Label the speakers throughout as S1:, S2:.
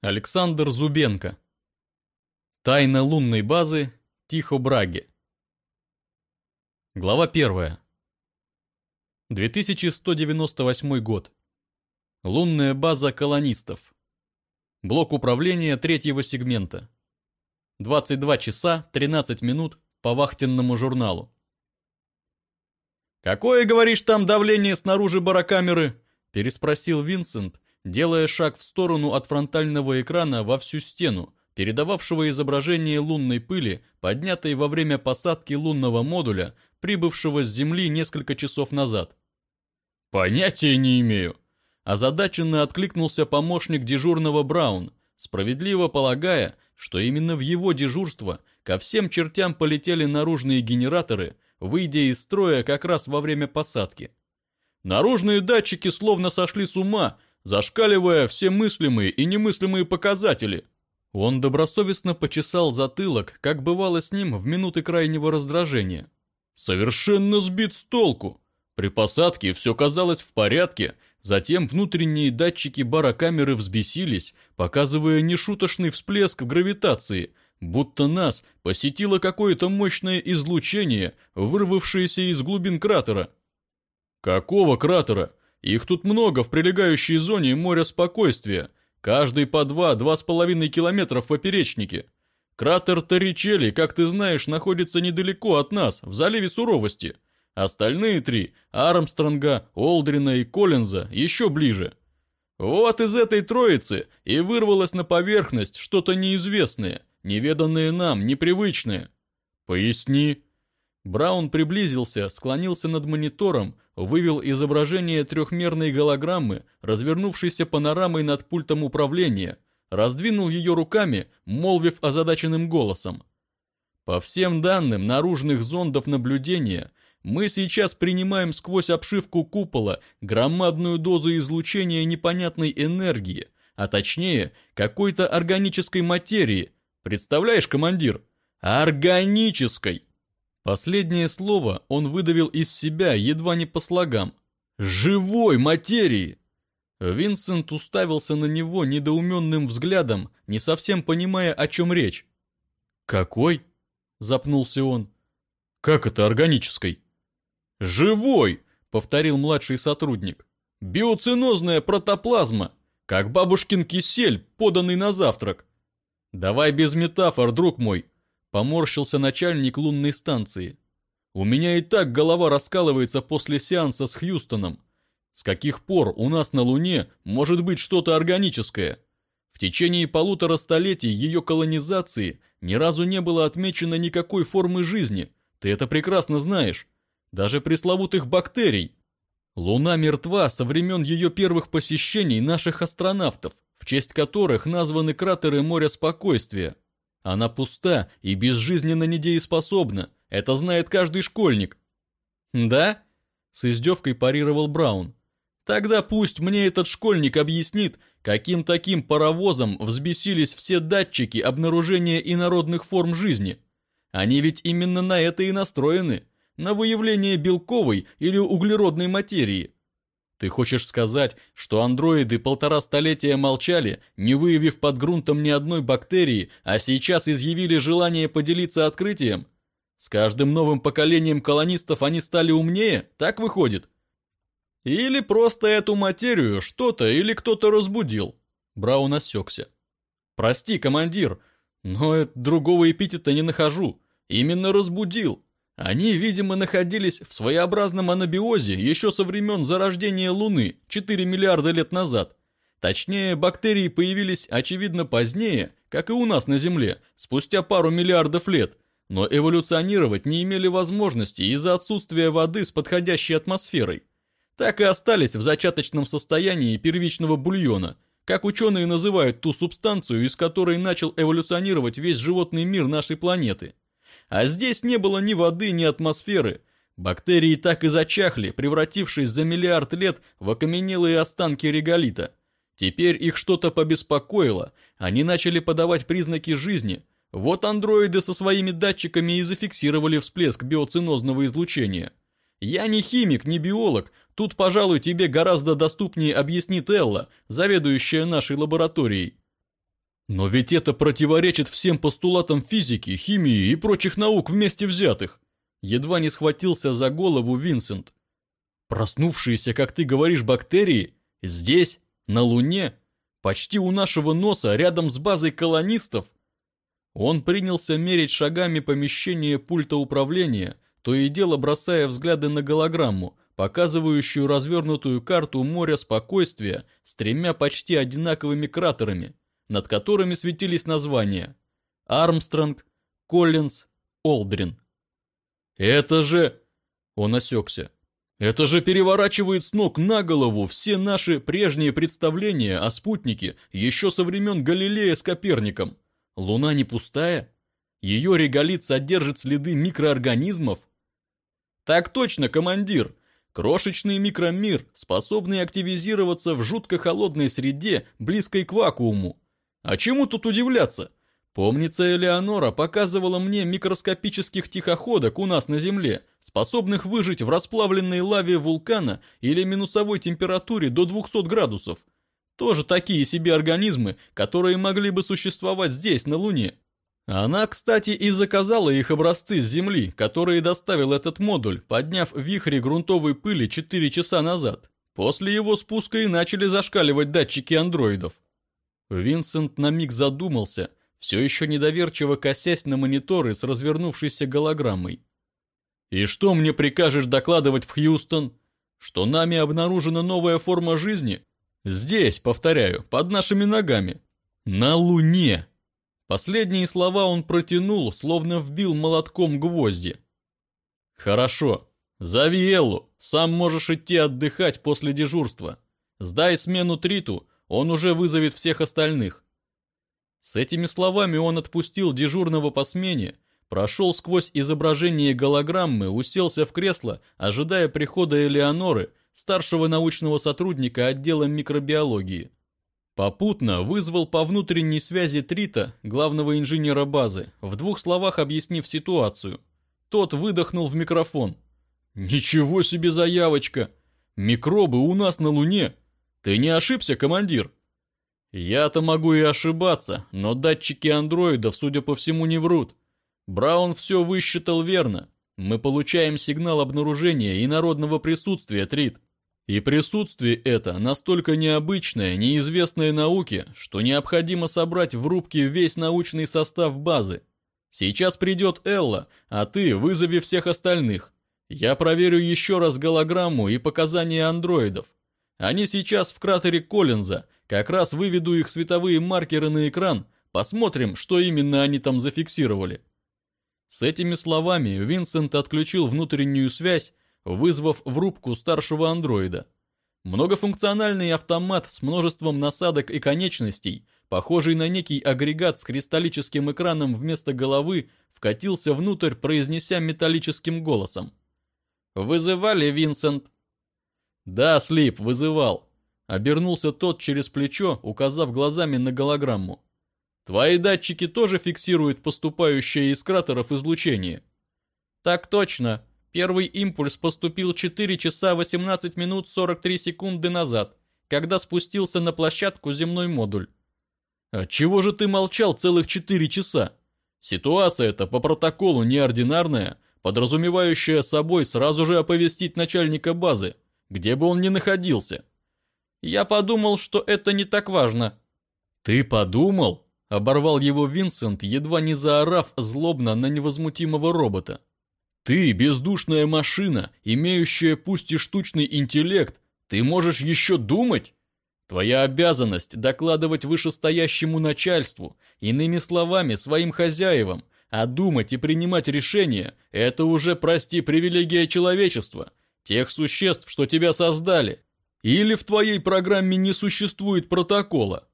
S1: Александр Зубенко. Тайна лунной базы Тихо-Браги. Глава 1. 2198 год. Лунная база колонистов. Блок управления третьего сегмента. 22 часа 13 минут по вахтенному журналу. «Какое, говоришь, там давление снаружи барокамеры?» переспросил Винсент, делая шаг в сторону от фронтального экрана во всю стену, передававшего изображение лунной пыли, поднятой во время посадки лунного модуля, прибывшего с Земли несколько часов назад. «Понятия не имею», озадаченно откликнулся помощник дежурного Браун, справедливо полагая, что именно в его дежурство ко всем чертям полетели наружные генераторы, выйдя из строя как раз во время посадки. Наружные датчики словно сошли с ума, зашкаливая все мыслимые и немыслимые показатели. Он добросовестно почесал затылок, как бывало с ним в минуты крайнего раздражения. Совершенно сбит с толку. При посадке все казалось в порядке, затем внутренние датчики барокамеры взбесились, показывая нешуточный всплеск гравитации, будто нас посетило какое-то мощное излучение, вырвавшееся из глубин кратера. Какого кратера? Их тут много в прилегающей зоне моря спокойствия, каждый по 2-2,5 километра в поперечнике. Кратер Торричелли, как ты знаешь, находится недалеко от нас, в заливе Суровости. Остальные три, Армстронга, Олдрина и Коллинза, еще ближе. Вот из этой троицы и вырвалось на поверхность что-то неизвестное, неведанное нам, непривычное. Поясни. Браун приблизился, склонился над монитором, вывел изображение трехмерной голограммы, развернувшейся панорамой над пультом управления, раздвинул ее руками, молвив озадаченным голосом. По всем данным наружных зондов наблюдения, мы сейчас принимаем сквозь обшивку купола громадную дозу излучения непонятной энергии, а точнее, какой-то органической материи. Представляешь, командир? Органической! Последнее слово он выдавил из себя едва не по слогам. «Живой материи!» Винсент уставился на него недоуменным взглядом, не совсем понимая, о чем речь. «Какой?» – запнулся он. «Как это органической?» «Живой!» – повторил младший сотрудник. «Биоцинозная протоплазма, как бабушкин кисель, поданный на завтрак». «Давай без метафор, друг мой», Поморщился начальник лунной станции. У меня и так голова раскалывается после сеанса с Хьюстоном. С каких пор у нас на Луне может быть что-то органическое? В течение полутора столетий ее колонизации ни разу не было отмечено никакой формы жизни. Ты это прекрасно знаешь. Даже пресловутых бактерий. Луна мертва со времен ее первых посещений наших астронавтов, в честь которых названы кратеры моря спокойствия. Она пуста и безжизненно недееспособна. Это знает каждый школьник. Да? С издевкой парировал Браун. Тогда пусть мне этот школьник объяснит, каким таким паровозом взбесились все датчики обнаружения инородных форм жизни. Они ведь именно на это и настроены, на выявление белковой или углеродной материи. Ты хочешь сказать, что андроиды полтора столетия молчали, не выявив под грунтом ни одной бактерии, а сейчас изъявили желание поделиться открытием? С каждым новым поколением колонистов они стали умнее, так выходит? Или просто эту материю что-то или кто-то разбудил? Браун осекся. Прости, командир, но другого эпитета не нахожу. Именно разбудил. Они, видимо, находились в своеобразном анабиозе еще со времен зарождения Луны 4 миллиарда лет назад. Точнее, бактерии появились, очевидно, позднее, как и у нас на Земле, спустя пару миллиардов лет, но эволюционировать не имели возможности из-за отсутствия воды с подходящей атмосферой. Так и остались в зачаточном состоянии первичного бульона, как ученые называют ту субстанцию, из которой начал эволюционировать весь животный мир нашей планеты – а здесь не было ни воды, ни атмосферы. Бактерии так и зачахли, превратившись за миллиард лет в окаменелые останки реголита. Теперь их что-то побеспокоило, они начали подавать признаки жизни. Вот андроиды со своими датчиками и зафиксировали всплеск биоцинозного излучения. Я не химик, не биолог, тут, пожалуй, тебе гораздо доступнее объяснит Элла, заведующая нашей лабораторией. Но ведь это противоречит всем постулатам физики, химии и прочих наук вместе взятых. Едва не схватился за голову Винсент. Проснувшиеся, как ты говоришь, бактерии здесь, на Луне, почти у нашего носа, рядом с базой колонистов. Он принялся мерить шагами помещение пульта управления, то и дело бросая взгляды на голограмму, показывающую развернутую карту моря спокойствия с тремя почти одинаковыми кратерами, над которыми светились названия Армстронг, Коллинз, Олдрин. «Это же...» Он осекся. «Это же переворачивает с ног на голову все наши прежние представления о спутнике еще со времен Галилея с Коперником. Луна не пустая? Ее реголит содержит следы микроорганизмов?» «Так точно, командир!» Крошечный микромир, способный активизироваться в жутко холодной среде, близкой к вакууму. А чему тут удивляться? Помнится, Элеонора показывала мне микроскопических тихоходок у нас на Земле, способных выжить в расплавленной лаве вулкана или минусовой температуре до 200 градусов. Тоже такие себе организмы, которые могли бы существовать здесь, на Луне. Она, кстати, и заказала их образцы с Земли, которые доставил этот модуль, подняв вихри грунтовой пыли 4 часа назад. После его спуска и начали зашкаливать датчики андроидов. Винсент на миг задумался, все еще недоверчиво косясь на мониторы с развернувшейся голограммой. «И что мне прикажешь докладывать в Хьюстон? Что нами обнаружена новая форма жизни? Здесь, повторяю, под нашими ногами. На Луне!» Последние слова он протянул, словно вбил молотком гвозди. «Хорошо. Зови Эллу. Сам можешь идти отдыхать после дежурства. Сдай смену Триту, он уже вызовет всех остальных». С этими словами он отпустил дежурного по смене, прошел сквозь изображение голограммы, уселся в кресло, ожидая прихода Элеоноры, старшего научного сотрудника отдела микробиологии. Попутно вызвал по внутренней связи Трита, главного инженера базы, в двух словах объяснив ситуацию. Тот выдохнул в микрофон. «Ничего себе заявочка! Микробы у нас на Луне! Ты не ошибся, командир?» «Я-то могу и ошибаться, но датчики андроидов, судя по всему, не врут. Браун все высчитал верно. Мы получаем сигнал обнаружения и народного присутствия, Трит. И присутствие это настолько необычное, неизвестное науке, что необходимо собрать в рубке весь научный состав базы. Сейчас придет Элла, а ты вызови всех остальных. Я проверю еще раз голограмму и показания андроидов. Они сейчас в кратере Коллинза, как раз выведу их световые маркеры на экран, посмотрим, что именно они там зафиксировали. С этими словами Винсент отключил внутреннюю связь вызвав в рубку старшего андроида. Многофункциональный автомат с множеством насадок и конечностей, похожий на некий агрегат с кристаллическим экраном вместо головы, вкатился внутрь, произнеся металлическим голосом. «Вызывали, Винсент?» «Да, Слип, вызывал», — обернулся тот через плечо, указав глазами на голограмму. «Твои датчики тоже фиксируют поступающее из кратеров излучение?» «Так точно», Первый импульс поступил 4 часа 18 минут 43 секунды назад, когда спустился на площадку земной модуль. А чего же ты молчал целых 4 часа? Ситуация эта по протоколу неординарная, подразумевающая собой сразу же оповестить начальника базы, где бы он ни находился. Я подумал, что это не так важно. Ты подумал? Оборвал его Винсент, едва не заорав злобно на невозмутимого робота. Ты, бездушная машина, имеющая пусть и штучный интеллект, ты можешь еще думать? Твоя обязанность докладывать вышестоящему начальству, иными словами, своим хозяевам, а думать и принимать решения – это уже, прости, привилегия человечества, тех существ, что тебя создали. Или в твоей программе не существует протокола?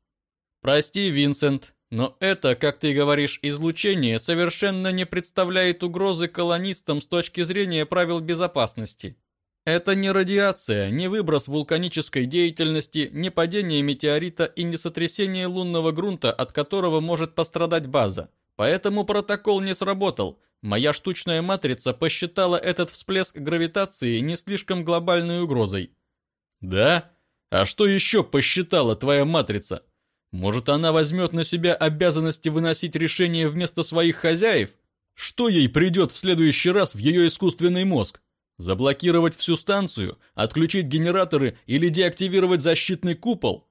S1: Прости, Винсент, но это, как ты говоришь, излучение совершенно не представляет угрозы колонистам с точки зрения правил безопасности. Это не радиация, не выброс вулканической деятельности, не падение метеорита и не сотрясение лунного грунта, от которого может пострадать база. Поэтому протокол не сработал. Моя штучная матрица посчитала этот всплеск гравитации не слишком глобальной угрозой. Да? А что еще посчитала твоя матрица? Может, она возьмет на себя обязанности выносить решения вместо своих хозяев? Что ей придет в следующий раз в ее искусственный мозг? Заблокировать всю станцию, отключить генераторы или деактивировать защитный купол?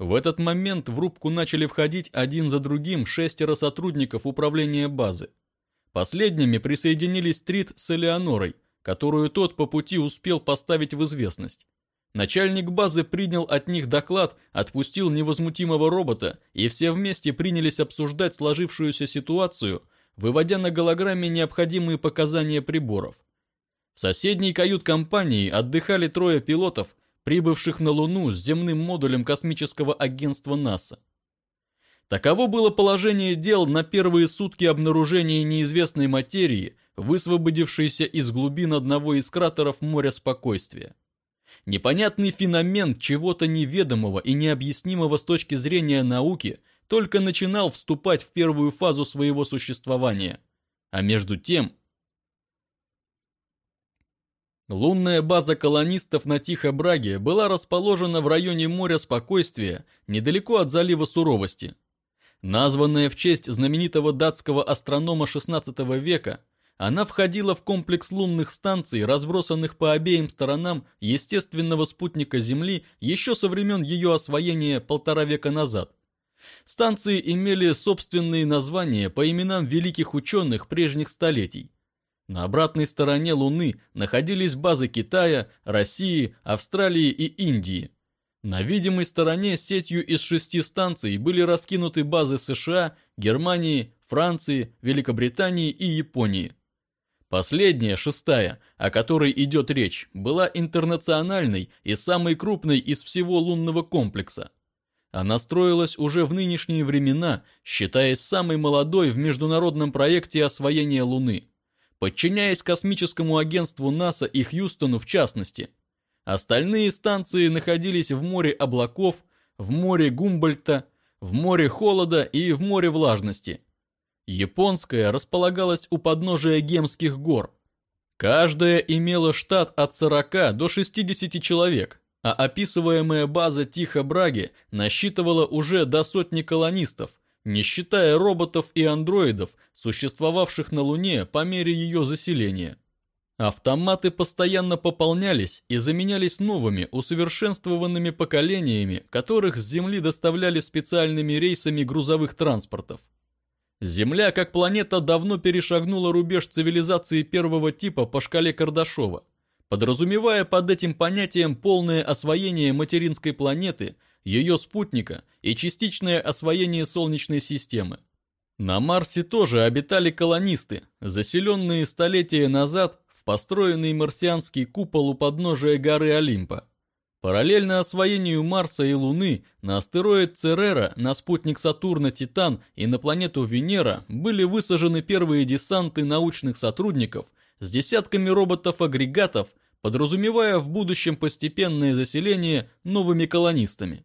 S1: В этот момент в рубку начали входить один за другим шестеро сотрудников управления базы. Последними присоединились Трит с Элеонорой, которую тот по пути успел поставить в известность. Начальник базы принял от них доклад, отпустил невозмутимого робота, и все вместе принялись обсуждать сложившуюся ситуацию, выводя на голограмме необходимые показания приборов. В соседней кают-компании отдыхали трое пилотов, прибывших на Луну с земным модулем космического агентства НАСА. Таково было положение дел на первые сутки обнаружения неизвестной материи, высвободившейся из глубин одного из кратеров моря спокойствия. Непонятный феномен чего-то неведомого и необъяснимого с точки зрения науки только начинал вступать в первую фазу своего существования. А между тем, Лунная база колонистов на Тихо-Браге была расположена в районе моря спокойствия, недалеко от залива Суровости. Названная в честь знаменитого датского астронома XVI века, она входила в комплекс лунных станций, разбросанных по обеим сторонам естественного спутника Земли еще со времен ее освоения полтора века назад. Станции имели собственные названия по именам великих ученых прежних столетий. На обратной стороне Луны находились базы Китая, России, Австралии и Индии. На видимой стороне сетью из шести станций были раскинуты базы США, Германии, Франции, Великобритании и Японии. Последняя, шестая, о которой идет речь, была интернациональной и самой крупной из всего лунного комплекса. Она строилась уже в нынешние времена, считаясь самой молодой в международном проекте освоения Луны подчиняясь космическому агентству НАСА и Хьюстону в частности. Остальные станции находились в море облаков, в море Гумбольта, в море холода и в море влажности. Японская располагалась у подножия Гемских гор. Каждая имела штат от 40 до 60 человек, а описываемая база Тихо-Браги насчитывала уже до сотни колонистов – не считая роботов и андроидов, существовавших на Луне по мере ее заселения. Автоматы постоянно пополнялись и заменялись новыми, усовершенствованными поколениями, которых с Земли доставляли специальными рейсами грузовых транспортов. Земля как планета давно перешагнула рубеж цивилизации первого типа по шкале Кардашова, подразумевая под этим понятием полное освоение материнской планеты – ее спутника и частичное освоение Солнечной системы. На Марсе тоже обитали колонисты, заселенные столетия назад построенный марсианский купол у подножия горы Олимпа. Параллельно освоению Марса и Луны на астероид Церера, на спутник Сатурна Титан и на планету Венера были высажены первые десанты научных сотрудников с десятками роботов-агрегатов, подразумевая в будущем постепенное заселение новыми колонистами.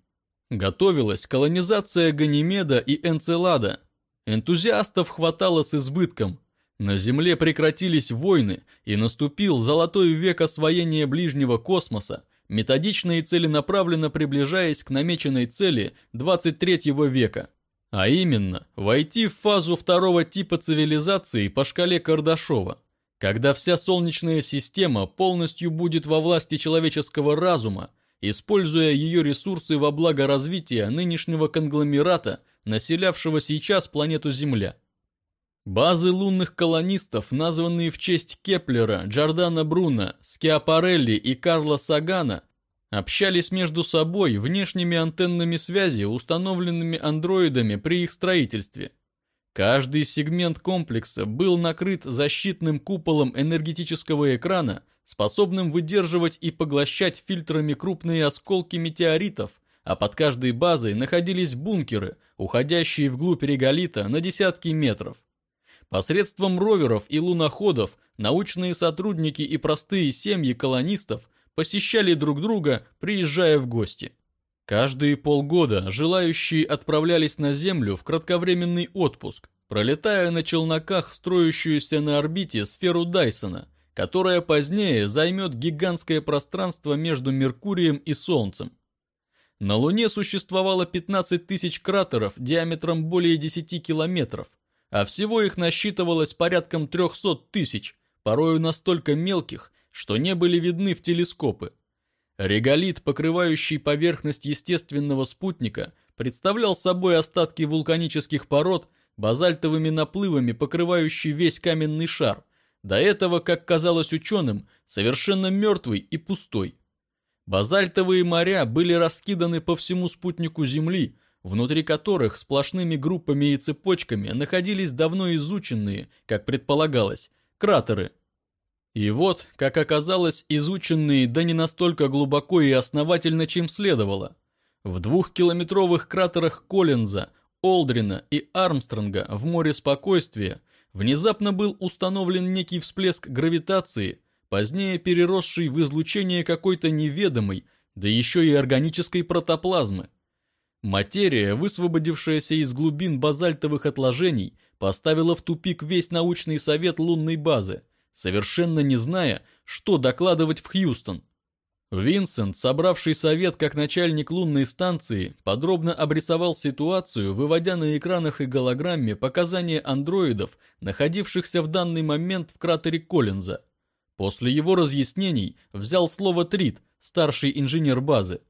S1: Готовилась колонизация Ганимеда и Энцелада. Энтузиастов хватало с избытком. На Земле прекратились войны, и наступил золотой век освоения ближнего космоса, методично и целенаправленно приближаясь к намеченной цели 23 века. А именно, войти в фазу второго типа цивилизации по шкале Кардашова, когда вся Солнечная система полностью будет во власти человеческого разума, используя ее ресурсы во благо развития нынешнего конгломерата, населявшего сейчас планету Земля. Базы лунных колонистов, названные в честь Кеплера, Джордана Бруно, Скиапарелли и Карла Сагана, общались между собой внешними антеннами связи, установленными андроидами при их строительстве. Каждый сегмент комплекса был накрыт защитным куполом энергетического экрана, способным выдерживать и поглощать фильтрами крупные осколки метеоритов, а под каждой базой находились бункеры, уходящие вглубь реголита на десятки метров. Посредством роверов и луноходов научные сотрудники и простые семьи колонистов посещали друг друга, приезжая в гости. Каждые полгода желающие отправлялись на Землю в кратковременный отпуск, пролетая на челноках строящуюся на орбите сферу Дайсона – которая позднее займет гигантское пространство между Меркурием и Солнцем. На Луне существовало 15 тысяч кратеров диаметром более 10 километров, а всего их насчитывалось порядком 300 тысяч, порою настолько мелких, что не были видны в телескопы. Реголит, покрывающий поверхность естественного спутника, представлял собой остатки вулканических пород, базальтовыми наплывами покрывающий весь каменный шар, до этого, как казалось ученым, совершенно мертвый и пустой. Базальтовые моря были раскиданы по всему спутнику Земли, внутри которых сплошными группами и цепочками находились давно изученные, как предполагалось, кратеры. И вот, как оказалось, изученные да не настолько глубоко и основательно, чем следовало. В двухкилометровых кратерах Коллинза, Олдрина и Армстронга в море спокойствия внезапно был установлен некий всплеск гравитации – позднее переросший в излучение какой-то неведомой, да еще и органической протоплазмы. Материя, высвободившаяся из глубин базальтовых отложений, поставила в тупик весь научный совет лунной базы, совершенно не зная, что докладывать в Хьюстон. Винсент, собравший совет как начальник лунной станции, подробно обрисовал ситуацию, выводя на экранах и голограмме показания андроидов, находившихся в данный момент в кратере Коллинза. После его разъяснений взял слово Трит, старший инженер базы.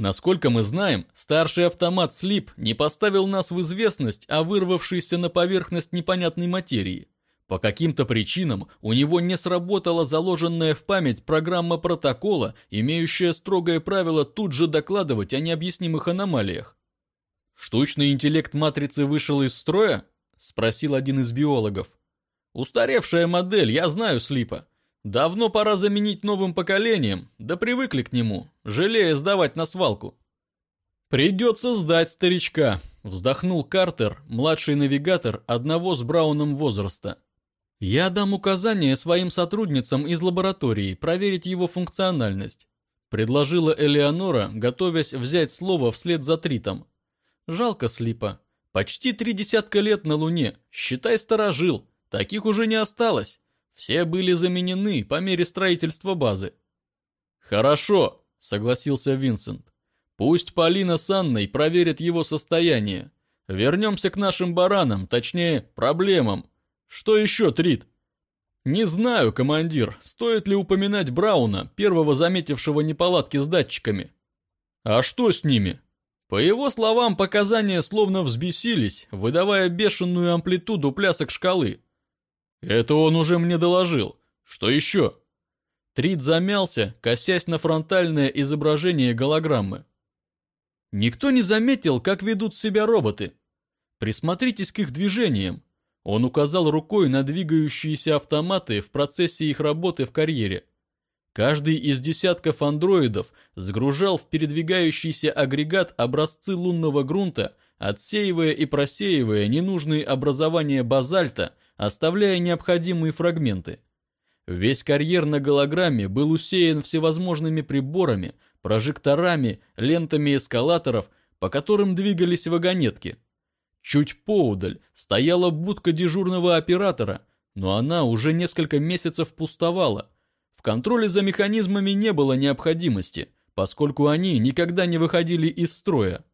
S1: Насколько мы знаем, старший автомат Слип не поставил нас в известность о вырвавшейся на поверхность непонятной материи. По каким-то причинам у него не сработала заложенная в память программа протокола, имеющая строгое правило тут же докладывать о необъяснимых аномалиях. «Штучный интеллект матрицы вышел из строя?» – спросил один из биологов. Устаревшая модель, я знаю Слипа. Давно пора заменить новым поколением, да привыкли к нему, жалея сдавать на свалку. Придется сдать старичка, вздохнул Картер, младший навигатор одного с Брауном возраста. Я дам указание своим сотрудницам из лаборатории проверить его функциональность, предложила Элеонора, готовясь взять слово вслед за Тритом. Жалко Слипа. Почти три десятка лет на Луне, считай сторожил, Таких уже не осталось. Все были заменены по мере строительства базы. «Хорошо», — согласился Винсент. «Пусть Полина с Анной проверят его состояние. Вернемся к нашим баранам, точнее, проблемам. Что еще, Трит?» «Не знаю, командир, стоит ли упоминать Брауна, первого заметившего неполадки с датчиками». «А что с ними?» По его словам, показания словно взбесились, выдавая бешеную амплитуду плясок шкалы. «Это он уже мне доложил. Что еще?» Трид замялся, косясь на фронтальное изображение голограммы. Никто не заметил, как ведут себя роботы. Присмотритесь к их движениям. Он указал рукой на двигающиеся автоматы в процессе их работы в карьере. Каждый из десятков андроидов сгружал в передвигающийся агрегат образцы лунного грунта, отсеивая и просеивая ненужные образования базальта оставляя необходимые фрагменты. Весь карьер на голограмме был усеян всевозможными приборами, прожекторами, лентами эскалаторов, по которым двигались вагонетки. Чуть поудаль стояла будка дежурного оператора, но она уже несколько месяцев пустовала. В контроле за механизмами не было необходимости, поскольку они никогда не выходили из строя.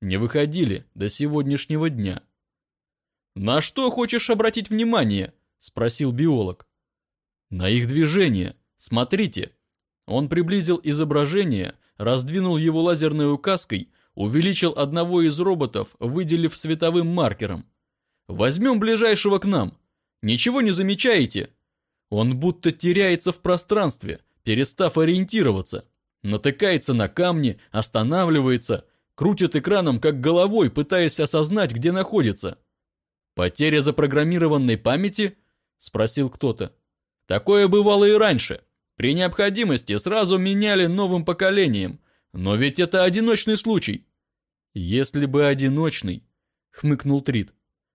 S1: Не выходили до сегодняшнего дня. «На что хочешь обратить внимание?» – спросил биолог. «На их движение. Смотрите». Он приблизил изображение, раздвинул его лазерной указкой, увеличил одного из роботов, выделив световым маркером. «Возьмем ближайшего к нам. Ничего не замечаете?» Он будто теряется в пространстве, перестав ориентироваться. Натыкается на камни, останавливается, крутит экраном как головой, пытаясь осознать, где находится. «Потеря запрограммированной памяти?» – спросил кто-то. «Такое бывало и раньше. При необходимости сразу меняли новым поколением. Но ведь это одиночный случай». «Если бы одиночный», – хмыкнул Трид.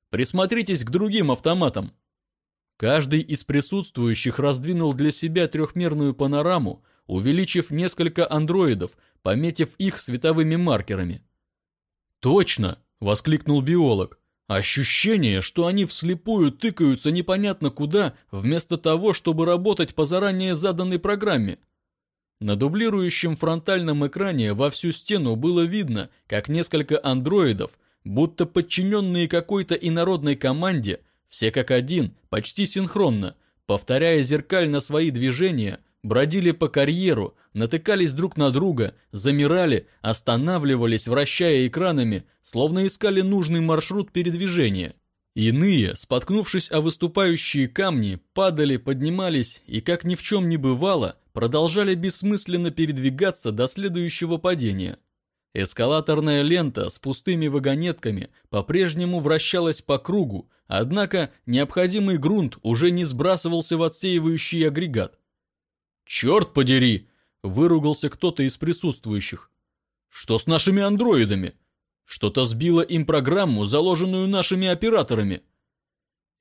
S1: «Присмотритесь к другим автоматам». Каждый из присутствующих раздвинул для себя трехмерную панораму, увеличив несколько андроидов, пометив их световыми маркерами. «Точно!» – воскликнул биолог. Ощущение, что они вслепую тыкаются непонятно куда, вместо того, чтобы работать по заранее заданной программе. На дублирующем фронтальном экране во всю стену было видно, как несколько андроидов, будто подчиненные какой-то инородной команде, все как один, почти синхронно, повторяя зеркально свои движения, бродили по карьеру, натыкались друг на друга, замирали, останавливались, вращая экранами, словно искали нужный маршрут передвижения. Иные, споткнувшись о выступающие камни, падали, поднимались и, как ни в чем не бывало, продолжали бессмысленно передвигаться до следующего падения. Эскалаторная лента с пустыми вагонетками по-прежнему вращалась по кругу, однако необходимый грунт уже не сбрасывался в отсеивающий агрегат. «Черт подери!» – выругался кто-то из присутствующих. «Что с нашими андроидами? Что-то сбило им программу, заложенную нашими операторами».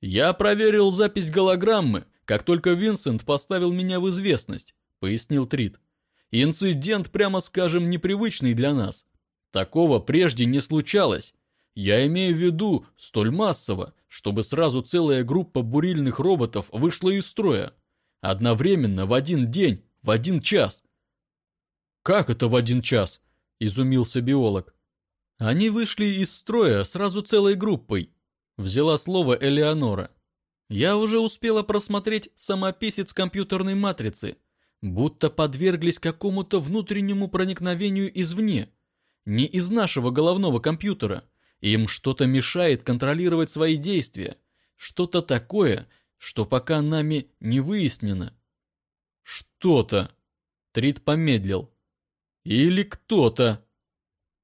S1: Я проверил запись голограммы, как только Винсент поставил меня в известность пояснил Трид. Инцидент, прямо скажем, непривычный для нас. Такого прежде не случалось. Я имею в виду столь массово, чтобы сразу целая группа бурильных роботов вышла из строя. Одновременно, в один день, в один час. «Как это в один час?» – изумился биолог. «Они вышли из строя сразу целой группой», – взяла слово Элеонора. «Я уже успела просмотреть самописец компьютерной матрицы – будто подверглись какому-то внутреннему проникновению извне, не из нашего головного компьютера. Им что-то мешает контролировать свои действия, что-то такое, что пока нами не выяснено. Что-то. Трид помедлил. Или кто-то.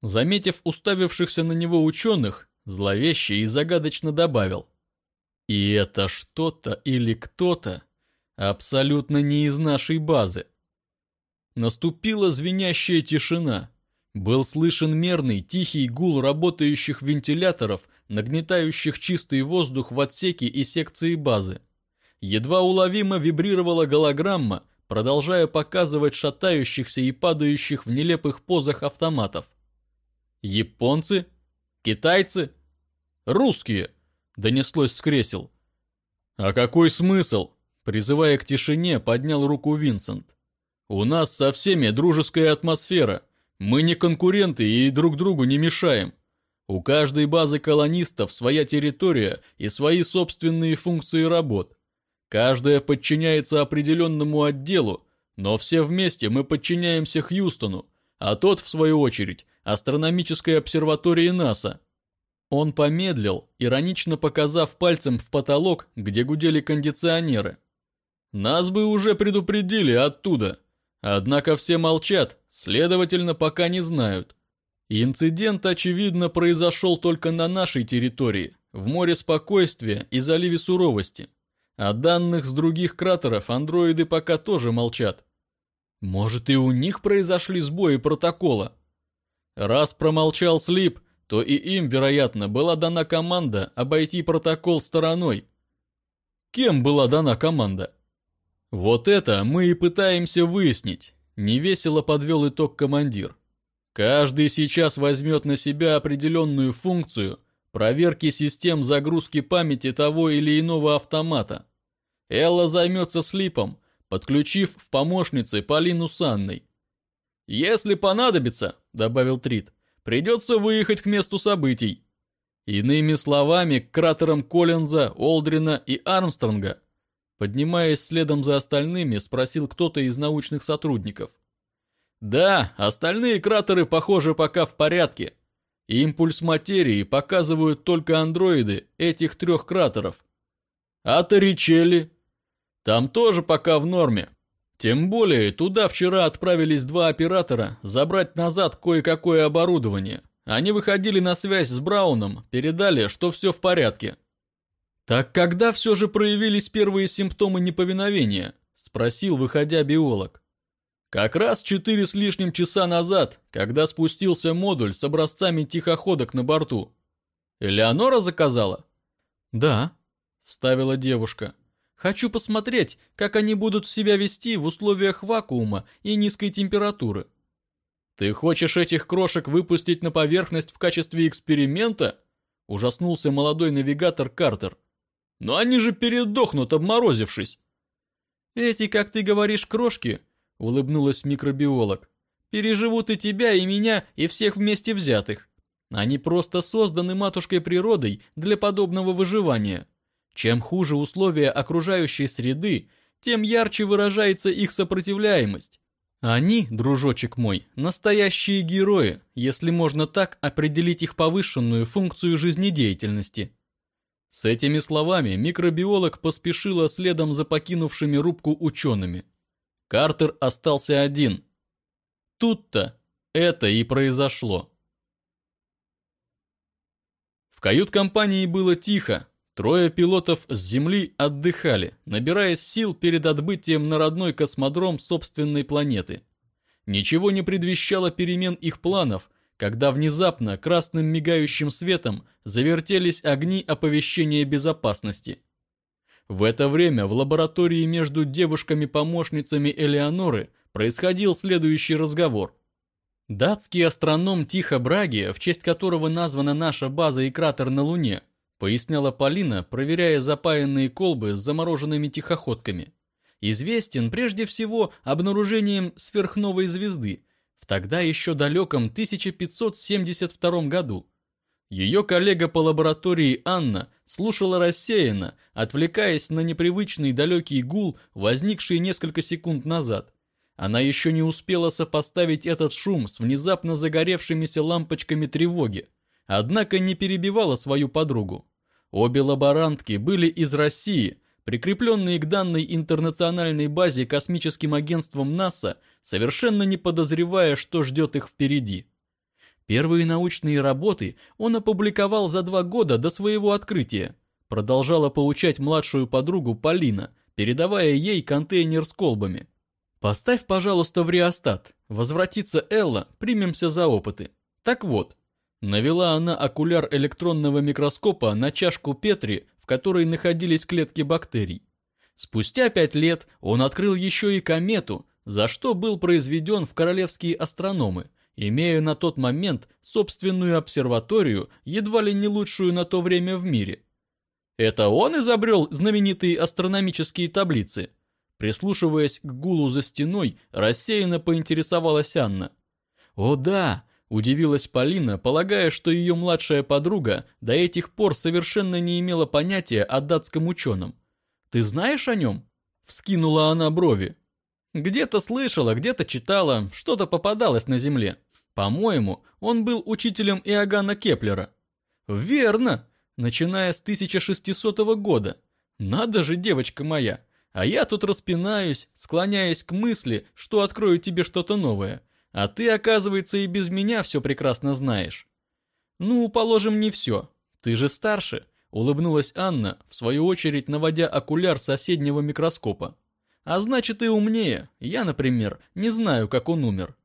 S1: Заметив уставившихся на него ученых, зловеще и загадочно добавил. И это что-то или кто-то Абсолютно не из нашей базы. Наступила звенящая тишина. Был слышен мерный, тихий гул работающих вентиляторов, нагнетающих чистый воздух в отсеке и секции базы. Едва уловимо вибрировала голограмма, продолжая показывать шатающихся и падающих в нелепых позах автоматов. «Японцы? Китайцы? Русские!» — донеслось с кресел. «А какой смысл?» Призывая к тишине, поднял руку Винсент. «У нас со всеми дружеская атмосфера. Мы не конкуренты и друг другу не мешаем. У каждой базы колонистов своя территория и свои собственные функции работ. Каждая подчиняется определенному отделу, но все вместе мы подчиняемся Хьюстону, а тот, в свою очередь, астрономической обсерватории НАСА. Он помедлил, иронично показав пальцем в потолок, где гудели кондиционеры. Нас бы уже предупредили оттуда. Однако все молчат, следовательно, пока не знают. Инцидент, очевидно, произошел только на нашей территории, в море спокойствия и заливе суровости. О данных с других кратеров андроиды пока тоже молчат. Может, и у них произошли сбои протокола? Раз промолчал Слип, то и им, вероятно, была дана команда обойти протокол стороной. Кем была дана команда? Вот это мы и пытаемся выяснить, невесело подвел итог командир. Каждый сейчас возьмет на себя определенную функцию проверки систем загрузки памяти того или иного автомата. Элла займется слипом, подключив в помощнице Полину с Анной. «Если понадобится», — добавил Трид, — «придется выехать к месту событий». Иными словами, к кратерам Коллинза, Олдрина и Армстронга Поднимаясь следом за остальными, спросил кто-то из научных сотрудников. «Да, остальные кратеры, похоже, пока в порядке. Импульс материи показывают только андроиды этих трех кратеров. А Торричелли? Там тоже пока в норме. Тем более, туда вчера отправились два оператора забрать назад кое-какое оборудование. Они выходили на связь с Брауном, передали, что все в порядке. «Так когда все же проявились первые симптомы неповиновения?» – спросил, выходя биолог. «Как раз четыре с лишним часа назад, когда спустился модуль с образцами тихоходок на борту. Элеонора заказала?» «Да», – вставила девушка. «Хочу посмотреть, как они будут себя вести в условиях вакуума и низкой температуры». «Ты хочешь этих крошек выпустить на поверхность в качестве эксперимента?» – ужаснулся молодой навигатор Картер. Но они же передохнут, обморозившись. Эти, как ты говоришь, крошки, — улыбнулась микробиолог. «Переживут и тебя, и меня, и всех вместе взятых. Они просто созданы матушкой природой для подобного выживания. Чем хуже условия окружающей среды, тем ярче выражается их сопротивляемость. Они, дружочек мой, настоящие герои, если можно так определить их повышенную функцию жизнедеятельности. С этими словами микробиолог поспешила следом за покинувшими рубку учеными. Картер остался один. Тут-то это и произошло. В кают-компании было тихо. Трое пилотов с Земли отдыхали, набираясь сил перед отбытием на родной космодром собственной планеты. Ничего не предвещало перемен их планов, когда внезапно красным мигающим светом завертелись огни оповещения безопасности. В это время в лаборатории между девушками-помощницами Элеоноры происходил следующий разговор. Датский астроном Тихо Браги, в честь которого названа наша база и кратер на Луне, поясняла Полина, проверяя запаянные колбы с замороженными тихоходками. Известен прежде всего обнаружением сверхновой звезды в тогда еще далеком 1572 году. Ее коллега по лаборатории Анна слушала рассеянно, отвлекаясь на непривычный далекий гул, возникший несколько секунд назад. Она еще не успела сопоставить этот шум с внезапно загоревшимися лампочками тревоги, однако не перебивала свою подругу. Обе лаборантки были из России, прикрепленные к данной интернациональной базе космическим агентством НАСА, совершенно не подозревая, что ждет их впереди. Первые научные работы он опубликовал за два года до своего открытия. Продолжала поучать младшую подругу Полина, передавая ей контейнер с колбами. Поставь, пожалуйста, в реостат. Возвратится Элла, примемся за опыты. Так вот, навела она окуляр электронного микроскопа на чашку Петри, в которой находились клетки бактерий. Спустя пять лет он открыл еще и комету, за что был произведен в королевские астрономы, имея на тот момент собственную обсерваторию, едва ли не лучшую на то время в мире. Это он изобрел знаменитые астрономические таблицы – Прислушиваясь к гулу за стеной, рассеянно поинтересовалась Анна. «О да!» – удивилась Полина, полагая, что ее младшая подруга до этих пор совершенно не имела понятия о датском ученом. «Ты знаешь о нем?» – вскинула она брови. «Где-то слышала, где-то читала, что-то попадалось на земле. По-моему, он был учителем Иоганна Кеплера». «Верно! Начиная с 1600 года. Надо же, девочка моя!» А я тут распинаюсь, склоняясь к мысли, что открою тебе что-то новое. А ты, оказывается, и без меня все прекрасно знаешь. Ну, положим, не все. Ты же старше, улыбнулась Анна, в свою очередь наводя окуляр соседнего микроскопа. А значит и умнее. Я, например, не знаю, как он умер.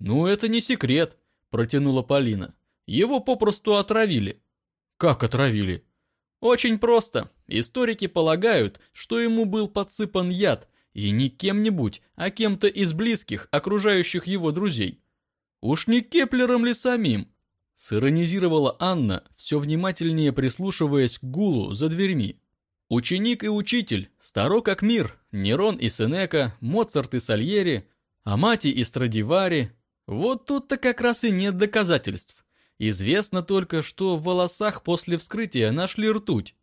S1: Ну, это не секрет, протянула Полина. Его попросту отравили. Как отравили? Очень просто. Историки полагают, что ему был подсыпан яд, и не кем-нибудь, а кем-то из близких, окружающих его друзей. Уж не Кеплером ли самим? Сиронизировала Анна, все внимательнее прислушиваясь к гулу за дверьми. Ученик и учитель, старо как мир, Нерон и Сенека, Моцарт и Сальери, Амати и Страдивари. Вот тут-то как раз и нет доказательств. Известно только, что в волосах после вскрытия нашли ртуть.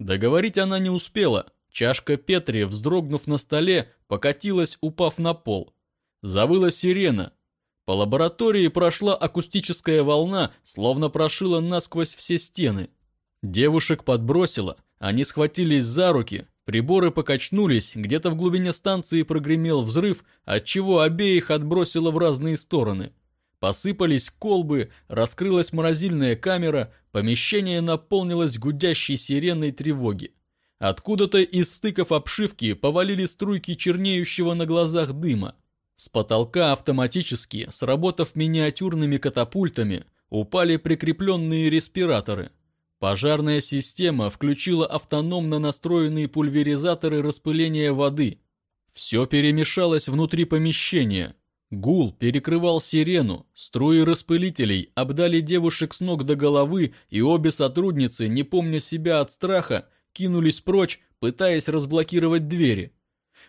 S1: Договорить она не успела. Чашка Петри, вздрогнув на столе, покатилась, упав на пол. Завыла сирена. По лаборатории прошла акустическая волна, словно прошила насквозь все стены. Девушек подбросила, они схватились за руки, приборы покачнулись, где-то в глубине станции прогремел взрыв, отчего обеих отбросило в разные стороны. Посыпались колбы, раскрылась морозильная камера, помещение наполнилось гудящей сиреной тревоги. Откуда-то из стыков обшивки повалили струйки чернеющего на глазах дыма. С потолка автоматически, сработав миниатюрными катапультами, упали прикрепленные респираторы. Пожарная система включила автономно настроенные пульверизаторы распыления воды. Все перемешалось внутри помещения – Гул перекрывал сирену, струи распылителей обдали девушек с ног до головы, и обе сотрудницы, не помня себя от страха, кинулись прочь, пытаясь разблокировать двери.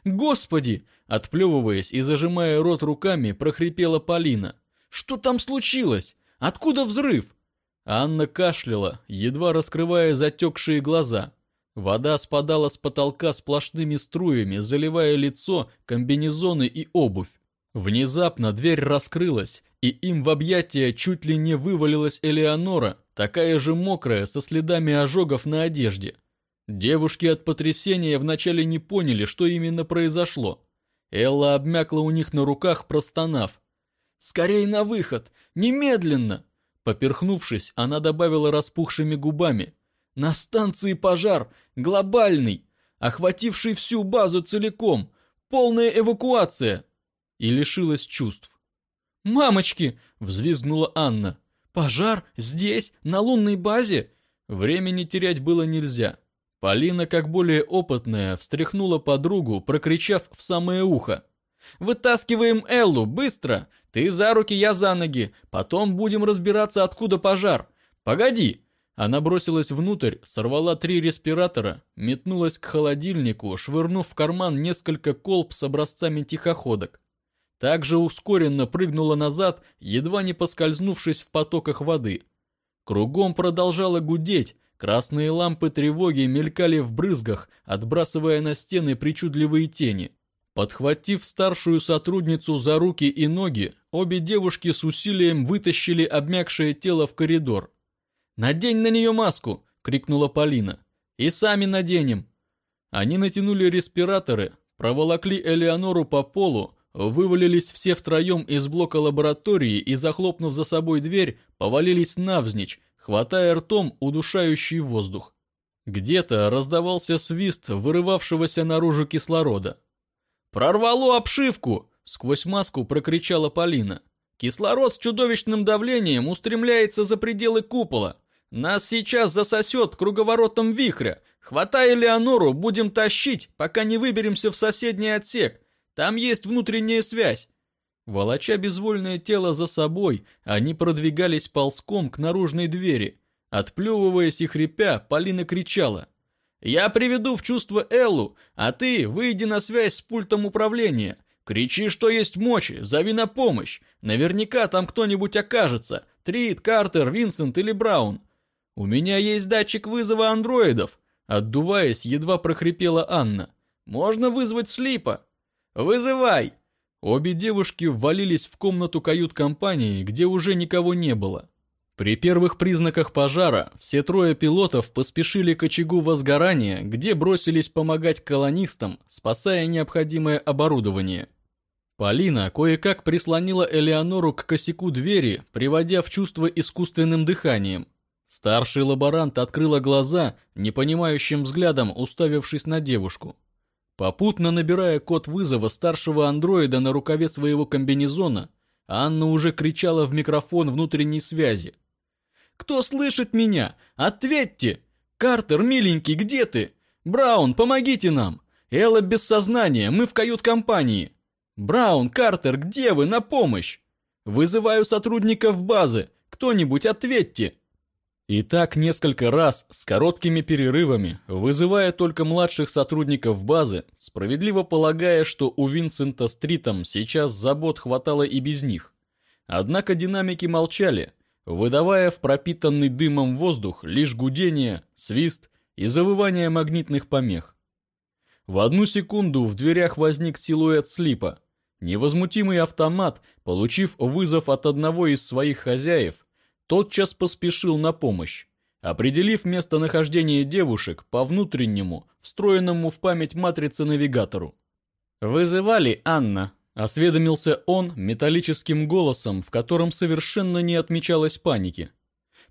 S1: Господи!» Отплевываясь и зажимая рот руками, прохрипела Полина. «Что там случилось? Откуда взрыв?» Анна кашляла, едва раскрывая затекшие глаза. Вода спадала с потолка сплошными струями, заливая лицо, комбинезоны и обувь. Внезапно дверь раскрылась, и им в объятия чуть ли не вывалилась Элеонора, такая же мокрая, со следами ожогов на одежде. Девушки от потрясения вначале не поняли, что именно произошло. Элла обмякла у них на руках, простонав. «Скорей на выход! Немедленно!» Поперхнувшись, она добавила распухшими губами. «На станции пожар! Глобальный! Охвативший всю базу целиком! Полная эвакуация!» И лишилась чувств. «Мамочки!» — взвизгнула Анна. «Пожар? Здесь? На лунной базе?» Времени терять было нельзя. Полина, как более опытная, встряхнула подругу, прокричав в самое ухо. «Вытаскиваем Эллу, быстро! Ты за руки, я за ноги. Потом будем разбираться, откуда пожар. Погоди!» Она бросилась внутрь, сорвала три респиратора, метнулась к холодильнику, швырнув в карман несколько колб с образцами тихоходок. Также ускоренно прыгнула назад, едва не поскользнувшись в потоках воды. Кругом продолжало гудеть, красные лампы тревоги мелькали в брызгах, отбрасывая на стены причудливые тени. Подхватив старшую сотрудницу за руки и ноги, обе девушки с усилием вытащили обмякшее тело в коридор. «Надень на нее маску!» — крикнула Полина. «И сами наденем!» Они натянули респираторы, проволокли Элеонору по полу, вывалились все втроем из блока лаборатории и, захлопнув за собой дверь, повалились навзничь, хватая ртом удушающий воздух. Где-то раздавался свист вырывавшегося наружу кислорода. «Прорвало обшивку!» — сквозь маску прокричала Полина. «Кислород с чудовищным давлением устремляется за пределы купола. Нас сейчас засосет круговоротом вихря. Хватай Леонору, будем тащить, пока не выберемся в соседний отсек. Там есть внутренняя связь. Волоча безвольное тело за собой, они продвигались ползком к наружной двери. Отплевываясь и хрипя, Полина кричала. «Я приведу в чувство Эллу, а ты выйди на связь с пультом управления. Кричи, что есть мочи, зови на помощь. Наверняка там кто-нибудь окажется. Трид, Картер, Винсент или Браун. «У меня есть датчик вызова андроидов», — отдуваясь, едва прохрипела Анна. «Можно вызвать Слипа». «Вызывай!» Обе девушки ввалились в комнату кают-компании, где уже никого не было. При первых признаках пожара все трое пилотов поспешили к очагу возгорания, где бросились помогать колонистам, спасая необходимое оборудование. Полина кое-как прислонила Элеонору к косяку двери, приводя в чувство искусственным дыханием. Старший лаборант открыла глаза, непонимающим взглядом уставившись на девушку. Попутно набирая код вызова старшего андроида на рукаве своего комбинезона, Анна уже кричала в микрофон внутренней связи. «Кто слышит меня? Ответьте! Картер, миленький, где ты? Браун, помогите нам! Элла без сознания, мы в кают-компании! Браун, Картер, где вы? На помощь! Вызываю сотрудников базы! Кто-нибудь ответьте!» И так несколько раз, с короткими перерывами, вызывая только младших сотрудников базы, справедливо полагая, что у Винсента Стритом сейчас забот хватало и без них. Однако динамики молчали, выдавая в пропитанный дымом воздух лишь гудение, свист и завывание магнитных помех. В одну секунду в дверях возник силуэт слипа. Невозмутимый автомат, получив вызов от одного из своих хозяев, тотчас поспешил на помощь, определив местонахождение девушек по внутреннему, встроенному в память матрицы навигатору. «Вызывали, Анна», — осведомился он металлическим голосом, в котором совершенно не отмечалось паники.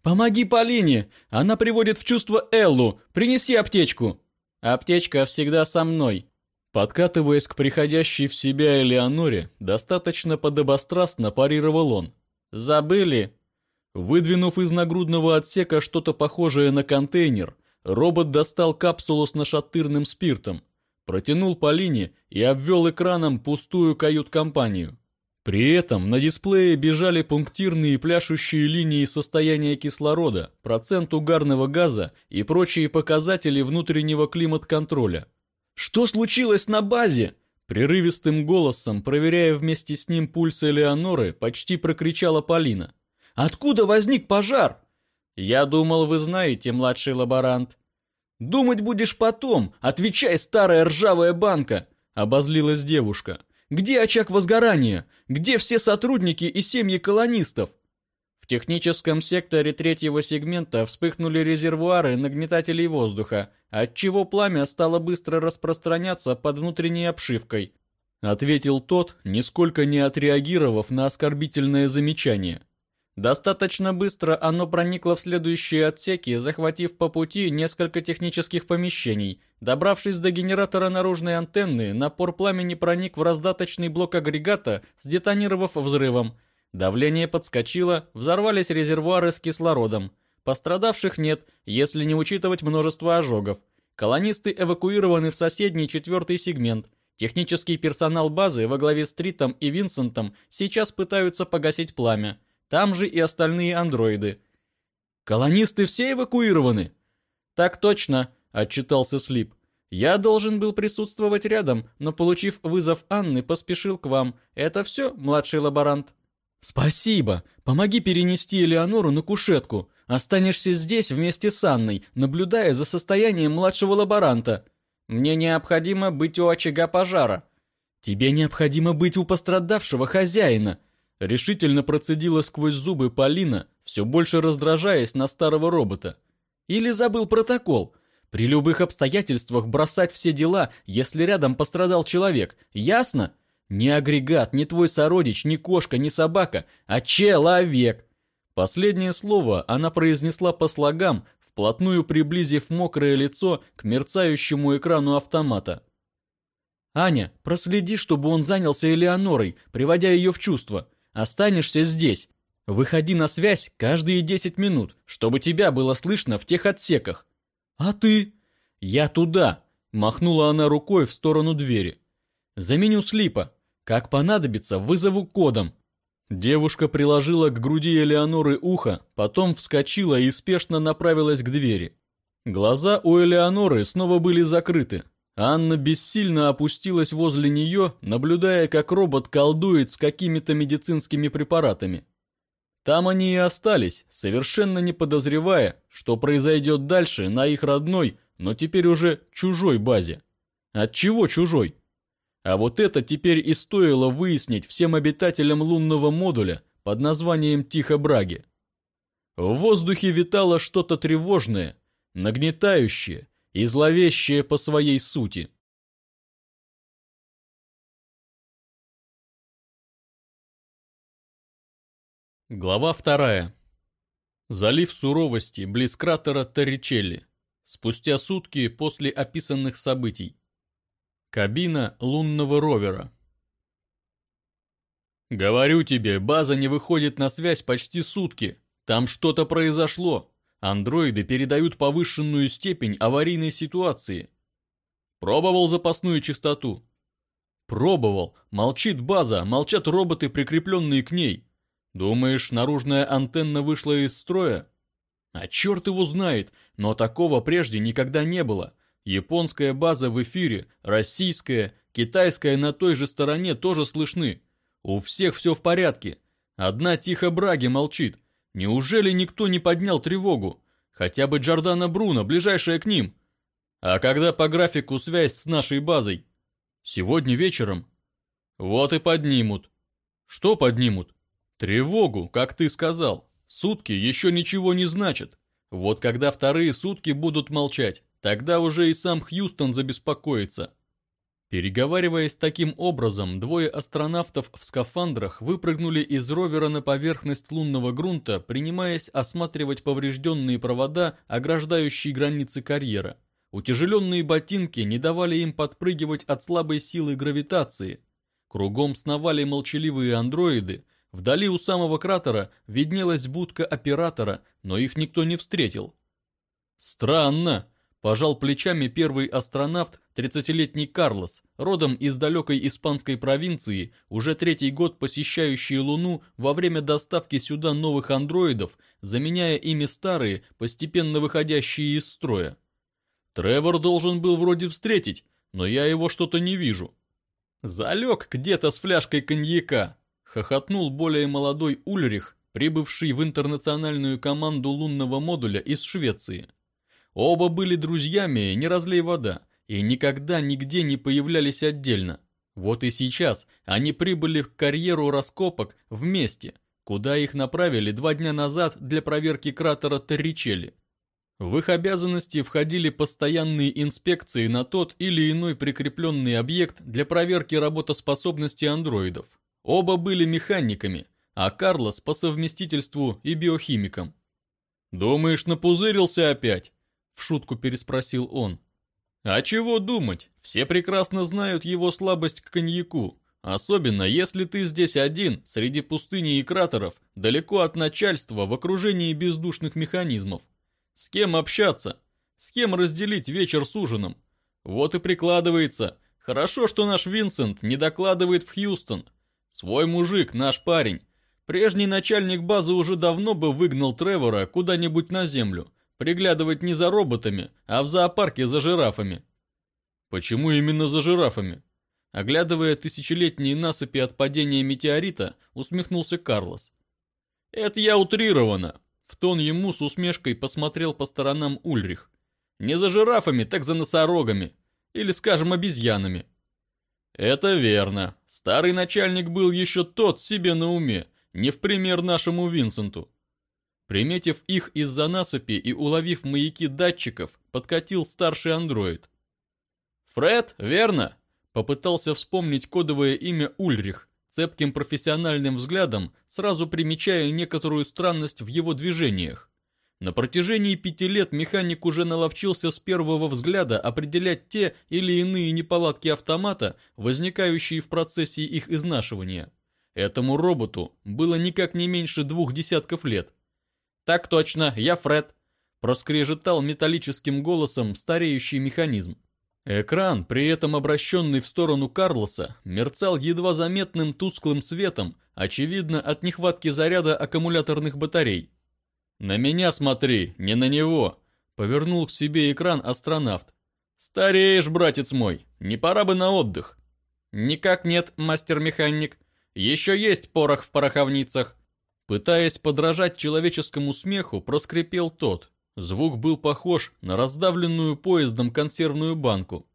S1: «Помоги Полине! Она приводит в чувство Эллу! Принеси аптечку!» «Аптечка всегда со мной!» Подкатываясь к приходящей в себя Элеоноре, достаточно подобострастно парировал он. «Забыли? Выдвинув из нагрудного отсека что-то похожее на контейнер, робот достал капсулу с нашатырным спиртом, протянул по линии и обвел экраном пустую кают-компанию. При этом на дисплее бежали пунктирные пляшущие линии состояния кислорода, процент угарного газа и прочие показатели внутреннего климат-контроля. Что случилось на базе?» Прерывистым голосом, проверяя вместе с ним пульс Элеоноры, почти прокричала Полина. «Откуда возник пожар?» «Я думал, вы знаете, младший лаборант». «Думать будешь потом! Отвечай, старая ржавая банка!» — обозлилась девушка. «Где очаг возгорания? Где все сотрудники и семьи колонистов?» В техническом секторе третьего сегмента вспыхнули резервуары нагнетателей воздуха, отчего пламя стало быстро распространяться под внутренней обшивкой. Ответил тот, нисколько не отреагировав на оскорбительное замечание. Достаточно быстро оно проникло в следующие отсеки, захватив по пути несколько технических помещений. Добравшись до генератора наружной антенны, напор пламени проник в раздаточный блок агрегата, сдетонировав взрывом. Давление подскочило, взорвались резервуары с кислородом. Пострадавших нет, если не учитывать множество ожогов. Колонисты эвакуированы в соседний четвертый сегмент. Технический персонал базы во главе с Тритом и Винсентом сейчас пытаются погасить пламя. Там же и остальные андроиды. «Колонисты все эвакуированы?» «Так точно», — отчитался Слип. «Я должен был присутствовать рядом, но, получив вызов Анны, поспешил к вам. Это все, младший лаборант?» «Спасибо! Помоги перенести Элеонору на кушетку. Останешься здесь вместе с Анной, наблюдая за состоянием младшего лаборанта. Мне необходимо быть у очага пожара». «Тебе необходимо быть у пострадавшего хозяина», Решительно процедила сквозь зубы Полина, все больше раздражаясь на старого робота. Или забыл протокол. При любых обстоятельствах бросать все дела, если рядом пострадал человек. Ясно? Не агрегат, не твой сородич, не кошка, не собака, а человек. Последнее слово она произнесла по слогам, вплотную приблизив мокрое лицо к мерцающему экрану автомата. «Аня, проследи, чтобы он занялся Элеонорой, приводя ее в чувство. Останешься здесь. Выходи на связь каждые 10 минут, чтобы тебя было слышно в тех отсеках. А ты? Я туда. Махнула она рукой в сторону двери. Заменю слипа. Как понадобится, вызову кодом. Девушка приложила к груди Элеоноры ухо, потом вскочила и спешно направилась к двери. Глаза у Элеоноры снова были закрыты, Анна бессильно опустилась возле нее, наблюдая, как робот колдует с какими-то медицинскими препаратами. Там они и остались, совершенно не подозревая, что произойдет дальше на их родной, но теперь уже чужой базе. От чего чужой? А вот это теперь и стоило выяснить всем обитателям лунного модуля под названием Тихо-Браги. В воздухе витало что-то тревожное, нагнетающее, и зловещее по своей сути. Глава вторая. Залив суровости близ кратера Торричелли. Спустя сутки после описанных событий. Кабина лунного ровера. «Говорю тебе, база не выходит на связь почти сутки. Там что-то произошло. Андроиды передают повышенную степень аварийной ситуации. Пробовал запасную частоту? Пробовал. Молчит база, молчат роботы, прикрепленные к ней. Думаешь, наружная антенна вышла из строя? А черт его знает, но такого прежде никогда не было. Японская база в эфире, российская, китайская на той же стороне тоже слышны. У всех все в порядке. Одна тихо Браги молчит. Неужели никто не поднял тревогу? Хотя бы Джордана Бруно, ближайшая к ним. А когда по графику связь с нашей базой? Сегодня вечером. Вот и поднимут. Что поднимут? Тревогу, как ты сказал. Сутки еще ничего не значат. Вот когда вторые сутки будут молчать, тогда уже и сам Хьюстон забеспокоится. Переговариваясь таким образом, двое астронавтов в скафандрах выпрыгнули из ровера на поверхность лунного грунта, принимаясь осматривать поврежденные провода, ограждающие границы карьера. Утяжеленные ботинки не давали им подпрыгивать от слабой силы гравитации. Кругом сновали молчаливые андроиды, вдали у самого кратера виднелась будка оператора, но их никто не встретил. «Странно», Пожал плечами первый астронавт, 30-летний Карлос, родом из далекой испанской провинции, уже третий год посещающий Луну во время доставки сюда новых андроидов, заменяя ими старые, постепенно выходящие из строя. Тревор должен был вроде встретить, но я его что-то не вижу. Залег где-то с фляжкой коньяка, хохотнул более молодой Ульрих, прибывший в интернациональную команду лунного модуля из Швеции. Оба были друзьями, не разлей вода, и никогда нигде не появлялись отдельно. Вот и сейчас они прибыли в карьеру раскопок вместе, куда их направили два дня назад для проверки кратера Торричелли. В их обязанности входили постоянные инспекции на тот или иной прикрепленный объект для проверки работоспособности андроидов. Оба были механиками, а Карлос по совместительству и биохимиком. «Думаешь, напузырился опять?» – в шутку переспросил он. А чего думать? Все прекрасно знают его слабость к коньяку. Особенно, если ты здесь один, среди пустыни и кратеров, далеко от начальства, в окружении бездушных механизмов. С кем общаться? С кем разделить вечер с ужином? Вот и прикладывается. Хорошо, что наш Винсент не докладывает в Хьюстон. Свой мужик, наш парень. Прежний начальник базы уже давно бы выгнал Тревора куда-нибудь на землю приглядывать не за роботами, а в зоопарке за жирафами. Почему именно за жирафами? Оглядывая тысячелетние насыпи от падения метеорита, усмехнулся Карлос. Это я утрированно. В тон ему с усмешкой посмотрел по сторонам Ульрих. Не за жирафами, так за носорогами. Или, скажем, обезьянами. Это верно. Старый начальник был еще тот себе на уме, не в пример нашему Винсенту. Приметив их из-за насыпи и уловив маяки датчиков, подкатил старший андроид. «Фред, верно?» Попытался вспомнить кодовое имя Ульрих, цепким профессиональным взглядом, сразу примечая некоторую странность в его движениях. На протяжении пяти лет механик уже наловчился с первого взгляда определять те или иные неполадки автомата, возникающие в процессе их изнашивания. Этому роботу было никак не меньше двух десятков лет – «Так точно, я Фред», — проскрежетал металлическим голосом стареющий механизм. Экран, при этом обращенный в сторону Карлоса, мерцал едва заметным тусклым светом, очевидно от нехватки заряда аккумуляторных батарей. «На меня смотри, не на него!» — повернул к себе экран астронавт. «Стареешь, братец мой, не пора бы на отдых?» «Никак нет, мастер-механик. Еще есть порох в пороховницах. Пытаясь подражать человеческому смеху, проскрипел тот. Звук был похож на раздавленную поездом консервную банку.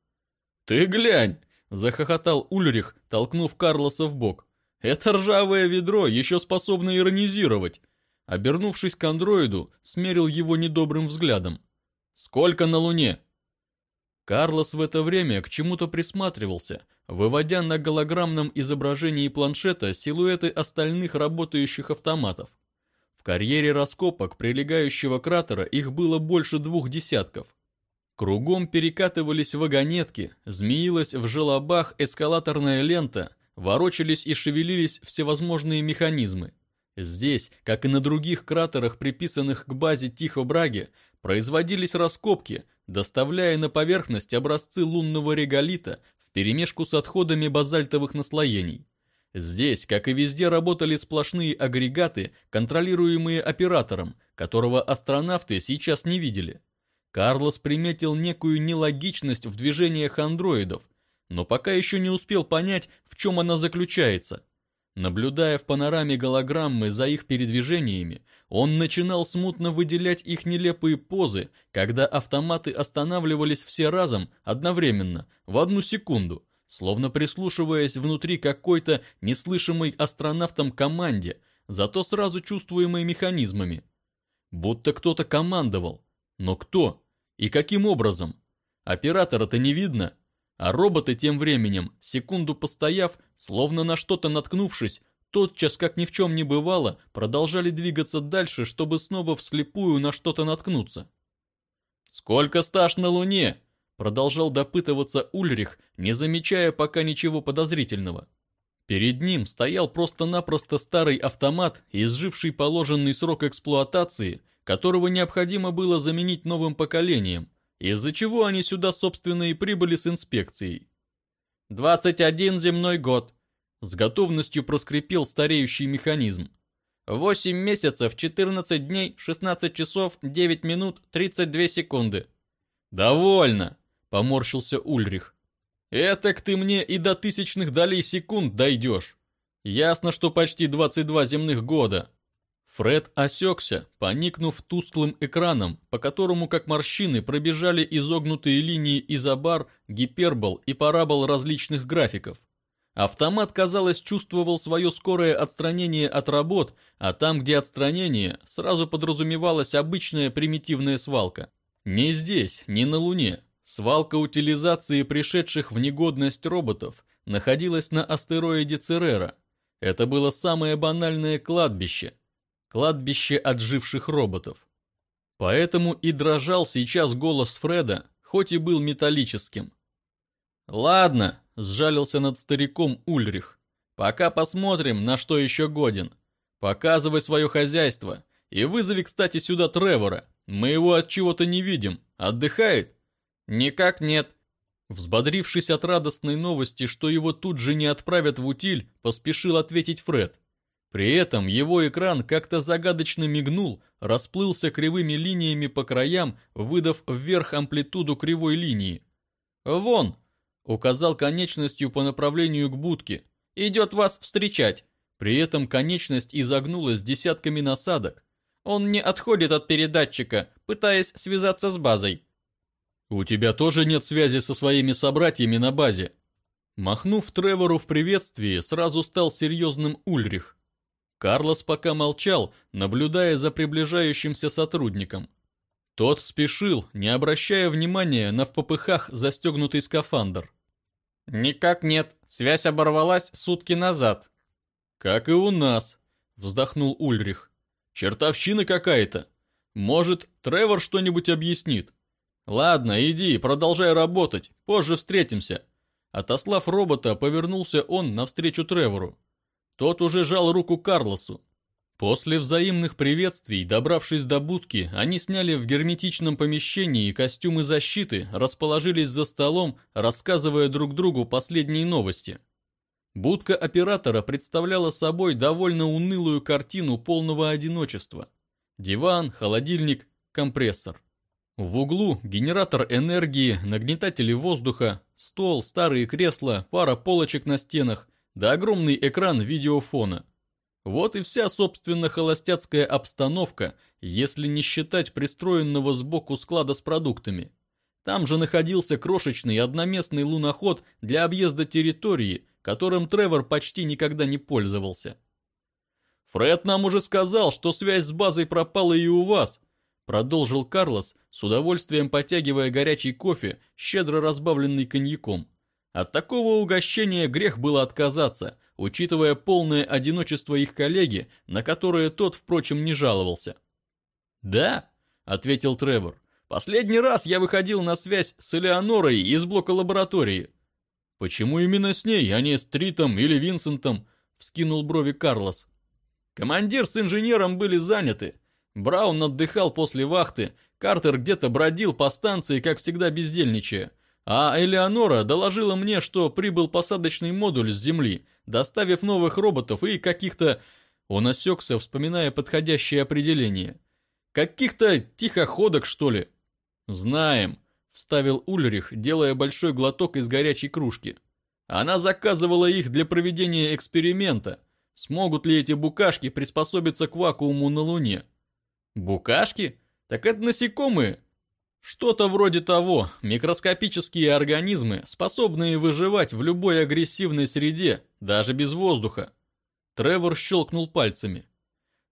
S1: «Ты глянь!» – захохотал Ульрих, толкнув Карлоса в бок. «Это ржавое ведро еще способно иронизировать!» Обернувшись к андроиду, смерил его недобрым взглядом. «Сколько на Луне?» Карлос в это время к чему-то присматривался, выводя на голограммном изображении планшета силуэты остальных работающих автоматов. В карьере раскопок прилегающего кратера их было больше двух десятков. Кругом перекатывались вагонетки, змеилась в желобах эскалаторная лента, ворочались и шевелились всевозможные механизмы. Здесь, как и на других кратерах, приписанных к базе Тихо-Браги, производились раскопки, доставляя на поверхность образцы лунного реголита вперемешку с отходами базальтовых наслоений. Здесь, как и везде, работали сплошные агрегаты, контролируемые оператором, которого астронавты сейчас не видели. Карлос приметил некую нелогичность в движениях андроидов, но пока еще не успел понять, в чем она заключается. Наблюдая в панораме голограммы за их передвижениями, он начинал смутно выделять их нелепые позы, когда автоматы останавливались все разом, одновременно, в одну секунду, словно прислушиваясь внутри какой-то неслышимой астронавтом команде, зато сразу чувствуемой механизмами. Будто кто-то командовал. Но кто? И каким образом? Оператора-то не видно. А роботы тем временем, секунду постояв, словно на что-то наткнувшись, тотчас, как ни в чем не бывало, продолжали двигаться дальше, чтобы снова вслепую на что-то наткнуться. «Сколько стаж на Луне?» Продолжал допытываться Ульрих, не замечая пока ничего подозрительного. Перед ним стоял просто-напросто старый автомат, изживший положенный срок эксплуатации, которого необходимо было заменить новым поколением, из-за чего они сюда, собственно, и прибыли с инспекцией. «Двадцать один земной год», — с готовностью проскрипел стареющий механизм. «Восемь месяцев, четырнадцать дней, шестнадцать часов, девять минут, тридцать две секунды». «Довольно», — поморщился Ульрих. Этак ты мне и до тысячных долей секунд дойдешь. Ясно, что почти 22 земных года. Фред осекся, поникнув тусклым экраном, по которому, как морщины, пробежали изогнутые линии изобар, гипербол и парабол различных графиков. Автомат, казалось, чувствовал свое скорое отстранение от работ, а там, где отстранение, сразу подразумевалась обычная примитивная свалка. Не здесь, не на Луне. Свалка утилизации пришедших в негодность роботов находилась на астероиде Церера. Это было самое банальное кладбище – кладбище отживших роботов. Поэтому и дрожал сейчас голос Фреда, хоть и был металлическим. «Ладно», — сжалился над стариком Ульрих, «пока посмотрим, на что еще годен. Показывай свое хозяйство, и вызови, кстати, сюда Тревора. Мы его от чего-то не видим. Отдыхает?» «Никак нет». Взбодрившись от радостной новости, что его тут же не отправят в утиль, поспешил ответить Фред. При этом его экран как-то загадочно мигнул, расплылся кривыми линиями по краям, выдав вверх амплитуду кривой линии. «Вон!» — указал конечностью по направлению к будке. «Идет вас встречать!» При этом конечность изогнулась десятками насадок. Он не отходит от передатчика, пытаясь связаться с базой. «У тебя тоже нет связи со своими собратьями на базе?» Махнув Тревору в приветствии, сразу стал серьезным Ульрих. Карлос пока молчал, наблюдая за приближающимся сотрудником. Тот спешил, не обращая внимания на в попыхах застегнутый скафандр. «Никак нет, связь оборвалась сутки назад». «Как и у нас», — вздохнул Ульрих. «Чертовщина какая-то. Может, Тревор что-нибудь объяснит?» «Ладно, иди, продолжай работать, позже встретимся». Отослав робота, повернулся он навстречу Тревору. Тот уже жал руку Карлосу. После взаимных приветствий, добравшись до будки, они сняли в герметичном помещении костюмы защиты, расположились за столом, рассказывая друг другу последние новости. Будка оператора представляла собой довольно унылую картину полного одиночества. Диван, холодильник, компрессор. В углу генератор энергии, нагнетатели воздуха, стол, старые кресла, пара полочек на стенах – да огромный экран видеофона. Вот и вся, собственно, холостяцкая обстановка, если не считать пристроенного сбоку склада с продуктами. Там же находился крошечный одноместный луноход для объезда территории, которым Тревор почти никогда не пользовался. «Фред нам уже сказал, что связь с базой пропала и у вас», продолжил Карлос, с удовольствием потягивая горячий кофе, щедро разбавленный коньяком. От такого угощения грех было отказаться, учитывая полное одиночество их коллеги, на которое тот, впрочем, не жаловался. «Да», — ответил Тревор, — «последний раз я выходил на связь с Элеонорой из блока лаборатории». «Почему именно с ней, а не с Тритом или Винсентом?» — вскинул брови Карлос. «Командир с инженером были заняты. Браун отдыхал после вахты, Картер где-то бродил по станции, как всегда бездельничая. А Элеонора доложила мне, что прибыл посадочный модуль с Земли, доставив новых роботов и каких-то... Он осекся, вспоминая подходящее определение. Каких-то тихоходок, что ли? Знаем, вставил Ульрих, делая большой глоток из горячей кружки. Она заказывала их для проведения эксперимента. Смогут ли эти букашки приспособиться к вакууму на Луне? Букашки? Так это насекомые. Что-то вроде того, микроскопические организмы, способные выживать в любой агрессивной среде, даже без воздуха. Тревор щелкнул пальцами.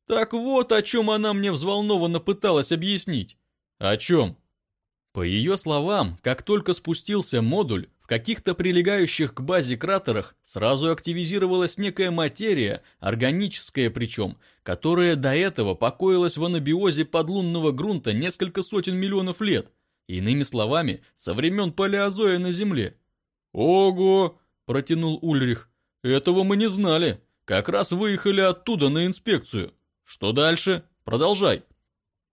S1: Так вот, о чем она мне взволнованно пыталась объяснить. О чем? По ее словам, как только спустился модуль, в каких-то прилегающих к базе кратерах сразу активизировалась некая материя, органическая причем, которая до этого покоилась в анабиозе подлунного грунта несколько сотен миллионов лет. Иными словами, со времен палеозоя на Земле. «Ого!» – протянул Ульрих. «Этого мы не знали. Как раз выехали оттуда на инспекцию. Что дальше? Продолжай».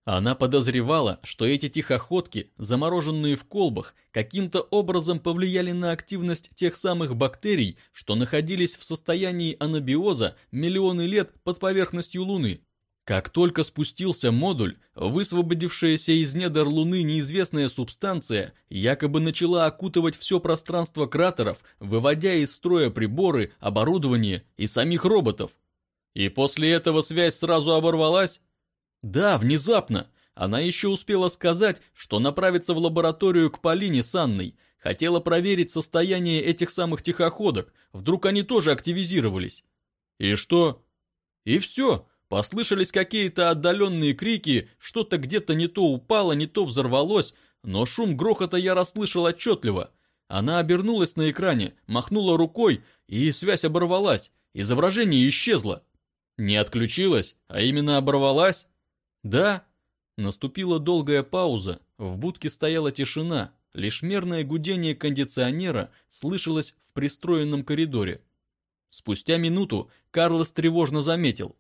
S1: Она подозревала, что эти тихоходки, замороженные в колбах, каким-то образом повлияли на активность тех самых бактерий, что находились в состоянии анабиоза миллионы лет под поверхностью Луны. Как только спустился модуль, высвободившаяся из недр Луны неизвестная субстанция якобы начала окутывать все пространство кратеров, выводя из строя приборы, оборудование и самих роботов. И после этого связь сразу оборвалась? Да, внезапно. Она еще успела сказать, что направится в лабораторию к Полине с Анной, хотела проверить состояние этих самых тихоходок, вдруг они тоже активизировались. И что? И все. Послышались какие-то отдаленные крики, что-то где-то не то упало, не то взорвалось, но шум грохота я расслышал отчетливо. Она обернулась на экране, махнула рукой, и связь оборвалась, изображение исчезло. Не отключилась, а именно оборвалась? Да. Наступила долгая пауза, в будке стояла тишина, лишь мерное гудение кондиционера слышалось в пристроенном коридоре. Спустя минуту Карлос тревожно заметил.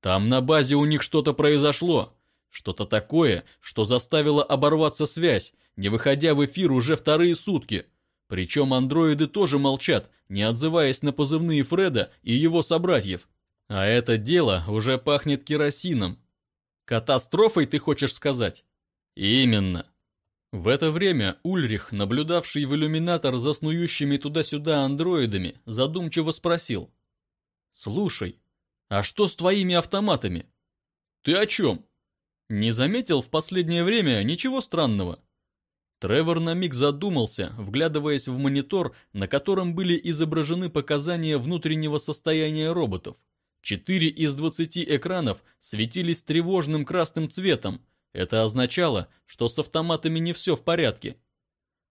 S1: Там на базе у них что-то произошло. Что-то такое, что заставило оборваться связь, не выходя в эфир уже вторые сутки. Причем андроиды тоже молчат, не отзываясь на позывные Фреда и его собратьев. А это дело уже пахнет керосином. Катастрофой, ты хочешь сказать? Именно. В это время Ульрих, наблюдавший в иллюминатор за снующими туда-сюда андроидами, задумчиво спросил. «Слушай, «А что с твоими автоматами?» «Ты о чем?» «Не заметил в последнее время ничего странного?» Тревор на миг задумался, вглядываясь в монитор, на котором были изображены показания внутреннего состояния роботов. Четыре из двадцати экранов светились тревожным красным цветом. Это означало, что с автоматами не все в порядке.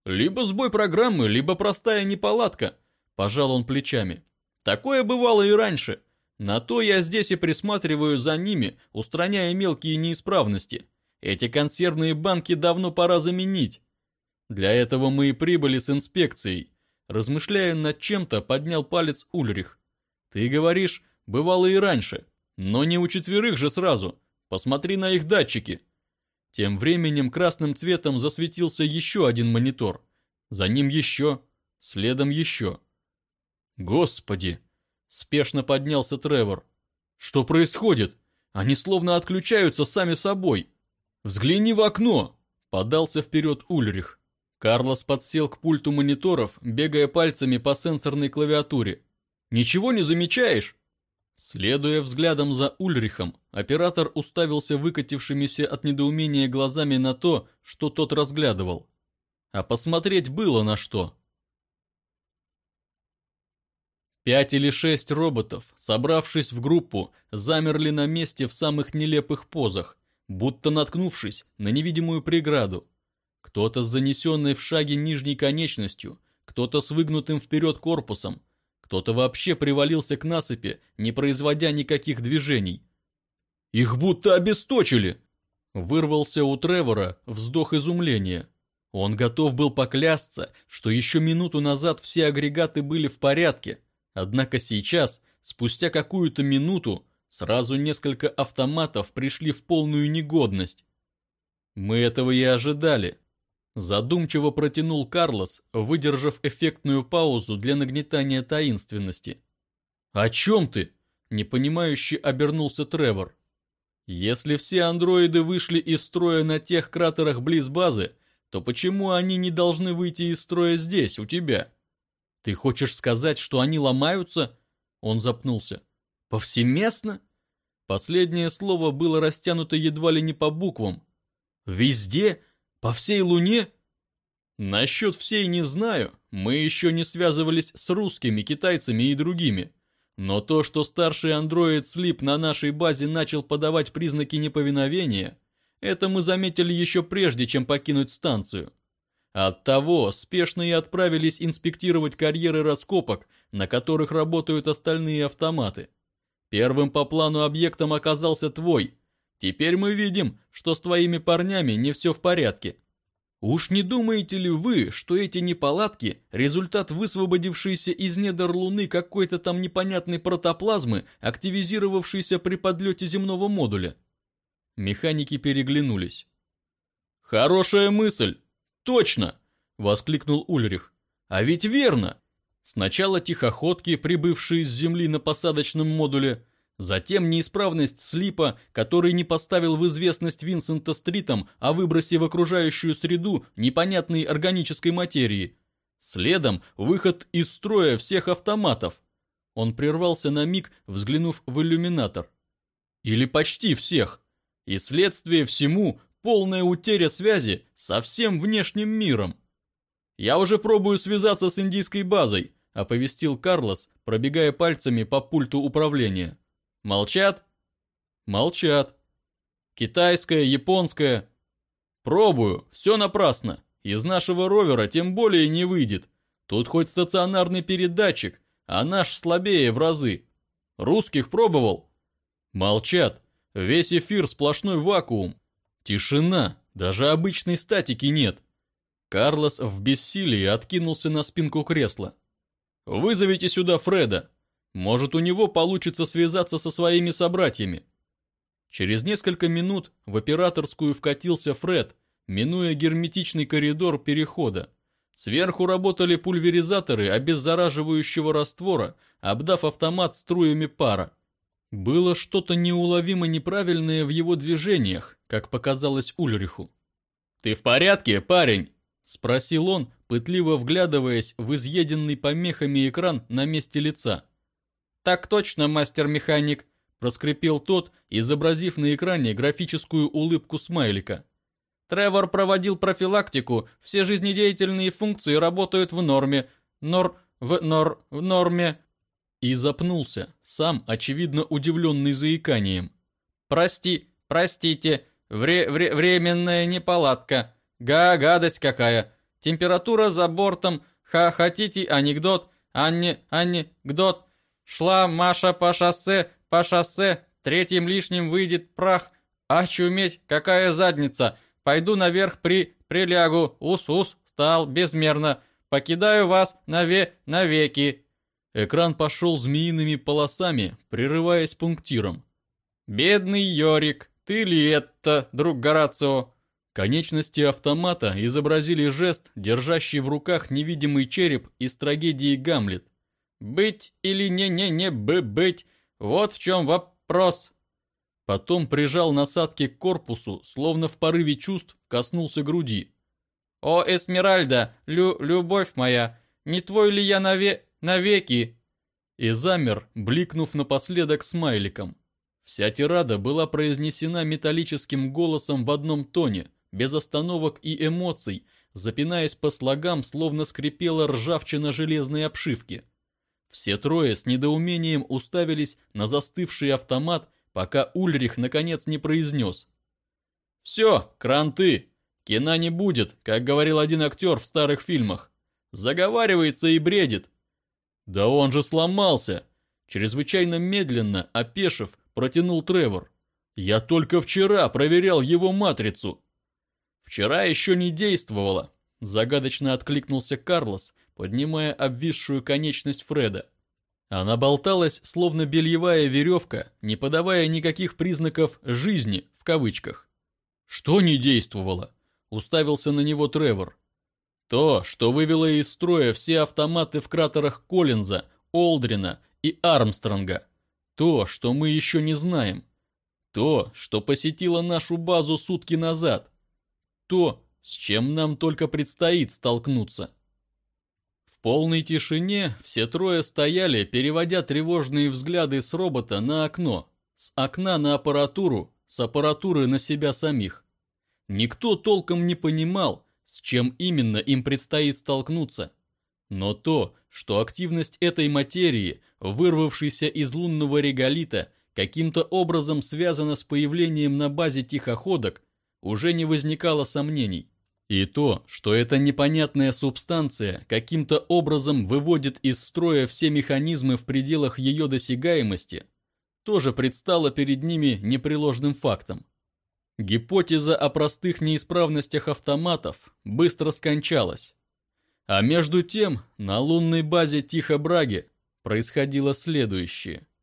S1: «Либо сбой программы, либо простая неполадка», – пожал он плечами. «Такое бывало и раньше. На то я здесь и присматриваю за ними, устраняя мелкие неисправности. Эти консервные банки давно пора заменить. Для этого мы и прибыли с инспекцией. Размышляя над чем-то, поднял палец Ульрих. Ты говоришь, бывало и раньше, но не у четверых же сразу. Посмотри на их датчики. Тем временем красным цветом засветился еще один монитор. За ним еще, следом еще. Господи, Спешно поднялся Тревор. «Что происходит? Они словно отключаются сами собой. Взгляни в окно!» Подался вперед Ульрих. Карлос подсел к пульту мониторов, бегая пальцами по сенсорной клавиатуре. «Ничего не замечаешь?» Следуя взглядом за Ульрихом, оператор уставился выкатившимися от недоумения глазами на то, что тот разглядывал. А посмотреть было на что. Пять или шесть роботов, собравшись в группу, замерли на месте в самых нелепых позах, будто наткнувшись на невидимую преграду. Кто-то с занесенной в шаге нижней конечностью, кто-то с выгнутым вперед корпусом, кто-то вообще привалился к насыпи, не производя никаких движений. «Их будто обесточили!» Вырвался у Тревора вздох изумления. Он готов был поклясться, что еще минуту назад все агрегаты были в порядке, Однако сейчас, спустя какую-то минуту, сразу несколько автоматов пришли в полную негодность. Мы этого и ожидали. Задумчиво протянул Карлос, выдержав эффектную паузу для нагнетания таинственности. «О чем ты?» – непонимающе обернулся Тревор. «Если все андроиды вышли из строя на тех кратерах близ базы, то почему они не должны выйти из строя здесь, у тебя?» «Ты хочешь сказать, что они ломаются?» Он запнулся. «Повсеместно?» Последнее слово было растянуто едва ли не по буквам. «Везде? По всей Луне?» «Насчет всей не знаю. Мы еще не связывались с русскими, китайцами и другими. Но то, что старший андроид Слип на нашей базе начал подавать признаки неповиновения, это мы заметили еще прежде, чем покинуть станцию. Оттого спешно и отправились инспектировать карьеры раскопок, на которых работают остальные автоматы. Первым по плану объектом оказался твой. Теперь мы видим, что с твоими парнями не все в порядке. Уж не думаете ли вы, что эти неполадки – результат высвободившейся из недр Луны какой-то там непонятной протоплазмы, активизировавшейся при подлете земного модуля? Механики переглянулись. «Хорошая мысль!» «Точно!» — воскликнул Ульрих. «А ведь верно!» Сначала тихоходки, прибывшие с Земли на посадочном модуле, Затем неисправность слипа, который не поставил в известность Винсента Стритом о выбросе в окружающую среду непонятной органической материи. Следом выход из строя всех автоматов. Он прервался на миг, взглянув в иллюминатор. Или почти всех. И следствие всему полная утеря связи со всем внешним миром. «Я уже пробую связаться с индийской базой», оповестил Карлос, пробегая пальцами по пульту управления. Молчат? Молчат. Китайская, японская. Пробую, все напрасно. Из нашего ровера тем более не выйдет. Тут хоть стационарный передатчик, а наш слабее в разы. Русских пробовал? Молчат. Весь эфир сплошной вакуум. Тишина, даже обычной статики нет. Карлос в бессилии откинулся на спинку кресла. «Вызовите сюда Фреда», может, у него получится связаться со своими собратьями. Через несколько минут в операторскую вкатился Фред, минуя герметичный коридор перехода. Сверху работали пульверизаторы обеззараживающего раствора, обдав автомат струями пара. Было что-то неуловимо неправильное в его движениях, как показалось Ульриху. «Ты в порядке, парень?» – спросил он, пытливо вглядываясь в изъеденный помехами экран на месте лица. «Так точно, мастер-механик», – проскрипел тот, изобразив на экране графическую улыбку смайлика. Тревор проводил профилактику, все жизнедеятельные функции работают в норме. Нор... в нор... в норме. И запнулся, сам, очевидно, удивленный заиканием. «Прости, простите, вре... вре... временная неполадка. Га, гадость какая. Температура за бортом. Ха, хотите анекдот? Анне, анекдот. Шла Маша по шоссе, по шоссе, третьим лишним выйдет прах. Очуметь, какая задница. Пойду наверх при, прилягу, ус-ус, стал безмерно. Покидаю вас наве, навеки. Экран пошел змеиными полосами, прерываясь пунктиром. «Бедный Йорик, ты ли это, друг Горацио?» Конечности автомата изобразили жест, держащий в руках невидимый череп из трагедии «Гамлет». Быть или не-не-не быть, вот в чем вопрос. Потом прижал насадки к корпусу, словно в порыве чувств коснулся груди. «О, Эсмеральда, лю любовь моя, не твой ли я наве навеки?» И замер, бликнув напоследок смайликом. Вся тирада была произнесена металлическим голосом в одном тоне, без остановок и эмоций, запинаясь по слогам, словно скрипела ржавчина железной обшивки. Все трое с недоумением уставились на застывший автомат, пока Ульрих наконец не произнес. «Все, кранты! Кино не будет, как говорил один актер в старых фильмах. Заговаривается и бредит». «Да он же сломался!» Чрезвычайно медленно, опешив, протянул Тревор. «Я только вчера проверял его матрицу». «Вчера еще не действовало», загадочно откликнулся Карлос, поднимая обвисшую конечность Фреда. Она болталась, словно бельевая веревка, не подавая никаких признаков «жизни» в кавычках. «Что не действовало?» – уставился на него Тревор. «То, что вывело из строя все автоматы в кратерах Коллинза, Олдрина и Армстронга. То, что мы еще не знаем. То, что посетило нашу базу сутки назад. То, с чем нам только предстоит столкнуться». Полной тишине все трое стояли, переводя тревожные взгляды с робота на окно, с окна на аппаратуру, с аппаратуры на себя самих. Никто толком не понимал, с чем именно им предстоит столкнуться. Но то, что активность этой материи, вырвавшейся из лунного реголита, каким-то образом связана с появлением на базе тихоходок, уже не возникало сомнений. И то, что эта непонятная субстанция каким-то образом выводит из строя все механизмы в пределах ее досягаемости, тоже предстало перед ними непреложным фактом. Гипотеза о простых неисправностях автоматов быстро скончалась. А между тем, на лунной базе Тихо-Браги происходило следующее –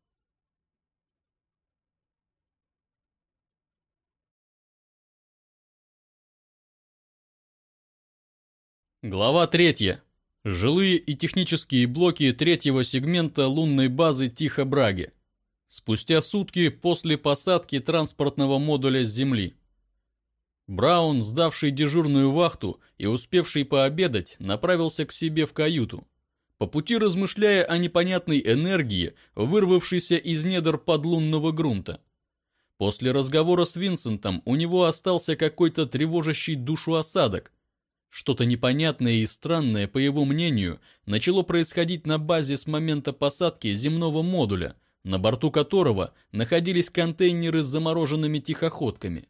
S1: Глава 3. Жилые и технические блоки третьего сегмента лунной базы Тихо-Браги. Спустя сутки после посадки транспортного модуля с Земли. Браун, сдавший дежурную вахту и успевший пообедать, направился к себе в каюту. По пути размышляя о непонятной энергии, вырвавшейся из недр подлунного грунта. После разговора с Винсентом у него остался какой-то тревожащий душу осадок. Что-то непонятное и странное, по его мнению, начало происходить на базе с момента посадки земного модуля, на борту которого находились контейнеры с замороженными тихоходками.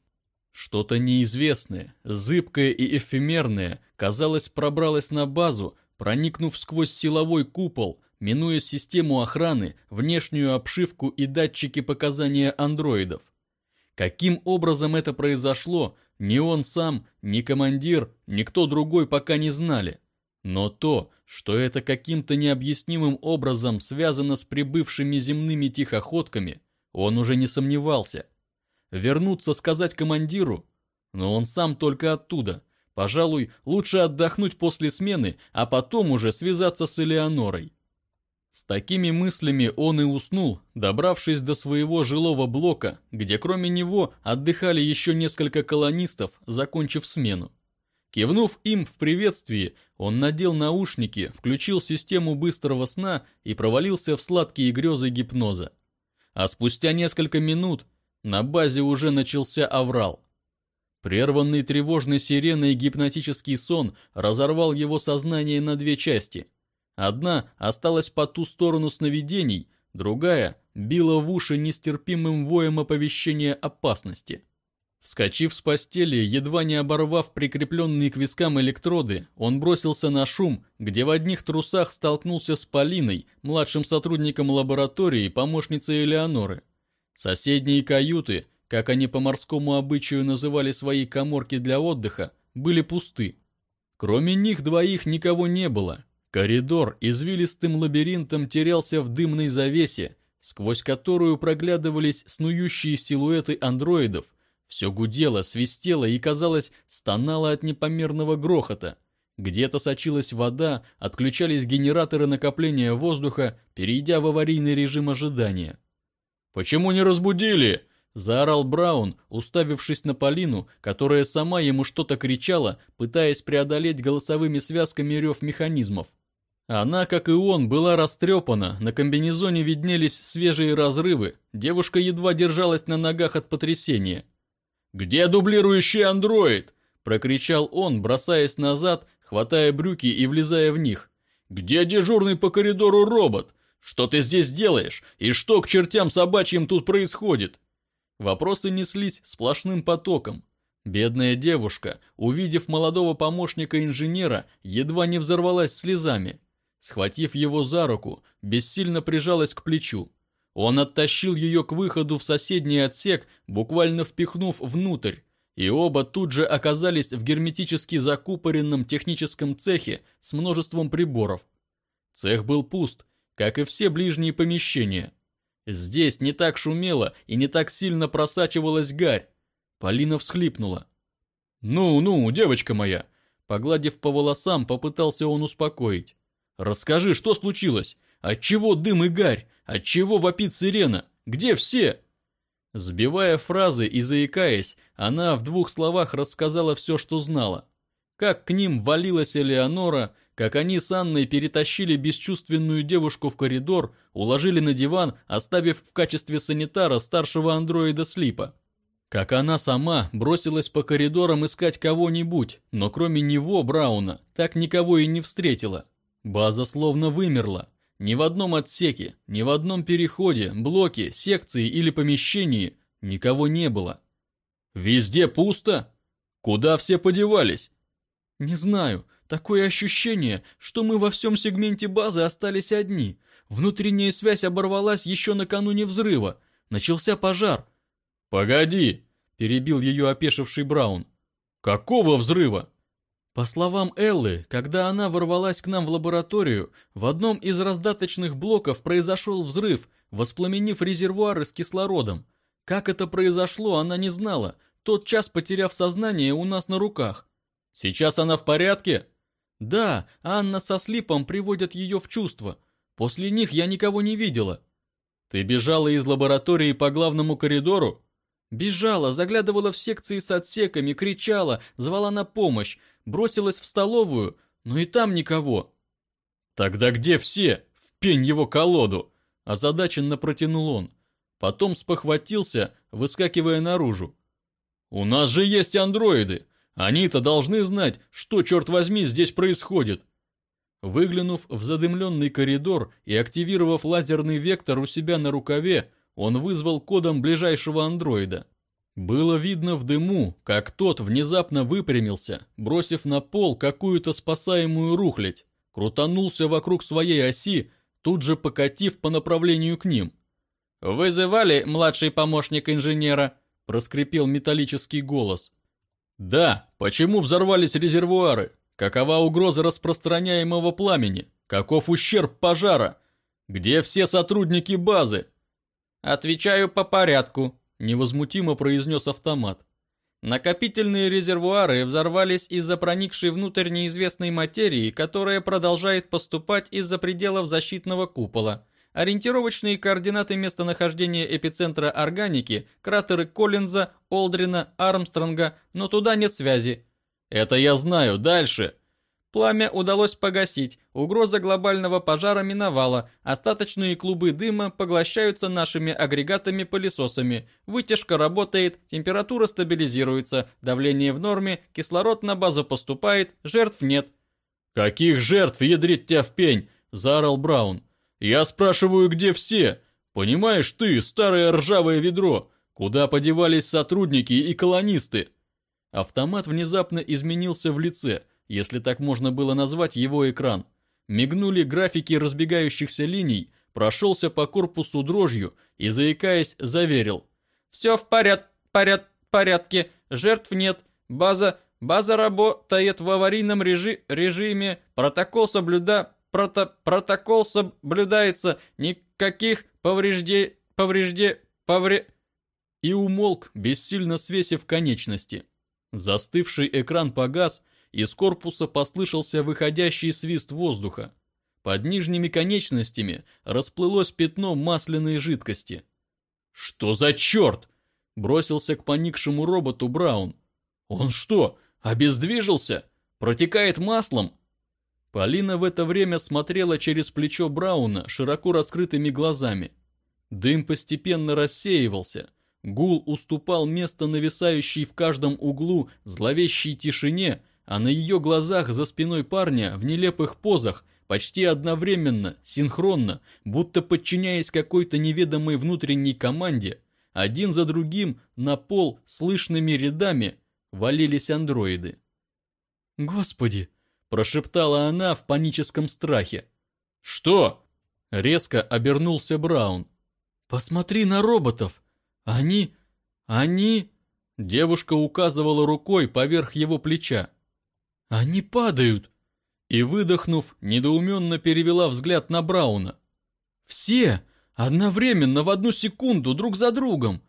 S1: Что-то неизвестное, зыбкое и эфемерное, казалось, пробралось на базу, проникнув сквозь силовой купол, минуя систему охраны, внешнюю обшивку и датчики показания андроидов. Каким образом это произошло, ни он сам, ни командир, никто другой пока не знали. Но то, что это каким-то необъяснимым образом связано с прибывшими земными тихоходками, он уже не сомневался. Вернуться сказать командиру? Но он сам только оттуда. Пожалуй, лучше отдохнуть после смены, а потом уже связаться с Элеонорой. С такими мыслями он и уснул, добравшись до своего жилого блока, где кроме него отдыхали еще несколько колонистов, закончив смену. Кивнув им в приветствии, он надел наушники, включил систему быстрого сна и провалился в сладкие грезы гипноза. А спустя несколько минут на базе уже начался аврал. Прерванный тревожной сиреной гипнотический сон разорвал его сознание на две части – Одна осталась по ту сторону сновидений, другая била в уши нестерпимым воем оповещения опасности. Вскочив с постели, едва не оборвав прикрепленные к вискам электроды, он бросился на шум, где в одних трусах столкнулся с Полиной, младшим сотрудником лаборатории, помощницей Элеоноры. Соседние каюты, как они по морскому обычаю называли свои коморки для отдыха, были пусты. Кроме них двоих никого не было, Коридор извилистым лабиринтом терялся в дымной завесе, сквозь которую проглядывались снующие силуэты андроидов. Все гудело, свистело и, казалось, стонало от непомерного грохота. Где-то сочилась вода, отключались генераторы накопления воздуха, перейдя в аварийный режим ожидания. «Почему не разбудили?» – заорал Браун, уставившись на Полину, которая сама ему что-то кричала, пытаясь преодолеть голосовыми связками рев механизмов. Она, как и он, была растрепана, на комбинезоне виднелись свежие разрывы, девушка едва держалась на ногах от потрясения. «Где дублирующий андроид?» – прокричал он, бросаясь назад, хватая брюки и влезая в них. «Где дежурный по коридору робот? Что ты здесь делаешь? И что к чертям собачьим тут происходит?» Вопросы неслись сплошным потоком. Бедная девушка, увидев молодого помощника инженера, едва не взорвалась слезами. Схватив его за руку, бессильно прижалась к плечу. Он оттащил ее к выходу в соседний отсек, буквально впихнув внутрь, и оба тут же оказались в герметически закупоренном техническом цехе с множеством приборов. Цех был пуст, как и все ближние помещения. Здесь не так шумело и не так сильно просачивалась гарь. Полина всхлипнула. «Ну-ну, девочка моя!» Погладив по волосам, попытался он успокоить. Расскажи, что случилось? Отчего дым и гарь? Отчего вопит сирена? Где все?» Сбивая фразы и заикаясь, она в двух словах рассказала все, что знала. Как к ним валилась Элеонора, как они с Анной перетащили бесчувственную девушку в коридор, уложили на диван, оставив в качестве санитара старшего андроида Слипа. Как она сама бросилась по коридорам искать кого-нибудь, но кроме него, Брауна, так никого и не встретила. База словно вымерла. Ни в одном отсеке, ни в одном переходе, блоке, секции или помещении никого не было. Везде пусто? Куда все подевались? Не знаю. Такое ощущение, что мы во всем сегменте базы остались одни. Внутренняя связь оборвалась еще накануне взрыва. Начался пожар. «Погоди!» – перебил ее опешивший Браун. «Какого взрыва?» По словам Эллы, когда она ворвалась к нам в лабораторию, в одном из раздаточных блоков произошел взрыв, воспламенив резервуары с кислородом. Как это произошло, она не знала, тот час потеряв сознание у нас на руках. Сейчас она в порядке? Да, Анна со Слипом приводят ее в чувство. После них я никого не видела. Ты бежала из лаборатории по главному коридору?
S2: Бежала, заглядывала в секции с отсеками, кричала, звала на помощь, бросилась в столовую, но и там никого.
S1: Тогда где все? В пень его колоду! Озадаченно протянул он. Потом спохватился, выскакивая наружу. «У нас же есть андроиды! Они-то должны знать, что, черт возьми, здесь происходит!» Выглянув в задымленный коридор и активировав лазерный вектор у себя на рукаве, он вызвал кодом ближайшего андроида. Было видно в дыму, как тот внезапно выпрямился, бросив на пол какую-то спасаемую рухлядь, крутанулся вокруг своей оси, тут же покатив по направлению к ним.
S2: «Вызывали младший помощник инженера?» – проскрипел металлический голос.
S1: «Да, почему взорвались резервуары? Какова угроза распространяемого пламени? Каков ущерб пожара? Где все сотрудники базы?»
S2: «Отвечаю по порядку», – невозмутимо произнес автомат. Накопительные резервуары взорвались из-за проникшей внутрь неизвестной материи, которая продолжает поступать из-за пределов защитного купола. Ориентировочные координаты местонахождения эпицентра органики – кратеры Коллинза, Олдрина, Армстронга, но туда нет связи.
S1: Это я знаю, дальше.
S2: Пламя удалось погасить, угроза глобального пожара миновала, остаточные клубы дыма поглощаются нашими агрегатами-пылесосами, вытяжка работает, температура стабилизируется, давление в норме, кислород на базу поступает, жертв нет.
S1: «Каких жертв ядрит тебя в пень?» – заорал Браун. «Я спрашиваю, где все? Понимаешь ты, старое ржавое ведро, куда подевались сотрудники и колонисты?» Автомат внезапно изменился в лице – если так можно было назвать его экран. Мигнули графики разбегающихся линий, прошелся по корпусу дрожью и, заикаясь, заверил.
S2: «Все в поряд, поряд, порядке, жертв нет, база, база работает в аварийном режи, режиме, протокол соблюда, прото, протокол соблюдается, никаких повреждений, поврежде, повре...»
S1: И умолк, бессильно свесив конечности. Застывший экран погас, из корпуса послышался выходящий свист воздуха. Под нижними конечностями расплылось пятно масляной жидкости. «Что за черт?» – бросился к поникшему роботу Браун. «Он что, обездвижился? Протекает маслом?» Полина в это время смотрела через плечо Брауна широко раскрытыми глазами. Дым постепенно рассеивался. Гул уступал место нависающей в каждом углу зловещей тишине – а на ее глазах за спиной парня в нелепых позах, почти одновременно, синхронно, будто подчиняясь какой-то неведомой внутренней команде, один за другим на пол слышными рядами валились андроиды. «Господи!» – прошептала она в паническом страхе. «Что?» – резко обернулся Браун. «Посмотри на роботов! Они... они...» Девушка указывала рукой поверх его плеча. «Они падают!» И, выдохнув, недоуменно перевела взгляд на Брауна. «Все! Одновременно, в одну секунду, друг за другом!»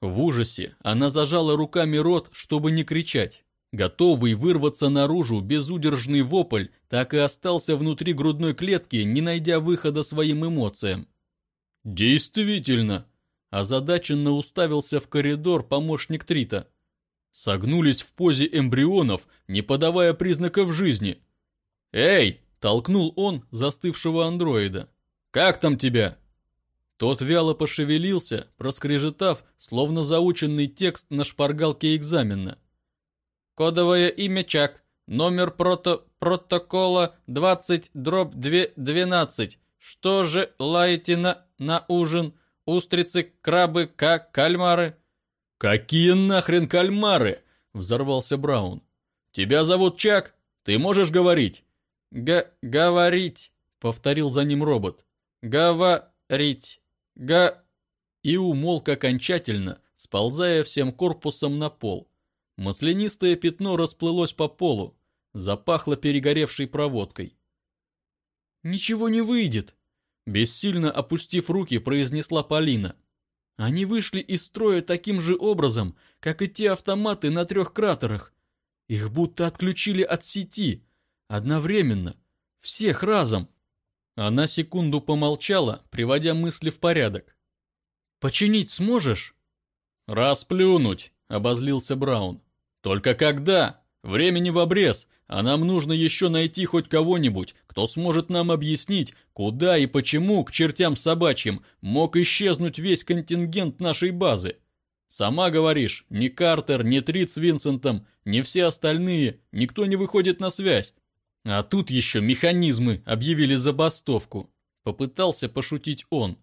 S1: В ужасе она зажала руками рот, чтобы не кричать. Готовый вырваться наружу, безудержный вопль так и остался внутри грудной клетки, не найдя выхода своим эмоциям. «Действительно!» Озадаченно уставился в коридор помощник Трита. Согнулись в позе эмбрионов, не подавая признаков жизни. «Эй!» – толкнул он застывшего андроида. «Как там тебя?» Тот вяло пошевелился, проскрежетав, словно заученный текст на шпаргалке экзамена.
S2: «Кодовое имя Чак, номер прото протокола 20 дробь 12. Что же лаете на, на ужин? Устрицы, крабы, как кальмары?»
S1: «Какие нахрен кальмары?» – взорвался Браун. «Тебя зовут Чак? Ты можешь говорить?»
S2: «Г... говорить», – повторил за ним робот. «Говорить. Га...»
S1: И умолк окончательно, сползая всем корпусом на пол. Маслянистое пятно расплылось по полу, запахло перегоревшей проводкой. «Ничего не выйдет», – бессильно опустив руки, произнесла Полина. Они вышли из строя таким же образом, как и те автоматы на трех кратерах. Их будто отключили от сети. Одновременно. Всех разом. Она секунду помолчала, приводя мысли в порядок. «Починить сможешь?» «Расплюнуть», — обозлился Браун. «Только когда? Времени в обрез, а нам нужно еще найти хоть кого-нибудь, кто сможет нам объяснить, куда и почему к чертям собачьим мог исчезнуть весь контингент нашей базы. Сама говоришь, ни Картер, ни Трид с Винсентом, ни все остальные, никто не выходит на связь. А тут еще механизмы объявили забастовку. Попытался пошутить он.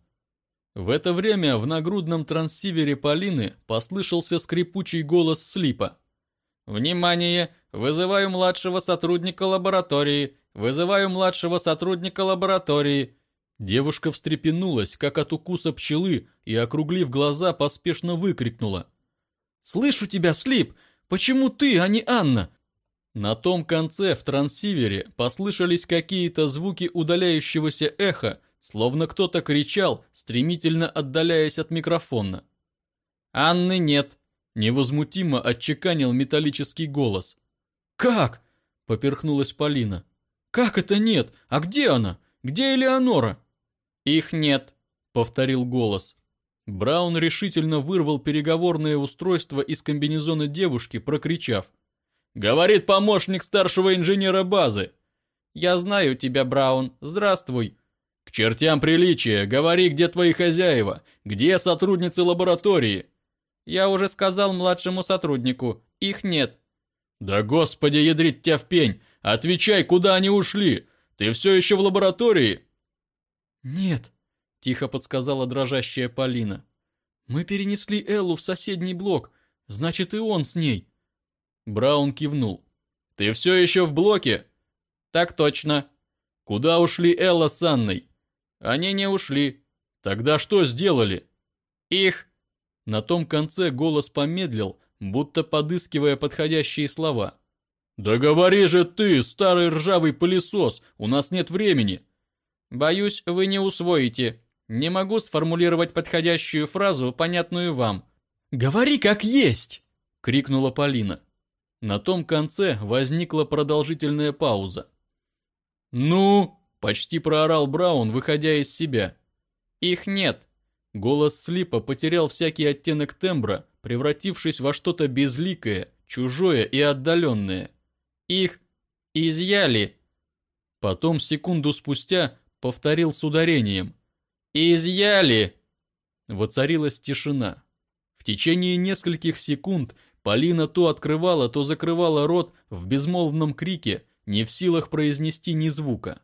S1: В это время в нагрудном транссивере Полины послышался скрипучий голос Слипа.
S2: «Внимание! Вызываю младшего сотрудника лаборатории! Вызываю младшего сотрудника лаборатории!»
S1: Девушка встрепенулась, как от укуса пчелы, и, округлив глаза, поспешно выкрикнула. «Слышу тебя, Слип! Почему ты, а не Анна? На том конце в трансивере послышались какие-то звуки удаляющегося эха, словно кто-то кричал, стремительно отдаляясь от микрофона.
S2: «Анны нет», — невозмутимо отчеканил металлический голос.
S1: «Как?» — поперхнулась Полина. «Как это нет? А где она? Где Элеонора?»
S2: «Их нет», — повторил голос.
S1: Браун решительно вырвал переговорное устройство из комбинезона девушки, прокричав. Говорит помощник старшего инженера базы.
S2: Я знаю тебя, Браун. Здравствуй.
S1: К чертям приличия. Говори, где твои хозяева? Где сотрудницы лаборатории?
S2: Я уже сказал младшему сотруднику. Их нет.
S1: Да господи, ядрить тебя в пень. Отвечай, куда они ушли? Ты все еще в лаборатории?
S3: Нет, тихо подсказала дрожащая Полина. Мы перенесли Эллу в соседний блок. Значит, и он с ней.
S1: Браун кивнул. «Ты все еще в блоке?»
S2: «Так точно».
S1: «Куда ушли Элла с Анной?»
S2: «Они не ушли».
S1: «Тогда что сделали?»
S2: «Их...»
S1: На том конце голос помедлил, будто подыскивая подходящие слова. «Да говори же ты, старый ржавый пылесос, у нас нет времени!»
S2: «Боюсь, вы не усвоите. Не могу сформулировать подходящую фразу, понятную вам».
S3: «Говори как есть!» — крикнула Полина.
S1: На том конце возникла продолжительная пауза. «Ну?» – почти проорал Браун, выходя из себя.
S2: «Их нет».
S1: Голос Слипа потерял всякий оттенок тембра, превратившись во что-то безликое, чужое и отдаленное.
S2: «Их изъяли».
S1: Потом секунду спустя повторил с ударением.
S2: «Изъяли!»
S1: Воцарилась тишина. В течение нескольких секунд Полина то открывала, то закрывала рот в безмолвном крике, не в силах произнести ни звука.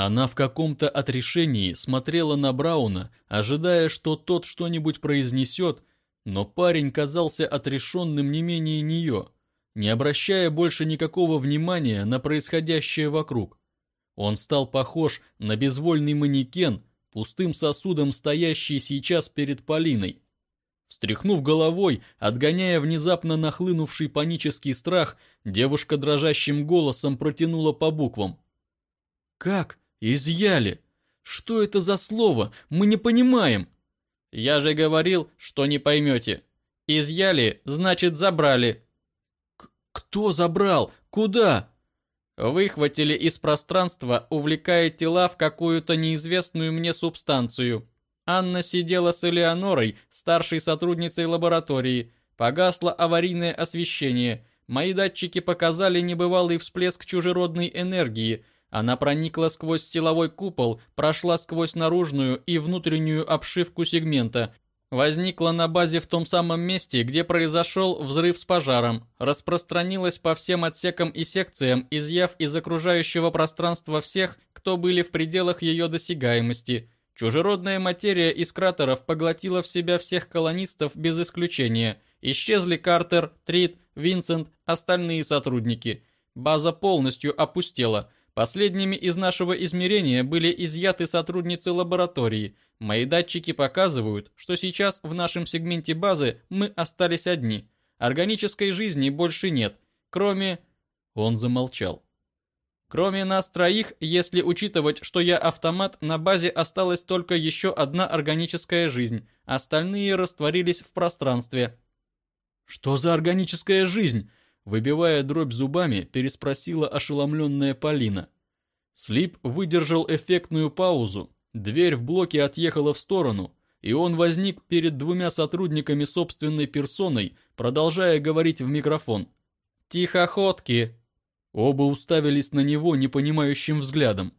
S1: Она в каком-то отрешении смотрела на Брауна, ожидая, что тот что-нибудь произнесет, но парень казался отрешенным не менее нее, не обращая больше никакого внимания на происходящее вокруг. Он стал похож на безвольный манекен, пустым сосудом стоящий сейчас перед Полиной. Встряхнув головой, отгоняя внезапно нахлынувший панический страх, девушка дрожащим голосом протянула по буквам. «Как? Изъяли? Что это за слово? Мы не понимаем!»
S2: «Я же говорил, что не поймете. Изъяли, значит забрали».
S1: К «Кто забрал? Куда?»
S2: «Выхватили из пространства, увлекая тела в какую-то неизвестную мне субстанцию. Анна сидела с Элеонорой, старшей сотрудницей лаборатории. Погасло аварийное освещение. Мои датчики показали небывалый всплеск чужеродной энергии. Она проникла сквозь силовой купол, прошла сквозь наружную и внутреннюю обшивку сегмента. Возникла на базе в том самом месте, где произошел взрыв с пожаром. Распространилась по всем отсекам и секциям, изъяв из окружающего пространства всех, кто были в пределах ее досягаемости – Чужеродная материя из кратеров поглотила в себя всех колонистов без исключения. Исчезли Картер, Трид, Винсент, остальные сотрудники. База полностью опустела. Последними из нашего измерения были изъяты сотрудницы лаборатории. Мои датчики показывают, что сейчас в нашем сегменте базы мы остались одни. Органической жизни больше нет, кроме...
S1: Он замолчал.
S2: Кроме нас троих, если учитывать, что я автомат, на базе осталась только еще одна органическая жизнь. Остальные растворились в пространстве.
S1: «Что за органическая жизнь?» Выбивая дробь зубами, переспросила ошеломленная Полина. Слип выдержал эффектную паузу, дверь в блоке отъехала в сторону, и он возник перед двумя сотрудниками собственной персоной, продолжая говорить в микрофон.
S2: «Тихоходки!»
S1: Оба уставились на него непонимающим взглядом.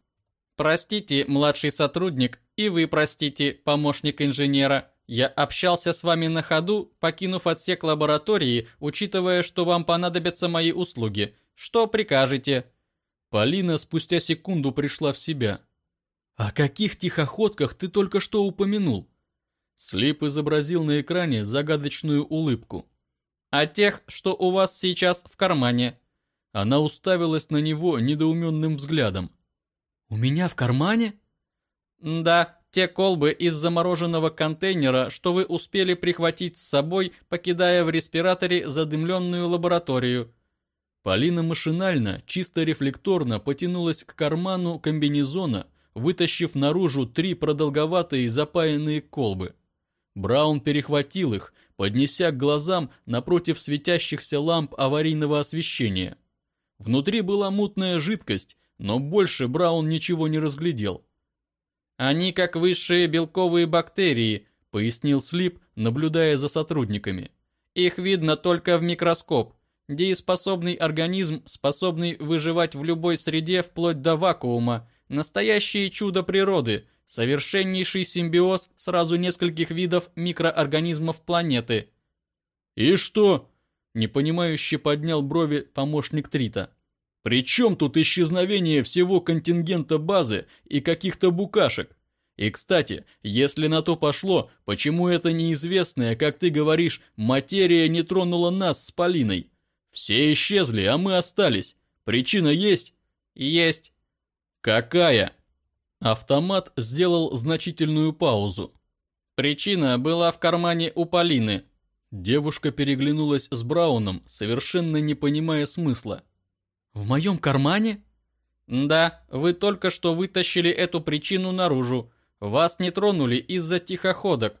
S2: «Простите, младший сотрудник, и вы простите, помощник инженера. Я общался с вами на ходу, покинув отсек лаборатории, учитывая, что вам понадобятся мои услуги. Что прикажете?»
S1: Полина спустя секунду пришла в себя. «О каких тихоходках ты только что упомянул?» Слип изобразил на экране загадочную улыбку.
S2: «О тех, что у вас сейчас в кармане».
S1: Она уставилась на него недоуменным взглядом. «У меня в кармане?»
S2: «Да, те колбы из замороженного контейнера, что вы успели прихватить с собой, покидая в респираторе задымленную лабораторию».
S1: Полина машинально, чисто рефлекторно потянулась к карману комбинезона, вытащив наружу три продолговатые запаянные колбы. Браун перехватил их, поднеся к глазам напротив светящихся ламп аварийного освещения. Внутри была мутная жидкость, но больше Браун ничего не разглядел.
S2: «Они как высшие белковые бактерии», — пояснил Слип, наблюдая за сотрудниками. «Их видно только в микроскоп. Дееспособный организм, способный выживать в любой среде вплоть до вакуума. Настоящее чудо природы — Совершеннейший симбиоз сразу нескольких видов микроорганизмов планеты.
S1: «И что?» – непонимающе поднял брови помощник Трита. «При чем тут исчезновение всего контингента базы и каких-то букашек? И, кстати, если на то пошло, почему эта неизвестная, как ты говоришь, материя не тронула нас с Полиной? Все исчезли, а мы остались. Причина есть?»
S2: «Есть».
S1: «Какая?» Автомат сделал значительную паузу.
S2: Причина была в кармане у Полины.
S1: Девушка переглянулась с Брауном, совершенно не понимая смысла.
S3: «В моем кармане?»
S2: «Да, вы только что вытащили эту причину наружу. Вас не тронули из-за тихоходок».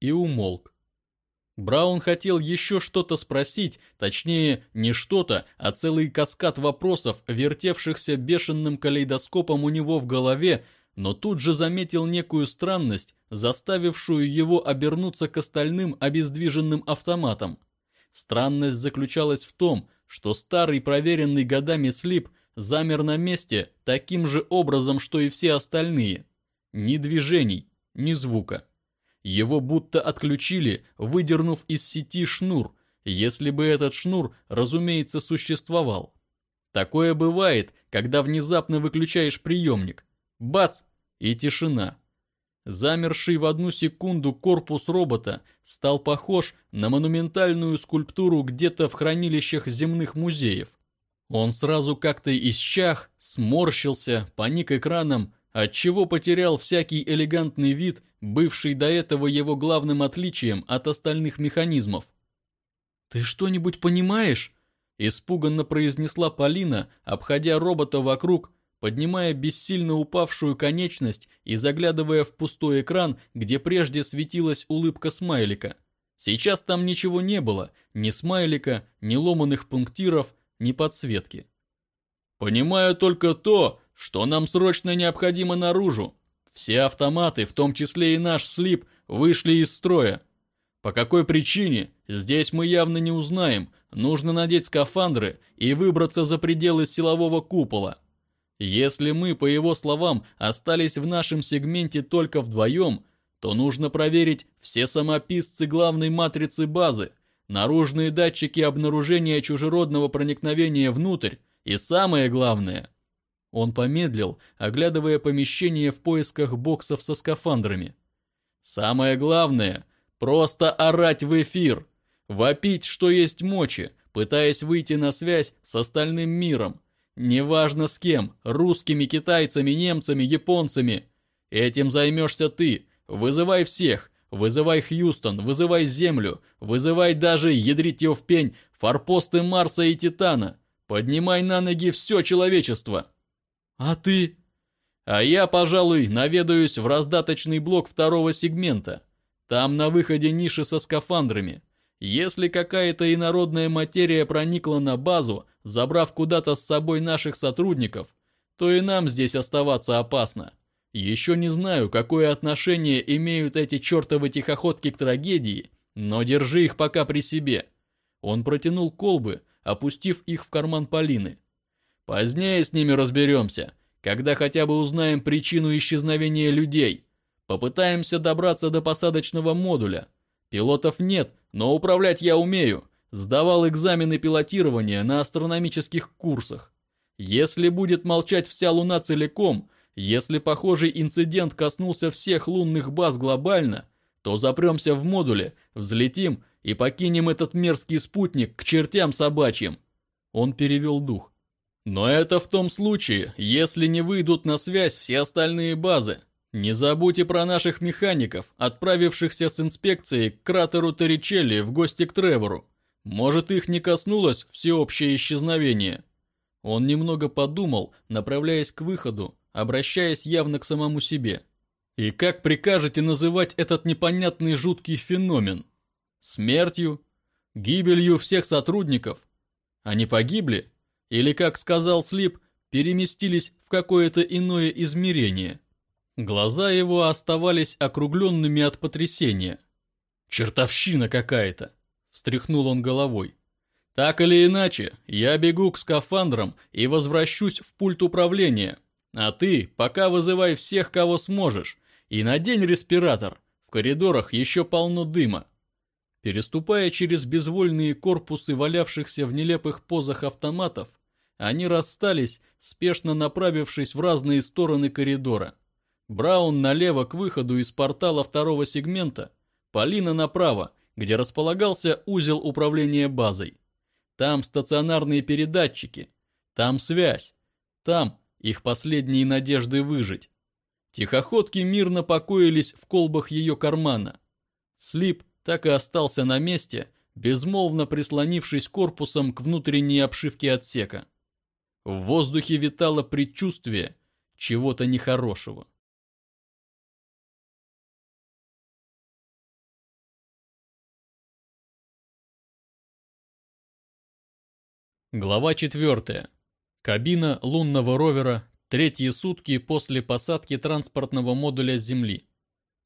S1: И умолк. Браун хотел еще что-то спросить, точнее, не что-то, а целый каскад вопросов, вертевшихся бешеным калейдоскопом у него в голове, но тут же заметил некую странность, заставившую его обернуться к остальным обездвиженным автоматам. Странность заключалась в том, что старый проверенный годами слип замер на месте таким же образом, что и все остальные. Ни движений, ни звука. Его будто отключили, выдернув из сети шнур, если бы этот шнур, разумеется, существовал. Такое бывает, когда внезапно выключаешь приемник. Бац! И тишина. Замерший в одну секунду корпус робота стал похож на монументальную скульптуру где-то в хранилищах земных музеев. Он сразу как-то исчах, сморщился, поник экраном, отчего потерял всякий элегантный вид, бывший до этого его главным отличием от остальных механизмов.
S3: «Ты что-нибудь понимаешь?»
S1: – испуганно произнесла Полина, обходя робота вокруг, поднимая бессильно упавшую конечность и заглядывая в пустой экран, где прежде светилась улыбка смайлика. Сейчас там ничего не было, ни смайлика, ни ломаных пунктиров, ни подсветки. «Понимаю только то, что нам срочно необходимо наружу. Все автоматы, в том числе и наш слип, вышли из строя. По какой причине, здесь мы явно не узнаем. Нужно надеть скафандры и выбраться за пределы силового купола. Если мы, по его словам, остались в нашем сегменте только вдвоем, то нужно проверить все самописцы главной матрицы базы, наружные датчики обнаружения чужеродного проникновения внутрь и самое главное – он помедлил, оглядывая помещение в поисках боксов со скафандрами. «Самое главное — просто орать в эфир, вопить, что есть мочи, пытаясь выйти на связь с остальным миром. Неважно с кем, русскими, китайцами, немцами, японцами. Этим займешься ты. Вызывай всех, вызывай Хьюстон, вызывай Землю, вызывай даже, ядрить ее в пень, форпосты Марса и Титана. Поднимай на ноги все человечество!»
S3: «А ты?»
S1: «А я, пожалуй, наведаюсь в раздаточный блок второго сегмента. Там на выходе ниши со скафандрами. Если какая-то инородная материя проникла на базу, забрав куда-то с собой наших сотрудников, то и нам здесь оставаться опасно. Еще не знаю, какое отношение имеют эти чертовы тихоходки к трагедии, но держи их пока при себе. Он протянул колбы, опустив их в карман Полины. Позднее с ними разберемся, когда хотя бы узнаем причину исчезновения людей. Попытаемся добраться до посадочного модуля. Пилотов нет, но управлять я умею. Сдавал экзамены пилотирования на астрономических курсах. Если будет молчать вся Луна целиком, если похожий инцидент коснулся всех лунных баз глобально, то запремся в модуле, взлетим и покинем этот мерзкий спутник к чертям собачьим. Он перевел дух. Но это в том случае, если не выйдут на связь все остальные базы. Не забудьте про наших механиков, отправившихся с инспекцией к кратеру Торричелли в гости к Тревору. Может, их не коснулось всеобщее исчезновение. Он немного подумал, направляясь к выходу, обращаясь явно к самому себе. И как прикажете называть этот непонятный жуткий феномен? Смертью? Гибелью всех сотрудников? Они погибли? Или, как сказал Слип, переместились в какое-то иное измерение? Глаза его оставались округленными от потрясения. «Чертовщина какая-то!» – встряхнул он головой. «Так или иначе, я бегу к скафандрам и возвращусь в пульт управления. А ты пока вызывай всех, кого сможешь, и надень респиратор. В коридорах еще полно дыма». Переступая через безвольные корпусы валявшихся в нелепых позах автоматов, они расстались, спешно направившись в разные стороны коридора. Браун налево к выходу из портала второго сегмента, Полина направо, где располагался узел управления базой. Там стационарные передатчики, там связь, там их последние надежды выжить. Тихоходки мирно покоились в колбах ее кармана. Слип так и остался на месте, безмолвно прислонившись корпусом к внутренней обшивке отсека. В воздухе витало предчувствие чего-то нехорошего. Глава 4. Кабина лунного ровера. Третьи сутки после посадки транспортного модуля с Земли.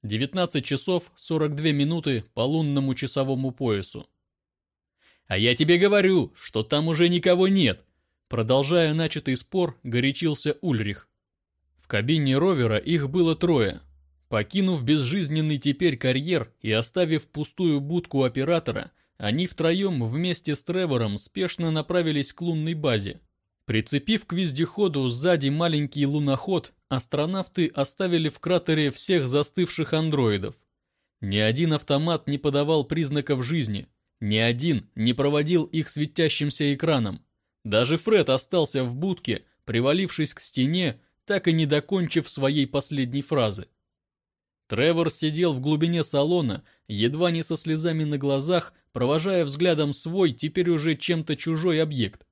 S1: 19 часов 42 минуты по лунному часовому поясу. «А я тебе говорю, что там уже никого нет!» Продолжая начатый спор, горячился Ульрих. В кабине ровера их было трое. Покинув безжизненный теперь карьер и оставив пустую будку оператора, они втроем вместе с Тревором спешно направились к лунной базе. Прицепив к вездеходу сзади маленький луноход, астронавты оставили в кратере всех застывших андроидов. Ни один автомат не подавал признаков жизни, ни один не проводил их светящимся экраном. Даже Фред остался в будке, привалившись к стене, так и не докончив своей последней фразы. Тревор сидел в глубине салона, едва не со слезами на глазах, провожая взглядом свой, теперь уже чем-то чужой объект.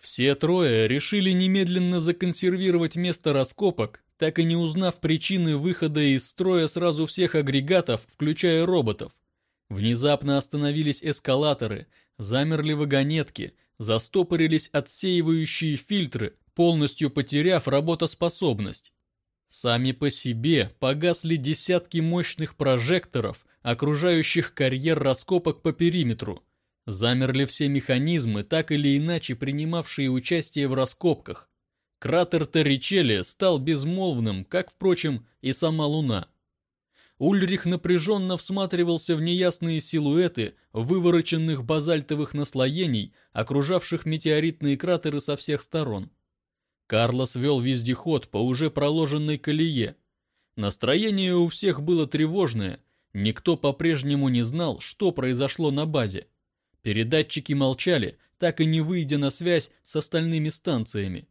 S1: Все трое решили немедленно законсервировать место раскопок, так и не узнав причины выхода из строя сразу всех агрегатов, включая роботов. Внезапно остановились эскалаторы, замерли вагонетки – застопорились отсеивающие фильтры, полностью потеряв работоспособность. Сами по себе погасли десятки мощных прожекторов, окружающих карьер раскопок по периметру. Замерли все механизмы, так или иначе принимавшие участие в раскопках. Кратер Торричелли стал безмолвным, как, впрочем, и сама Луна. Ульрих напряженно всматривался в неясные силуэты вывороченных базальтовых наслоений, окружавших метеоритные кратеры со всех сторон. Карлос вел вездеход по уже проложенной колее. Настроение у всех было тревожное, никто по-прежнему не знал, что произошло на базе. Передатчики молчали, так и не выйдя на связь с остальными станциями.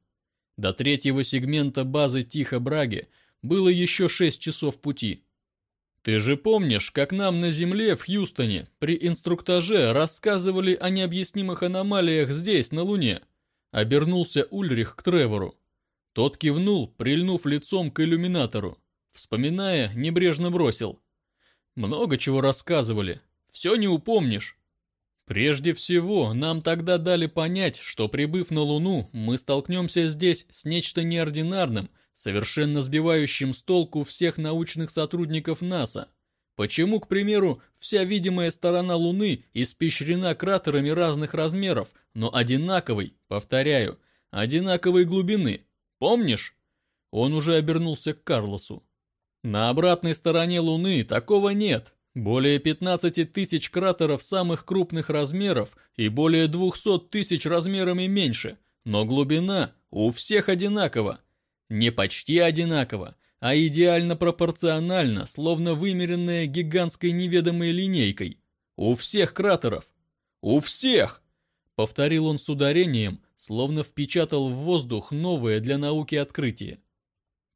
S1: До третьего сегмента базы Тихо-Браги было еще шесть часов пути. Ты же помнишь, как нам на Земле в Хьюстоне при инструктаже рассказывали о необъяснимых аномалиях здесь, на Луне? Обернулся Ульрих к Тревору. Тот кивнул, прильнув лицом к иллюминатору. Вспоминая, небрежно бросил. Много чего рассказывали. Все не упомнишь. Прежде всего, нам тогда дали понять, что прибыв на Луну, мы столкнемся здесь с нечто неординарным, совершенно сбивающим с толку всех научных сотрудников НАСА. Почему, к примеру, вся видимая сторона Луны испещрена кратерами разных размеров, но одинаковой, повторяю, одинаковой глубины? Помнишь? Он уже обернулся к Карлосу. На обратной стороне Луны такого нет. Более 15 тысяч кратеров самых крупных размеров и более 200 тысяч размерами меньше, но глубина у всех одинакова. Не почти одинаково, а идеально пропорционально, словно вымеренная гигантской неведомой линейкой. У всех кратеров. У всех! Повторил он с ударением, словно впечатал в воздух новое для науки открытие.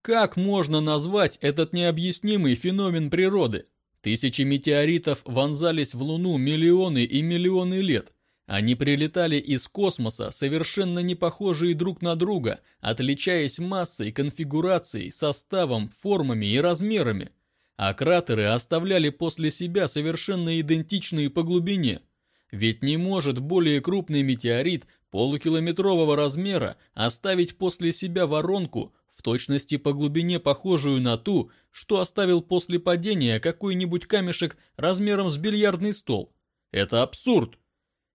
S1: Как можно назвать этот необъяснимый феномен природы? Тысячи метеоритов вонзались в Луну миллионы и миллионы лет. Они прилетали из космоса, совершенно не похожие друг на друга, отличаясь массой, конфигурацией, составом, формами и размерами. А кратеры оставляли после себя совершенно идентичные по глубине. Ведь не может более крупный метеорит полукилометрового размера оставить после себя воронку, в точности по глубине похожую на ту, что оставил после падения какой-нибудь камешек размером с бильярдный стол. Это абсурд.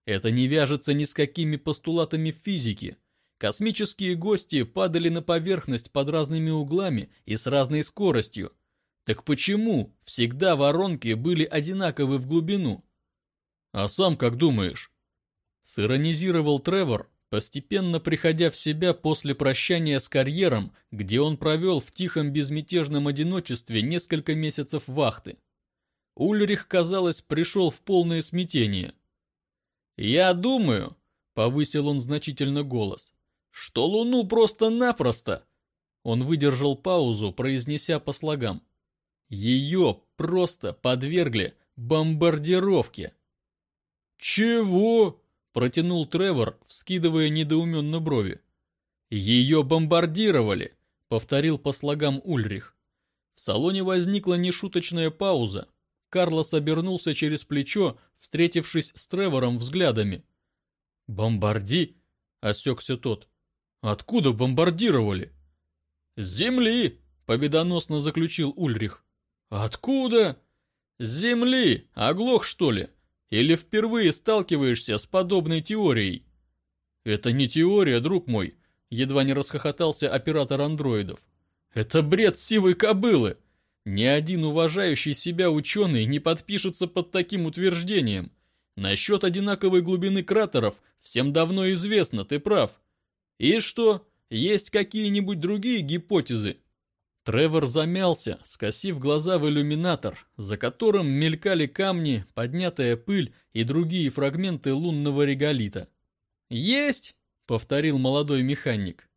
S1: Это не вяжется ни с какими постулатами физики. Космические гости падали на поверхность под разными углами и с разной скоростью. Так почему всегда воронки были одинаковы в глубину? А сам как думаешь? Сиронизировал Тревор, постепенно приходя в себя после прощания с карьером, где он провел в тихом безмятежном одиночестве несколько месяцев вахты. Ульрих, казалось, пришел в полное смятение. «Я думаю», — повысил он значительно голос, — «что Луну просто-напросто...» Он выдержал паузу, произнеся по слогам. «Ее просто подвергли бомбардировке». «Чего?» Протянул Тревор, вскидывая недоуменно брови. «Ее бомбардировали!» — повторил по слогам Ульрих. В салоне возникла нешуточная пауза. Карлос обернулся через плечо, встретившись с Тревором взглядами. «Бомбарди?» — осекся тот. «Откуда бомбардировали?» «С земли!» — победоносно заключил Ульрих. «Откуда?» «С земли! Оглох, что ли?» Или впервые сталкиваешься с подобной теорией? Это не теория, друг мой, едва не расхохотался оператор андроидов. Это бред сивой кобылы. Ни один уважающий себя ученый не подпишется под таким утверждением. Насчет одинаковой глубины кратеров всем давно известно, ты прав. И что, есть какие-нибудь другие гипотезы? Тревор замялся, скосив глаза в иллюминатор, за которым мелькали камни, поднятая пыль и другие фрагменты лунного реголита. «Есть!» — повторил молодой механик.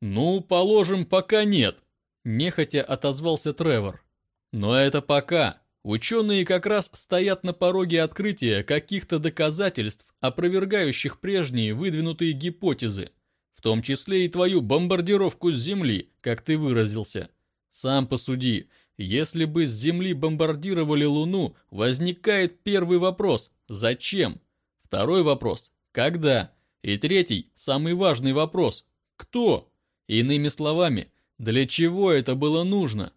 S1: «Ну, положим, пока нет», — нехотя отозвался Тревор. «Но это пока. Ученые как раз стоят на пороге открытия каких-то доказательств, опровергающих прежние выдвинутые гипотезы том числе и твою бомбардировку с земли, как ты выразился. Сам посуди, если бы с земли бомбардировали Луну, возникает первый вопрос – зачем? Второй вопрос – когда? И третий, самый важный вопрос – кто? Иными словами, для чего это было нужно?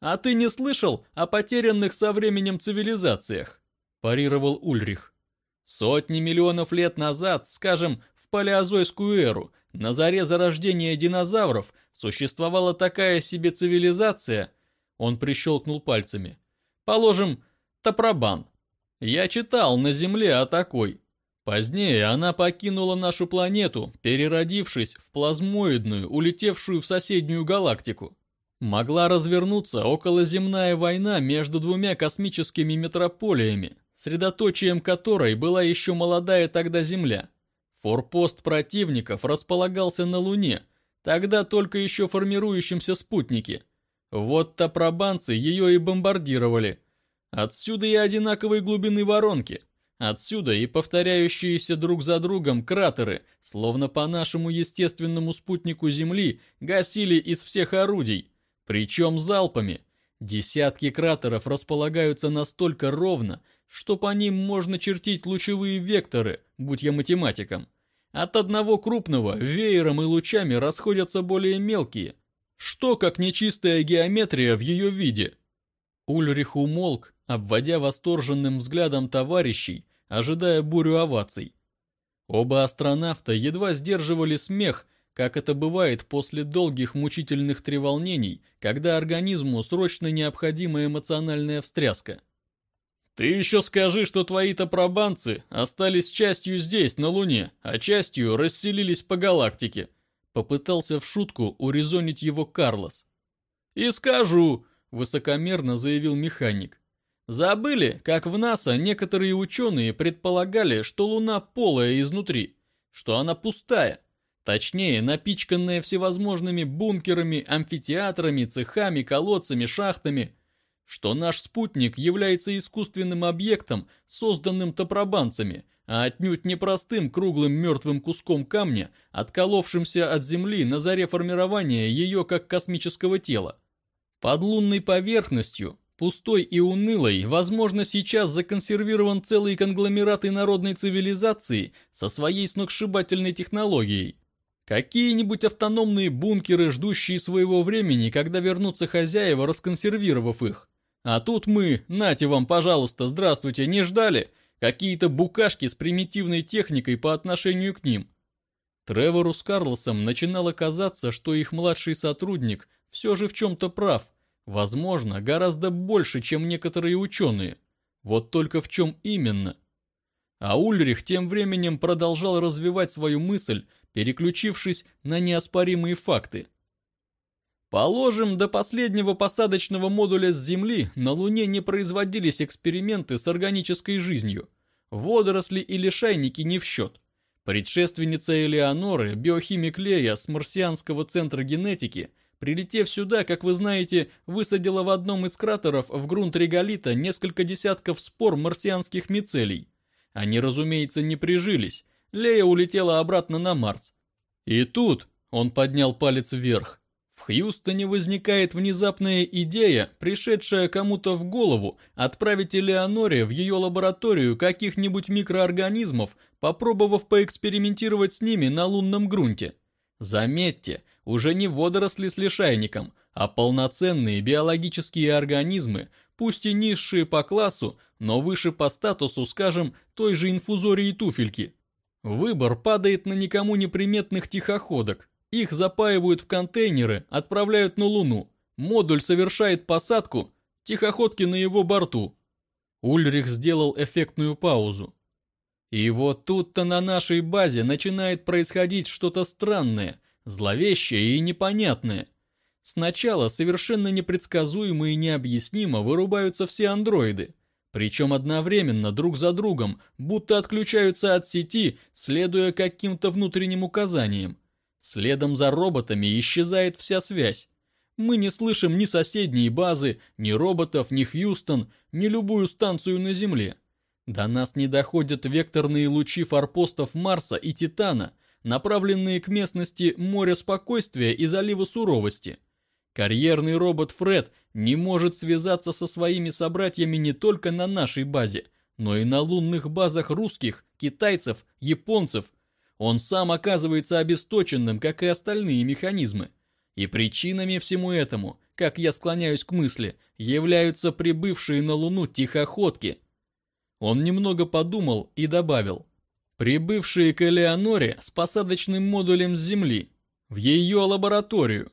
S1: А ты не слышал о потерянных со временем цивилизациях? Парировал Ульрих. Сотни миллионов лет назад, скажем, в палеозойскую эру, на заре зарождения динозавров, существовала такая себе цивилизация, он прищелкнул пальцами. Положим, Топробан. Я читал на Земле о такой. Позднее она покинула нашу планету, переродившись в плазмоидную, улетевшую в соседнюю галактику. Могла развернуться околоземная война между двумя космическими метрополиями, средоточием которой была еще молодая тогда Земля. Форпост противников располагался на Луне, тогда только еще формирующемся спутнике. Вот-то пробанцы ее и бомбардировали. Отсюда и одинаковой глубины воронки. Отсюда и повторяющиеся друг за другом кратеры, словно по нашему естественному спутнику Земли, гасили из всех орудий, причем залпами. Десятки кратеров располагаются настолько ровно, что по ним можно чертить лучевые векторы, будь я математиком. От одного крупного веером и лучами расходятся более мелкие. Что как нечистая геометрия в ее виде? Ульрих умолк, обводя восторженным взглядом товарищей, ожидая бурю оваций. Оба астронавта едва сдерживали смех, как это бывает после долгих мучительных треволнений, когда организму срочно необходима эмоциональная встряска. «Ты еще скажи, что твои-то пробанцы остались частью здесь, на Луне, а частью расселились по галактике», попытался в шутку урезонить его Карлос. «И скажу», — высокомерно заявил механик. Забыли, как в НАСА некоторые ученые предполагали, что Луна полая изнутри, что она пустая, точнее напичканная всевозможными бункерами, амфитеатрами, цехами, колодцами, шахтами, что наш спутник является искусственным объектом, созданным топробанцами, а отнюдь не простым круглым мертвым куском камня, отколовшимся от Земли на заре формирования ее как космического тела. Под лунной поверхностью Пустой и унылой, возможно, сейчас законсервирован целый конгломерат инородной цивилизации со своей сногсшибательной технологией. Какие-нибудь автономные бункеры, ждущие своего времени, когда вернутся хозяева, расконсервировав их. А тут мы, нате вам, пожалуйста, здравствуйте, не ждали? Какие-то букашки с примитивной техникой по отношению к ним. Тревору с Карлосом начинало казаться, что их младший сотрудник все же в чем-то прав – Возможно, гораздо больше, чем некоторые ученые. Вот только в чем именно? А Ульрих тем временем продолжал развивать свою мысль, переключившись на неоспоримые факты. Положим, до последнего посадочного модуля с Земли на Луне не производились эксперименты с органической жизнью. Водоросли или шайники не в счет. Предшественница Элеоноры, биохимик Лея с марсианского центра генетики – Прилетев сюда, как вы знаете, высадила в одном из кратеров в грунт реголита несколько десятков спор марсианских мицелий. Они, разумеется, не прижились. Лея улетела обратно на Марс. И тут он поднял палец вверх. В Хьюстоне возникает внезапная идея, пришедшая кому-то в голову, отправить Элеоноре в ее лабораторию каких-нибудь микроорганизмов, попробовав поэкспериментировать с ними на лунном грунте. Заметьте, уже не водоросли с лишайником, а полноценные биологические организмы, пусть и низшие по классу, но выше по статусу, скажем, той же инфузории туфельки. Выбор падает на никому неприметных тихоходок. Их запаивают в контейнеры, отправляют на Луну. Модуль совершает посадку, тихоходки на его борту. Ульрих сделал эффектную паузу. И вот тут-то на нашей базе начинает происходить что-то странное, зловещее и непонятное. Сначала совершенно непредсказуемо и необъяснимо вырубаются все андроиды, причем одновременно друг за другом, будто отключаются от сети, следуя каким-то внутренним указаниям. Следом за роботами исчезает вся связь. Мы не слышим ни соседней базы, ни роботов, ни Хьюстон, ни любую станцию на Земле. До нас не доходят векторные лучи форпостов Марса и Титана – направленные к местности моря спокойствия и залива суровости. Карьерный робот Фред не может связаться со своими собратьями не только на нашей базе, но и на лунных базах русских, китайцев, японцев. Он сам оказывается обесточенным, как и остальные механизмы. И причинами всему этому, как я склоняюсь к мысли, являются прибывшие на Луну тихоходки. Он немного подумал и добавил – прибывшие к Элеоноре с посадочным модулем с Земли, в ее лабораторию.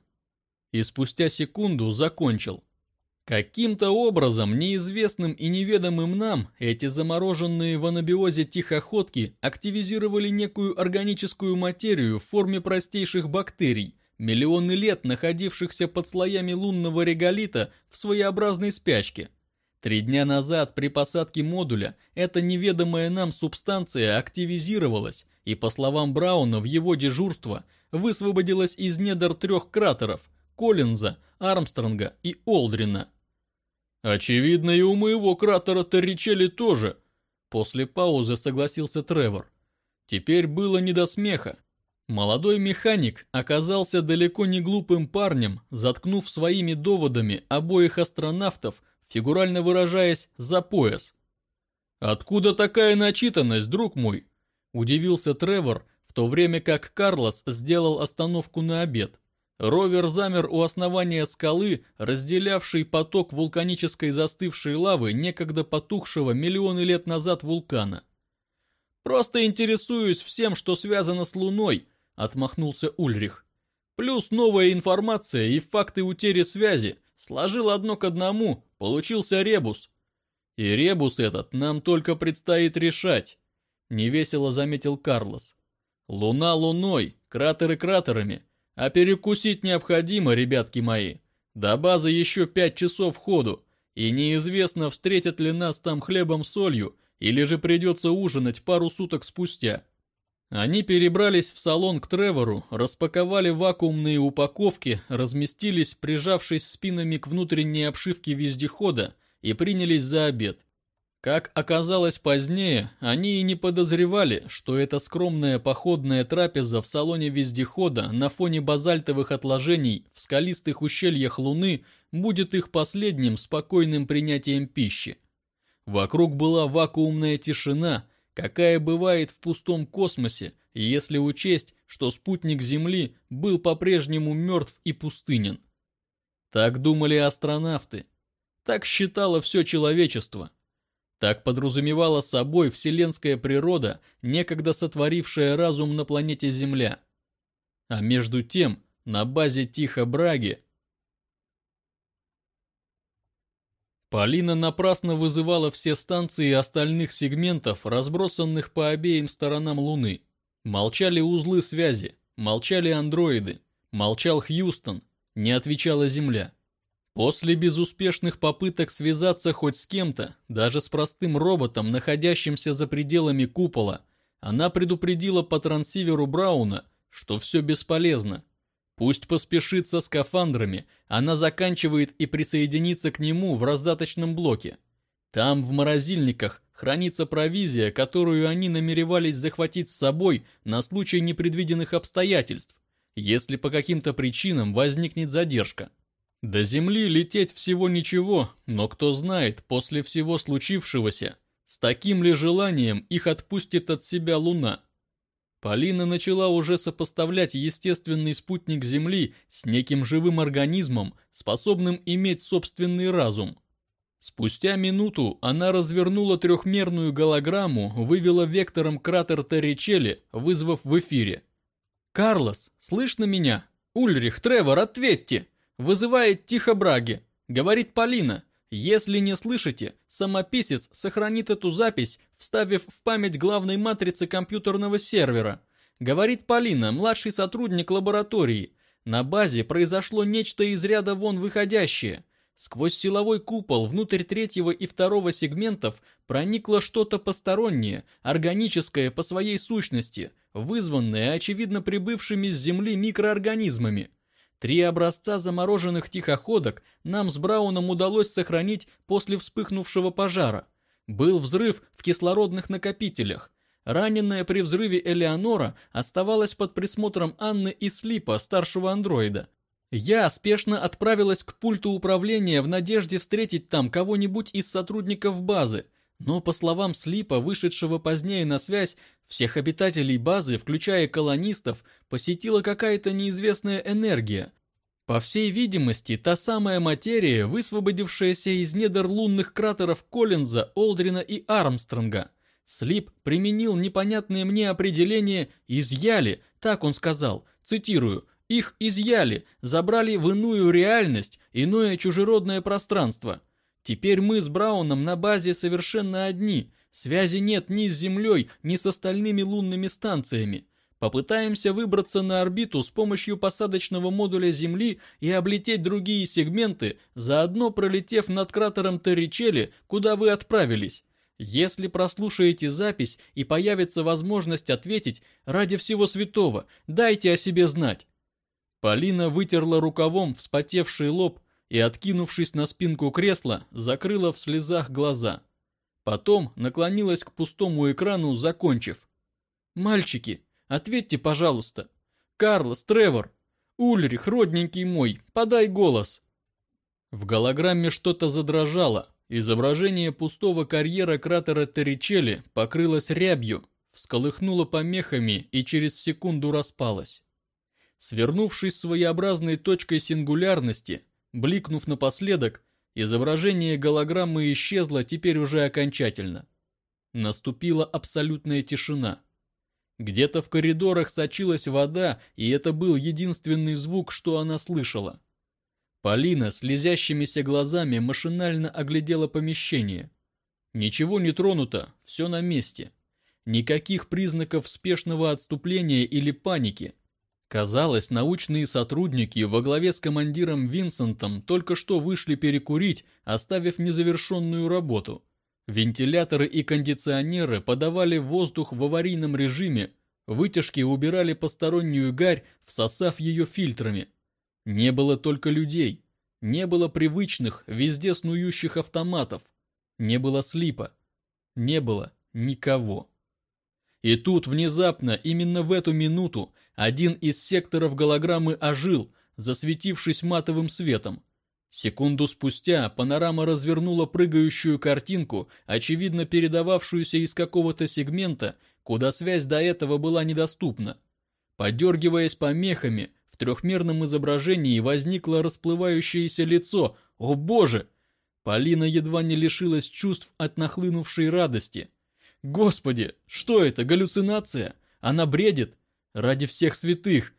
S1: И спустя секунду закончил. Каким-то образом, неизвестным и неведомым нам, эти замороженные в анабиозе тихоходки активизировали некую органическую материю в форме простейших бактерий, миллионы лет находившихся под слоями лунного реголита в своеобразной спячке – Три дня назад при посадке модуля эта неведомая нам субстанция активизировалась и, по словам Брауна, в его дежурство высвободилась из недр трех кратеров – Коллинза, Армстронга и Олдрина. «Очевидно, и у моего кратера Торричелли тоже», – после паузы согласился Тревор. Теперь было не до смеха. Молодой механик оказался далеко не глупым парнем, заткнув своими доводами обоих астронавтов – фигурально выражаясь, за пояс. «Откуда такая начитанность, друг мой?» – удивился Тревор, в то время как Карлос сделал остановку на обед. Ровер замер у основания скалы, разделявшей поток вулканической застывшей лавы некогда потухшего миллионы лет назад вулкана. «Просто интересуюсь всем, что связано с Луной», — отмахнулся Ульрих. «Плюс новая информация и факты утери связи. Сложил одно к одному, получился ребус. И ребус этот нам только предстоит решать», — невесело заметил Карлос. «Луна луной, кратеры кратерами». А перекусить необходимо, ребятки мои. До базы еще пять часов ходу, и неизвестно, встретят ли нас там хлебом-солью, или же придется ужинать пару суток спустя. Они перебрались в салон к Тревору, распаковали вакуумные упаковки, разместились, прижавшись спинами к внутренней обшивке вездехода, и принялись за обед. Как оказалось позднее, они и не подозревали, что эта скромная походная трапеза в салоне вездехода на фоне базальтовых отложений в скалистых ущельях Луны будет их последним спокойным принятием пищи. Вокруг была вакуумная тишина, какая бывает в пустом космосе, если учесть, что спутник Земли был по-прежнему мертв и пустынен. Так думали астронавты. Так считало все человечество – так подразумевала собой вселенская природа, некогда сотворившая разум на планете Земля. А между тем, на базе Тихо-Браги Полина напрасно вызывала все станции остальных сегментов, разбросанных по обеим сторонам Луны. Молчали узлы связи, молчали андроиды, молчал Хьюстон, не отвечала Земля. После безуспешных попыток связаться хоть с кем-то, даже с простым роботом, находящимся за пределами купола, она предупредила по трансиверу Брауна, что все бесполезно. Пусть поспешит со скафандрами, она заканчивает и присоединится к нему в раздаточном блоке. Там, в морозильниках, хранится провизия, которую они намеревались захватить с собой на случай непредвиденных обстоятельств, если по каким-то причинам возникнет задержка. До Земли лететь всего ничего, но кто знает, после всего случившегося, с таким ли желанием их отпустит от себя Луна. Полина начала уже сопоставлять естественный спутник Земли с неким живым организмом, способным иметь собственный разум. Спустя минуту она развернула трехмерную голограмму, вывела вектором кратер Торричелли, вызвав в эфире. «Карлос, слышно меня? Ульрих, Тревор, ответьте!» Вызывает тихо Браги. Говорит Полина. Если не слышите, самописец сохранит эту запись, вставив в память главной матрицы компьютерного сервера. Говорит Полина, младший сотрудник лаборатории. На базе произошло нечто из ряда вон выходящее. Сквозь силовой купол внутрь третьего и второго сегментов проникло что-то постороннее, органическое по своей сущности, вызванное, очевидно, прибывшими с Земли микроорганизмами. Три образца замороженных тихоходок нам с Брауном удалось сохранить после вспыхнувшего пожара. Был взрыв в кислородных накопителях. Раненая при взрыве Элеонора оставалась под присмотром Анны и Слипа, старшего андроида. Я спешно отправилась к пульту управления в надежде встретить там кого-нибудь из сотрудников базы, но, по словам Слипа, вышедшего позднее на связь, всех обитателей базы, включая колонистов, посетила какая-то неизвестная энергия. По всей видимости, та самая материя, высвободившаяся из недр лунных кратеров Коллинза, Олдрина и Армстронга. Слип применил непонятное мне определение «изъяли», так он сказал, цитирую, «их изъяли, забрали в иную реальность, иное чужеродное пространство». Теперь мы с Брауном на базе совершенно одни. Связи нет ни с Землей, ни с остальными лунными станциями. Попытаемся выбраться на орбиту с помощью посадочного модуля Земли и облететь другие сегменты, заодно пролетев над кратером Торричелли, куда вы отправились. Если прослушаете запись и появится возможность ответить, ради всего святого, дайте о себе знать. Полина вытерла рукавом вспотевший лоб и, откинувшись на спинку кресла, закрыла в слезах глаза. Потом наклонилась к пустому экрану, закончив. «Мальчики, ответьте, пожалуйста. Карлос, Тревор, Ульрих, родненький мой, подай голос». В голограмме что-то задрожало, изображение пустого карьера кратера Торричелли покрылось рябью, всколыхнуло помехами и через секунду распалось. Свернувшись своеобразной точкой сингулярности, бликнув напоследок, изображение голограммы исчезло теперь уже окончательно. Наступила абсолютная тишина. Где-то в коридорах сочилась вода, и это был единственный звук, что она слышала. Полина слезящимися глазами машинально оглядела помещение. Ничего не тронуто, все на месте. Никаких признаков спешного отступления или паники. Казалось, научные сотрудники во главе с командиром Винсентом только что вышли перекурить, оставив незавершенную работу. Вентиляторы и кондиционеры подавали воздух в аварийном режиме, вытяжки убирали постороннюю гарь, всосав ее фильтрами. Не было только людей. Не было привычных, везде снующих автоматов. Не было слипа. Не было никого. И тут внезапно, именно в эту минуту, один из секторов голограммы ожил, засветившись матовым светом. Секунду спустя панорама развернула прыгающую картинку, очевидно передававшуюся из какого-то сегмента, куда связь до этого была недоступна. Подергиваясь помехами, в трехмерном изображении возникло расплывающееся лицо. О боже! Полина едва не лишилась чувств от нахлынувшей радости. Господи, что это, галлюцинация? Она бредит? Ради всех святых!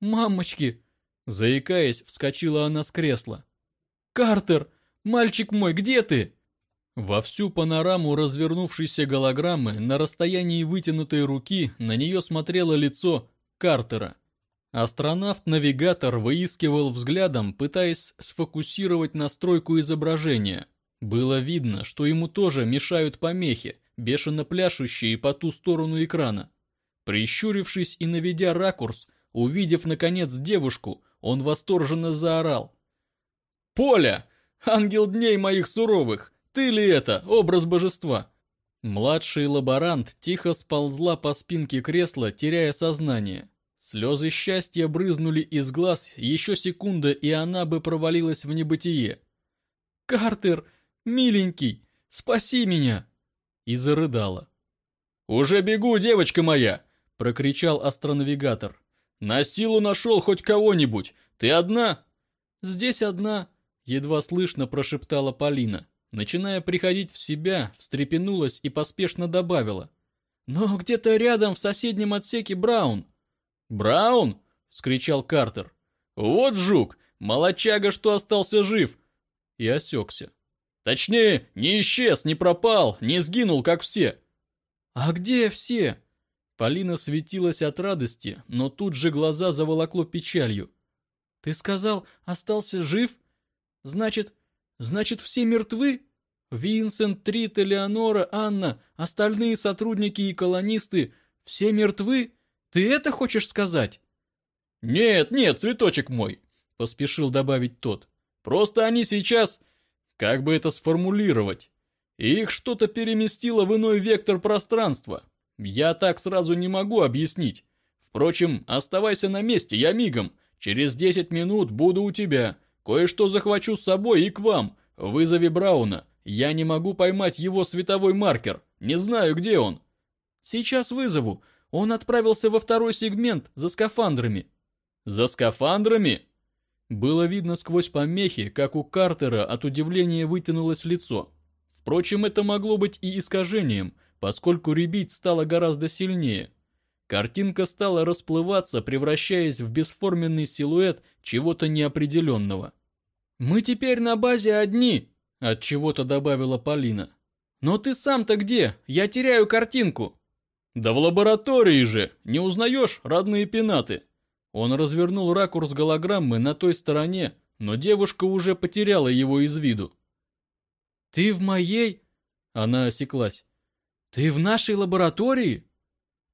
S1: Мамочки! Заикаясь, вскочила она с кресла. «Картер! Мальчик мой, где ты?» Во всю панораму развернувшейся голограммы на расстоянии вытянутой руки на нее смотрело лицо Картера. Астронавт-навигатор выискивал взглядом, пытаясь сфокусировать настройку изображения. Было видно, что ему тоже мешают помехи, бешено пляшущие по ту сторону экрана. Прищурившись и наведя ракурс, увидев наконец девушку, он восторженно заорал. «Поля! Ангел дней моих суровых! Ты ли это, образ божества?» Младший лаборант тихо сползла по спинке кресла, теряя сознание. Слезы счастья брызнули из глаз, еще секунда, и она бы провалилась в небытие. «Картер, миленький, спаси меня!» И зарыдала. «Уже бегу, девочка моя!» — прокричал астронавигатор. «На силу нашел хоть кого-нибудь! Ты одна?» «Здесь одна!» — едва слышно прошептала Полина. Начиная приходить в себя, встрепенулась и поспешно добавила. «Но где-то рядом в соседнем отсеке Браун!» «Браун?» — вскричал Картер. «Вот жук! Молочага, что остался жив!» И осекся. «Точнее, не исчез, не пропал, не сгинул, как все!» «А где все?» Полина светилась от радости, но тут же глаза заволокло печалью. «Ты сказал, остался жив? Значит, значит, все мертвы? Винсент, Трит, Элеонора, Анна, остальные сотрудники и колонисты, все мертвы?» Ты это хочешь сказать? Нет, нет, цветочек мой, поспешил добавить тот. Просто они сейчас, как бы это сформулировать, их что-то переместило в иной вектор пространства. Я так сразу не могу объяснить. Впрочем, оставайся на месте, я мигом. Через 10 минут буду у тебя. Кое-что захвачу с собой и к вам. Вызови Брауна. Я не могу поймать его световой маркер. Не знаю, где он. Сейчас вызову. Он отправился во второй сегмент за скафандрами. За скафандрами? Было видно сквозь помехи, как у Картера от удивления вытянулось лицо. Впрочем, это могло быть и искажением, поскольку ребить стало гораздо сильнее. Картинка стала расплываться, превращаясь в бесформенный силуэт чего-то неопределенного. «Мы теперь на базе одни», — от чего-то добавила Полина. «Но ты сам-то где? Я теряю картинку». «Да в лаборатории же! Не узнаешь родные пенаты?» Он развернул ракурс голограммы на той стороне, но девушка уже потеряла его из виду. «Ты в моей?» Она осеклась. «Ты в нашей лаборатории?»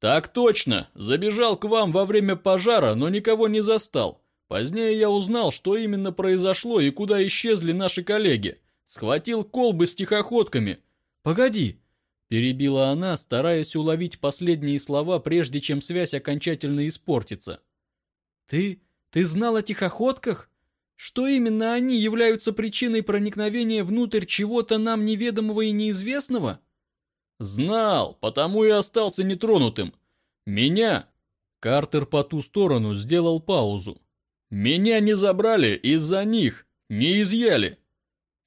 S1: «Так точно! Забежал к вам во время пожара, но никого не застал. Позднее я узнал, что именно произошло и куда исчезли наши коллеги. Схватил колбы с тихоходками. Погоди, Перебила она, стараясь уловить последние слова, прежде чем связь окончательно испортится. «Ты... ты знал о тихоходках?
S3: Что именно они являются причиной проникновения внутрь чего-то нам неведомого и неизвестного?
S1: Знал, потому и остался нетронутым. Меня... Картер по ту сторону сделал паузу. Меня не забрали из-за них, не изъяли.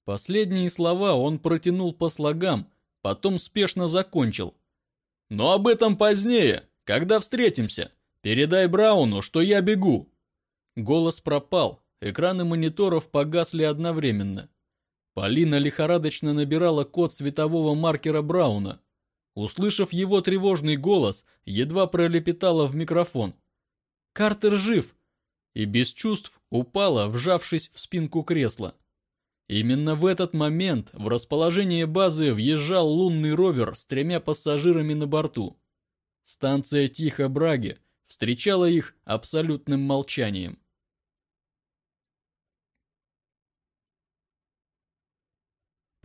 S1: Последние слова он протянул по слогам, потом спешно закончил. Но об этом позднее, когда встретимся. Передай Брауну, что я бегу. Голос пропал, экраны мониторов погасли одновременно. Полина лихорадочно набирала код светового маркера Брауна. Услышав его тревожный голос, едва пролепетала в микрофон. «Картер жив!» И без чувств упала, вжавшись в спинку кресла. Именно в этот момент в расположение базы въезжал лунный ровер с тремя пассажирами на борту. Станция Тихо-Браги встречала их абсолютным молчанием.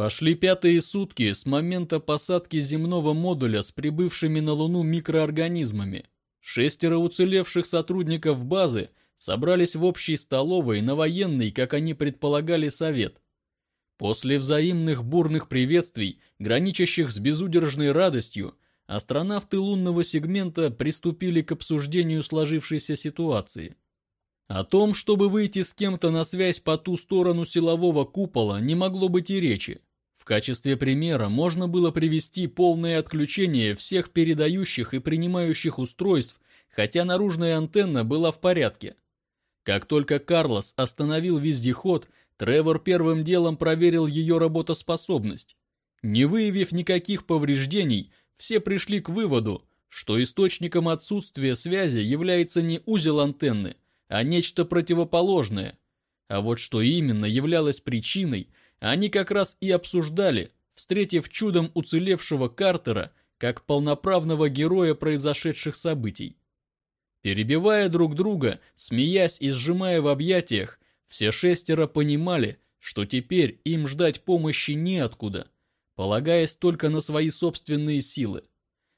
S1: Пошли пятые сутки с момента посадки земного модуля с прибывшими на Луну микроорганизмами. Шестеро уцелевших сотрудников базы собрались в общей столовой на военный, как они предполагали, совет. После взаимных бурных приветствий, граничащих с безудержной радостью, астронавты лунного сегмента приступили к обсуждению сложившейся ситуации. О том, чтобы выйти с кем-то на связь по ту сторону силового купола, не могло быть и речи. В качестве примера можно было привести полное отключение всех передающих и принимающих устройств, хотя наружная антенна была в порядке. Как только Карлос остановил вездеход, Тревор первым делом проверил ее работоспособность. Не выявив никаких повреждений, все пришли к выводу, что источником отсутствия связи является не узел антенны, а нечто противоположное. А вот что именно являлось причиной – они как раз и обсуждали, встретив чудом уцелевшего Картера как полноправного героя произошедших событий. Перебивая друг друга, смеясь и сжимая в объятиях, все шестеро понимали, что теперь им ждать помощи неоткуда, полагаясь только на свои собственные силы.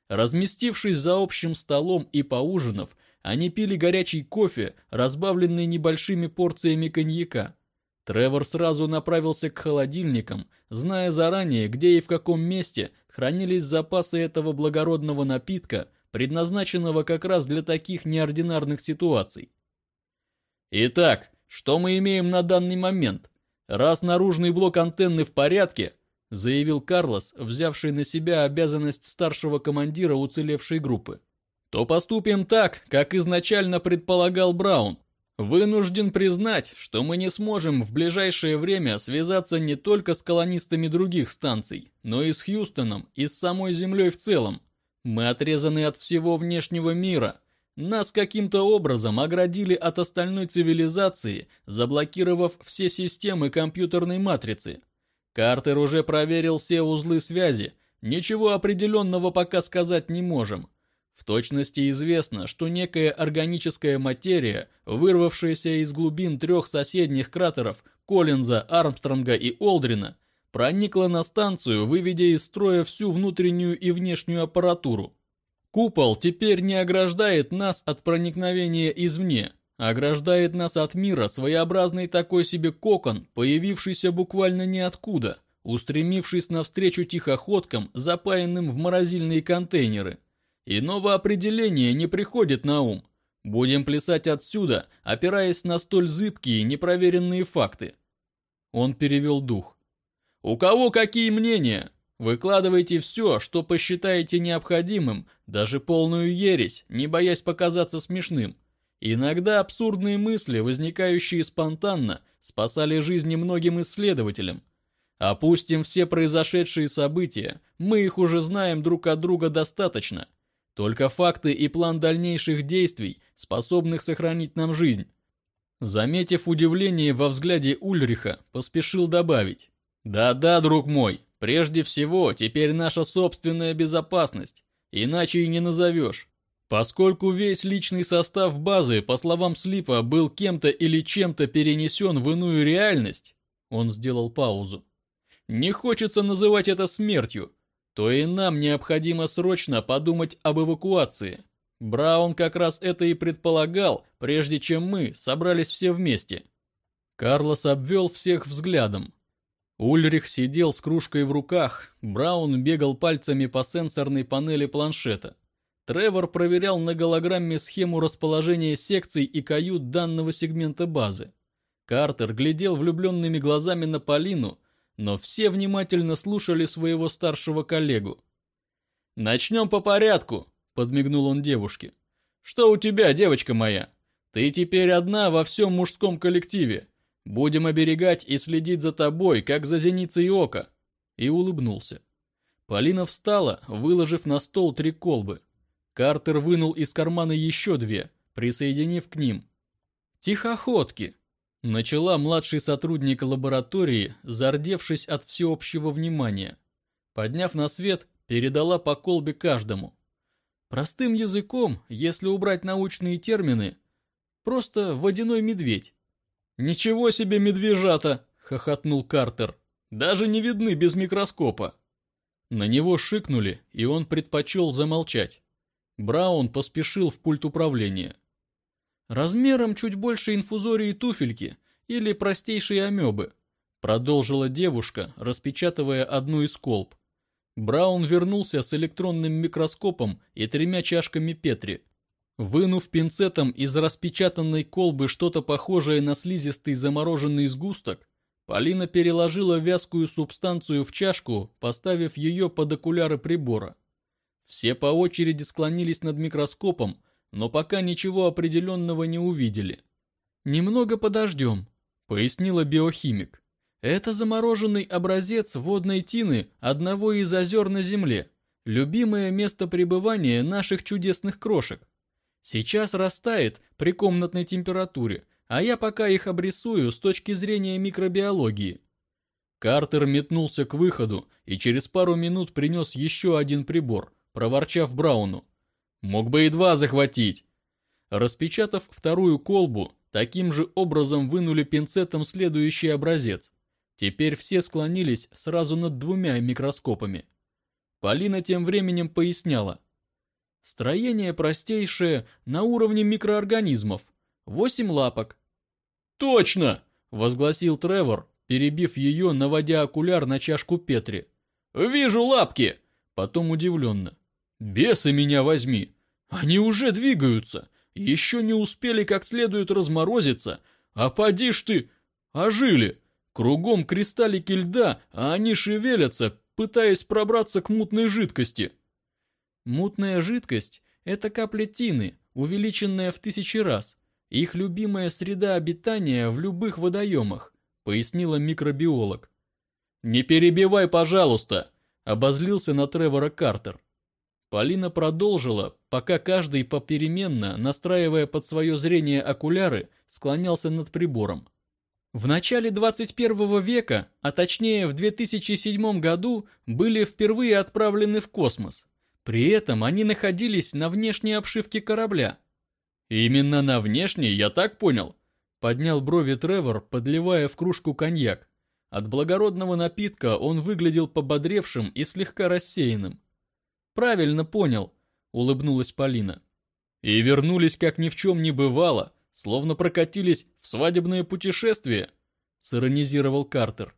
S1: Разместившись за общим столом и поужинав, они пили горячий кофе, разбавленный небольшими порциями коньяка. Тревор сразу направился к холодильникам, зная заранее, где и в каком месте хранились запасы этого благородного напитка, предназначенного как раз для таких неординарных ситуаций. Итак, что мы имеем на данный момент? Раз наружный блок антенны в порядке, заявил Карлос, взявший на себя обязанность старшего командира уцелевшей группы, то поступим так, как изначально предполагал Браун. Вынужден признать, что мы не сможем в ближайшее время связаться не только с колонистами других станций, но и с Хьюстоном и с самой Землей в целом. Мы отрезаны от всего внешнего мира. Нас каким-то образом оградили от остальной цивилизации, заблокировав все системы компьютерной матрицы. Картер уже проверил все узлы связи, ничего определенного пока сказать не можем. Точности известно, что некая органическая материя, вырвавшаяся из глубин трех соседних кратеров Коллинза, Армстронга и Олдрина, проникла на станцию, выведя из строя всю внутреннюю и внешнюю аппаратуру. Купол теперь не ограждает нас от проникновения извне, а ограждает нас от мира своеобразный такой себе кокон, появившийся буквально ниоткуда, устремившись навстречу тихоходкам, запаянным в морозильные контейнеры. Иного определения не приходит на ум. Будем плясать отсюда, опираясь на столь зыбкие непроверенные факты. Он перевел дух. У кого какие мнения? Выкладывайте все, что посчитаете необходимым, даже полную ересь, не боясь показаться смешным. Иногда абсурдные мысли, возникающие спонтанно, спасали жизни многим исследователям. Опустим все произошедшие события, мы их уже знаем друг от друга достаточно. Только факты и план дальнейших действий, способных сохранить нам жизнь. Заметив удивление во взгляде Ульриха, поспешил добавить. «Да-да, друг мой, прежде всего, теперь наша собственная безопасность, иначе и не назовешь. Поскольку весь личный состав базы, по словам Слипа, был кем-то или чем-то перенесен в иную реальность, он сделал паузу. Не хочется называть это смертью, то и нам необходимо срочно подумать об эвакуации. Браун как раз это и предполагал, прежде чем мы собрались все вместе. Карлос обвел всех взглядом. Ульрих сидел с кружкой в руках, Браун бегал пальцами по сенсорной панели планшета. Тревор проверял на голограмме схему расположения секций и кают данного сегмента базы. Картер глядел влюбленными глазами на Полину, но все внимательно слушали своего старшего коллегу. «Начнем по порядку», — подмигнул он девушке. «Что у тебя, девочка моя? Ты теперь одна во всем мужском коллективе. Будем оберегать и следить за тобой, как за зеницей ока». И улыбнулся. Полина встала, выложив на стол три колбы. Картер вынул из кармана еще две, присоединив к ним. «Тихоходки!» Начала младший сотрудник лаборатории, зардевшись от всеобщего внимания. Подняв на свет, передала по колбе каждому. Простым языком, если убрать научные термины, просто водяной медведь. «Ничего себе медвежата!» — хохотнул Картер. «Даже не видны без микроскопа». На него шикнули, и он предпочел замолчать. Браун поспешил в пульт управления. «Размером чуть больше инфузории туфельки или простейшей амебы», продолжила девушка, распечатывая одну из колб. Браун вернулся с электронным микроскопом и тремя чашками Петри. Вынув пинцетом из распечатанной колбы что-то похожее на слизистый замороженный сгусток, Полина переложила вязкую субстанцию в чашку, поставив ее под окуляры прибора. Все по очереди склонились над микроскопом, но пока ничего определенного не увидели. «Немного подождем», — пояснила биохимик. «Это замороженный образец водной тины одного из озер на Земле, любимое место пребывания наших чудесных крошек. Сейчас растает при комнатной температуре, а я пока их обрисую с точки зрения микробиологии». Картер метнулся к выходу и через пару минут принес еще один прибор, проворчав Брауну. «Мог бы и два захватить!» Распечатав вторую колбу, таким же образом вынули пинцетом следующий образец. Теперь все склонились сразу над двумя микроскопами. Полина тем временем поясняла. Строение простейшее, на уровне микроорганизмов. Восемь лапок. «Точно!» – возгласил Тревор, перебив ее, наводя окуляр на чашку Петри. «Вижу лапки!» Потом удивленно. Бесы меня возьми! Они уже двигаются, еще не успели как следует разморозиться, а поди ж ты, ожили! Кругом кристаллики льда, а они шевелятся, пытаясь пробраться к мутной жидкости. Мутная жидкость – это капля тины, увеличенная в тысячи раз. Их любимая среда обитания в любых водоемах, пояснила микробиолог. «Не перебивай, пожалуйста!» – обозлился на Тревора Картер. Полина продолжила, пока каждый попеременно, настраивая под свое зрение окуляры, склонялся над прибором. В начале 21 века, а точнее в 2007 году, были впервые отправлены в космос. При этом они находились на внешней обшивке корабля. «Именно на внешней, я так понял?» Поднял брови Тревор, подливая в кружку коньяк. От благородного напитка он выглядел пободревшим и слегка рассеянным. «Правильно понял», — улыбнулась Полина. «И вернулись, как ни в чем не бывало, словно прокатились в свадебное путешествие», — сиронизировал Картер.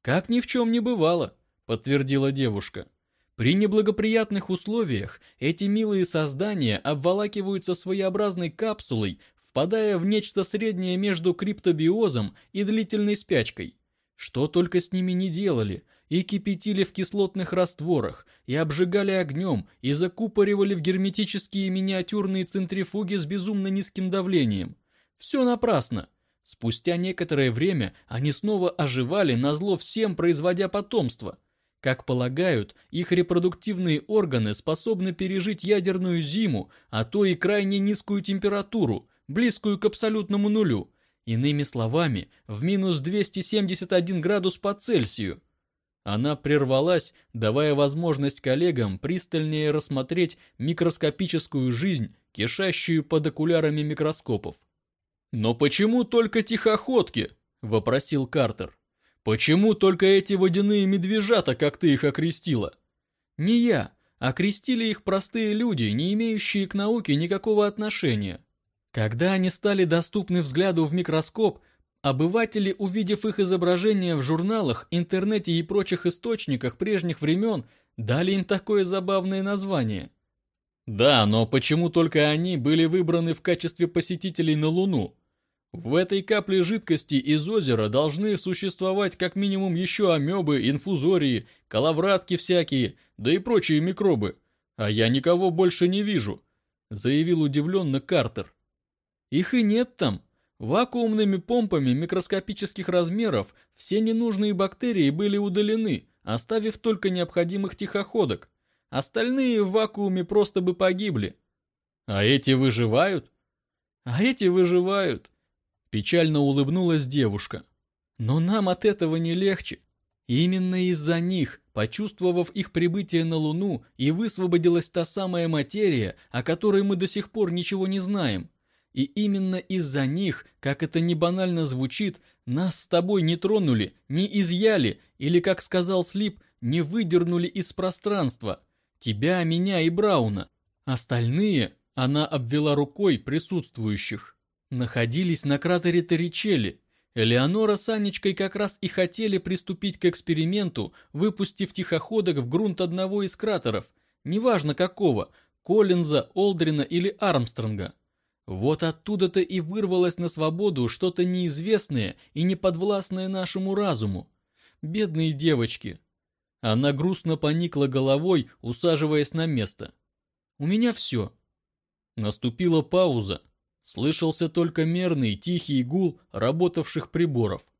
S1: «Как ни в чем не бывало», — подтвердила девушка. При неблагоприятных условиях эти милые создания обволакиваются своеобразной капсулой, впадая в нечто среднее между криптобиозом и длительной спячкой. Что только с ними не делали, и кипятили в кислотных растворах, и обжигали огнем, и закупоривали в герметические миниатюрные центрифуги с безумно низким давлением. Все напрасно. Спустя некоторое время они снова оживали, назло всем производя потомство. Как полагают, их репродуктивные органы способны пережить ядерную зиму, а то и крайне низкую температуру, близкую к абсолютному нулю. Иными словами, в минус 271 градус по Цельсию. Она прервалась, давая возможность коллегам пристальнее рассмотреть микроскопическую жизнь, кишащую под окулярами микроскопов. «Но почему только тихоходки?» – вопросил Картер. «Почему только эти водяные медвежата, как ты их окрестила?» «Не я. Окрестили их простые люди, не имеющие к науке никакого отношения. Когда они стали доступны взгляду в микроскоп,
S3: Обыватели, увидев их изображения в журналах, интернете и прочих источниках прежних времен, дали им такое забавное название.
S1: Да, но почему только они были выбраны в качестве посетителей на Луну? В этой капле жидкости из озера должны существовать как минимум еще амебы, инфузории, коловратки всякие, да и прочие микробы. А я никого больше не вижу, заявил удивленно Картер.
S3: Их и нет там. Вакуумными помпами микроскопических размеров все ненужные бактерии были удалены, оставив только необходимых тихоходок. Остальные в вакууме просто бы погибли.
S1: А эти выживают?
S3: А эти выживают. Печально улыбнулась девушка. Но нам от этого не легче. Именно из-за них, почувствовав их прибытие на Луну, и высвободилась та самая материя, о которой мы до сих пор ничего не знаем. И именно из-за них, как это не банально звучит, нас с тобой не тронули, не изъяли, или, как сказал Слип, не выдернули из пространства. Тебя, меня и Брауна. Остальные, она обвела рукой присутствующих, находились на кратере Торричелли. Элеонора с Анечкой как раз и хотели приступить к эксперименту, выпустив тихоходок в грунт одного из кратеров, неважно какого, Коллинза, Олдрина или Армстронга. Вот оттуда-то и вырвалось на свободу что-то неизвестное и неподвластное нашему разуму. Бедные девочки. Она грустно поникла головой, усаживаясь на место. У меня все. Наступила пауза. Слышался только мерный, тихий гул работавших приборов.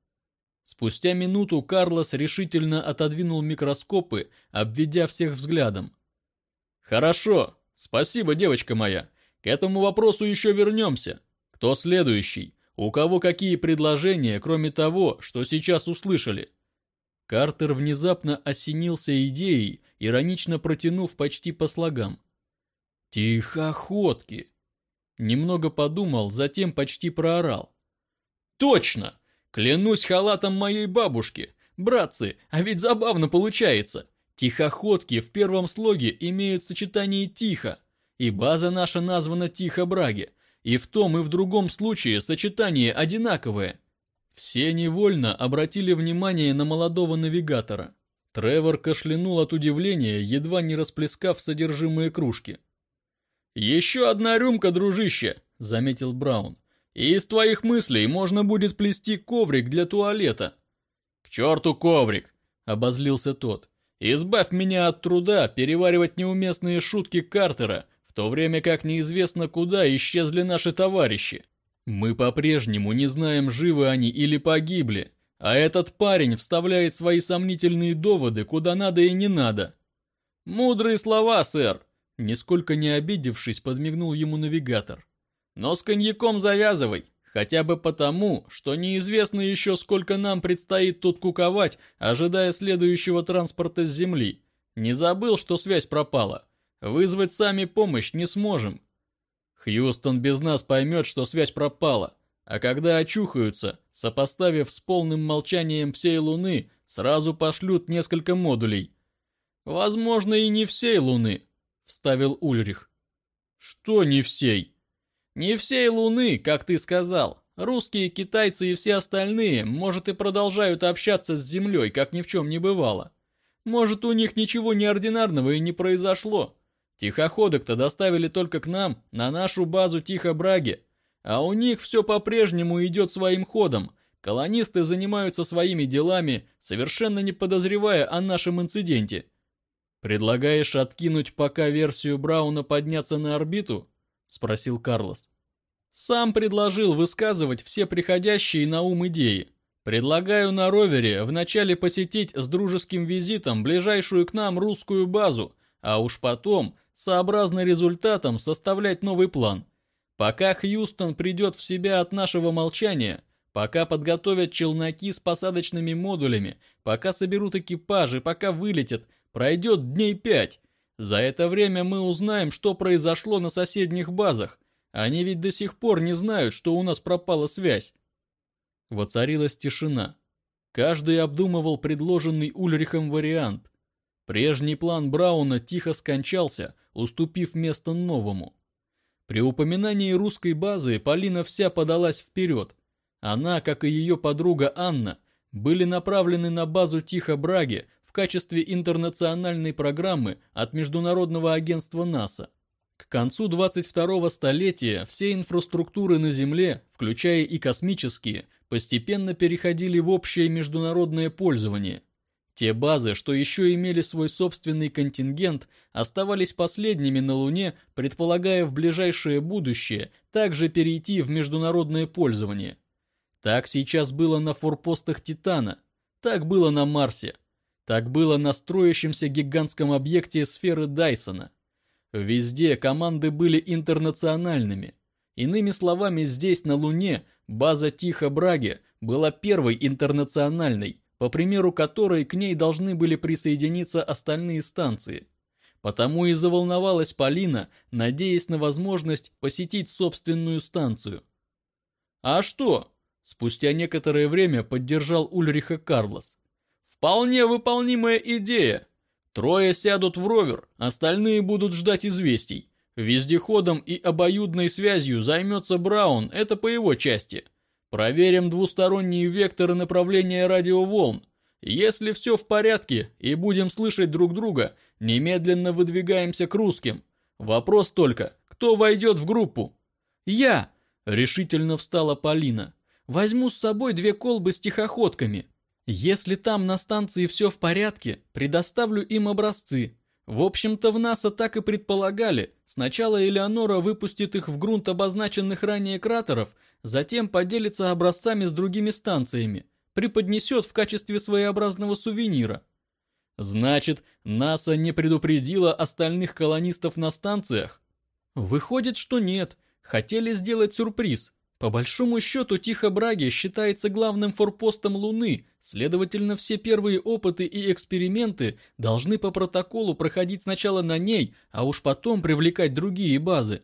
S3: Спустя минуту Карлос решительно отодвинул микроскопы, обведя всех взглядом.
S1: «Хорошо, спасибо, девочка моя. К этому вопросу еще вернемся. Кто следующий? У кого какие предложения, кроме того, что сейчас услышали?»
S3: Картер внезапно осенился идеей, иронично протянув почти по слогам. «Тихоходки!» Немного подумал, затем почти проорал.
S1: «Точно! Клянусь халатом моей бабушки! Братцы, а ведь забавно получается! Тихоходки в первом слоге имеют сочетание «тихо», и база наша названа «Тихо Браги», и в том и в другом случае сочетание одинаковое. Все невольно обратили внимание на молодого навигатора. Тревор кашлянул от удивления, едва не расплескав содержимое кружки. «Еще одна рюмка, дружище», — заметил Браун. «И из твоих мыслей можно будет плести коврик для туалета». «К черту коврик!» — обозлился тот. «Избавь меня от труда переваривать неуместные шутки Картера, в то время как неизвестно куда исчезли наши товарищи. Мы по-прежнему не знаем, живы они или погибли, а этот парень вставляет свои сомнительные доводы куда надо и не надо». «Мудрые слова, сэр», Нисколько не обидевшись, подмигнул ему навигатор. «Но с коньяком завязывай, хотя бы потому, что неизвестно еще, сколько нам предстоит тут куковать, ожидая следующего транспорта с земли. Не забыл, что связь пропала. Вызвать сами помощь не сможем. Хьюстон без нас поймет, что связь пропала, а когда очухаются, сопоставив с полным молчанием всей Луны, сразу пошлют несколько модулей. Возможно, и не всей Луны, — вставил Ульрих. «Что не всей?» «Не всей Луны, как ты сказал. Русские, китайцы и все остальные, может, и продолжают общаться с Землей, как ни в чем не бывало. Может, у них ничего неординарного и не произошло. Тихоходок-то доставили только к нам, на нашу базу Тихо-Браги. А у них все по-прежнему идет своим ходом. Колонисты занимаются своими делами, совершенно не подозревая о нашем инциденте. «Предлагаешь откинуть пока версию Брауна подняться на орбиту?» — спросил Карлос. «Сам предложил высказывать все приходящие на ум идеи. Предлагаю на ровере вначале посетить с дружеским визитом ближайшую к нам русскую базу, а уж потом, сообразно результатам, составлять новый план. Пока Хьюстон придет в себя от нашего молчания, пока подготовят челноки с посадочными модулями, пока соберут экипажи, пока вылетят, Пройдет дней пять. За это время мы узнаем, что произошло на соседних базах. Они ведь до сих пор не знают, что у нас пропала связь. Воцарилась тишина. Каждый обдумывал предложенный Ульрихом вариант. Прежний план Брауна тихо скончался, уступив место новому. При упоминании русской базы Полина вся подалась вперед.
S3: Она, как и ее подруга Анна, были направлены на базу Тихо-Браги в качестве интернациональной программы от Международного агентства НАСА. К концу 22-го столетия все инфраструктуры на Земле, включая и космические, постепенно переходили в общее международное пользование. Те базы, что еще имели свой собственный контингент, оставались последними на Луне, предполагая в ближайшее будущее также перейти в международное пользование. Так сейчас было на форпостах Титана, так было на Марсе, так было на строящемся гигантском объекте сферы Дайсона. Везде команды были интернациональными. Иными словами, здесь, на Луне, база Тихо-Браги была первой интернациональной, по примеру которой к ней должны были присоединиться остальные станции. Потому и заволновалась Полина, надеясь на возможность посетить собственную станцию. «А что?» Спустя некоторое время поддержал Ульриха Карлос. «Вполне выполнимая идея. Трое сядут в ровер, остальные будут ждать известий. Вездеходом и обоюдной связью займется Браун, это по его части. Проверим двусторонние векторы направления радиоволн. Если все в порядке и будем слышать друг друга, немедленно выдвигаемся к русским. Вопрос только, кто войдет в группу?» «Я!» – решительно встала Полина. Возьму с собой две колбы с тихоходками. Если там на станции все в порядке, предоставлю им образцы. В общем-то, в НАСА так и предполагали. Сначала Элеонора выпустит их в грунт обозначенных ранее кратеров, затем поделится образцами с другими станциями, преподнесет в качестве своеобразного сувенира. Значит, НАСА не предупредила остальных колонистов на станциях? Выходит, что нет. Хотели сделать сюрприз. По большому счету, Тихо-Браги считается главным форпостом Луны, следовательно, все первые опыты и эксперименты должны по протоколу проходить сначала на ней, а уж потом привлекать другие базы.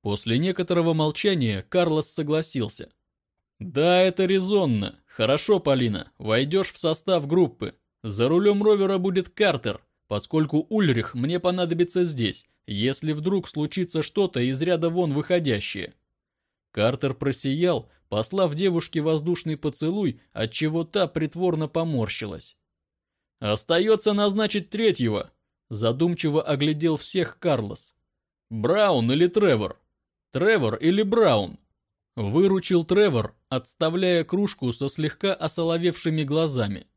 S3: После некоторого молчания Карлос согласился. «Да, это резонно. Хорошо, Полина, войдешь в состав группы. За рулем ровера будет Картер, поскольку Ульрих мне понадобится здесь, если вдруг случится что-то из ряда вон выходящее». Картер просиял, послав девушке воздушный поцелуй, от чего та притворно поморщилась. «Остается назначить третьего», – задумчиво оглядел всех Карлос. «Браун или Тревор? Тревор или Браун?» Выручил Тревор, отставляя кружку со слегка осоловевшими глазами.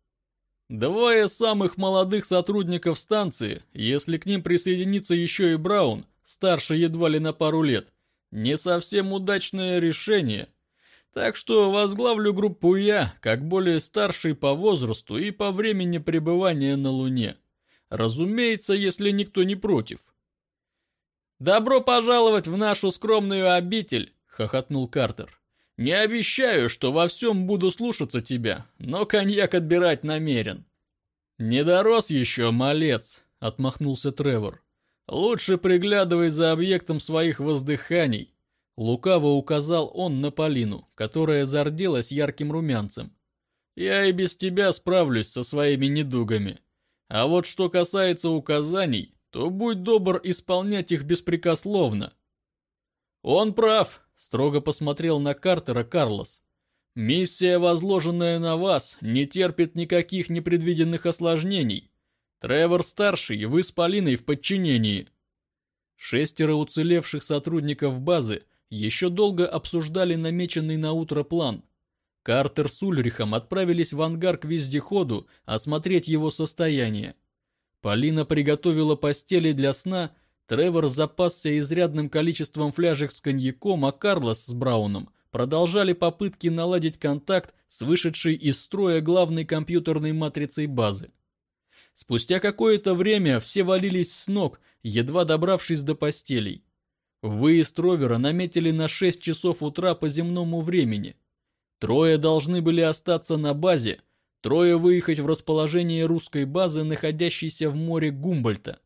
S3: Двое самых молодых сотрудников станции, если к ним присоединится еще и Браун, старше едва ли на пару лет, не совсем удачное решение. Так что возглавлю группу я, как более старший по возрасту и по времени пребывания на Луне. Разумеется, если никто не против. «Добро пожаловать в нашу скромную обитель!» — хохотнул Картер. «Не обещаю, что во всем буду слушаться тебя, но коньяк отбирать намерен». «Не дорос еще, малец!» — отмахнулся Тревор. Лучше приглядывай за объектом своих воздыханий. Лукаво указал он на Полину, которая зарделась ярким румянцем. Я и без тебя справлюсь со своими недугами. А вот что касается указаний, то будь добр исполнять их беспрекословно. Он прав, строго посмотрел на Картера Карлос. Миссия, возложенная на вас, не терпит никаких непредвиденных осложнений. Тревор старший, вы с Полиной в подчинении. Шестеро уцелевших сотрудников базы еще долго обсуждали намеченный на утро план. Картер с Ульрихом отправились в ангар к вездеходу осмотреть его состояние. Полина приготовила постели для сна, Тревор запасся изрядным количеством фляжек с коньяком, а Карлос с Брауном продолжали попытки наладить контакт с вышедшей из строя главной компьютерной матрицей базы. Спустя какое-то время все валились с ног, едва добравшись до постелей. Выезд ровера наметили на 6 часов утра по земному времени. Трое должны были остаться на базе, трое выехать в расположение русской базы, находящейся в море Гумбольта.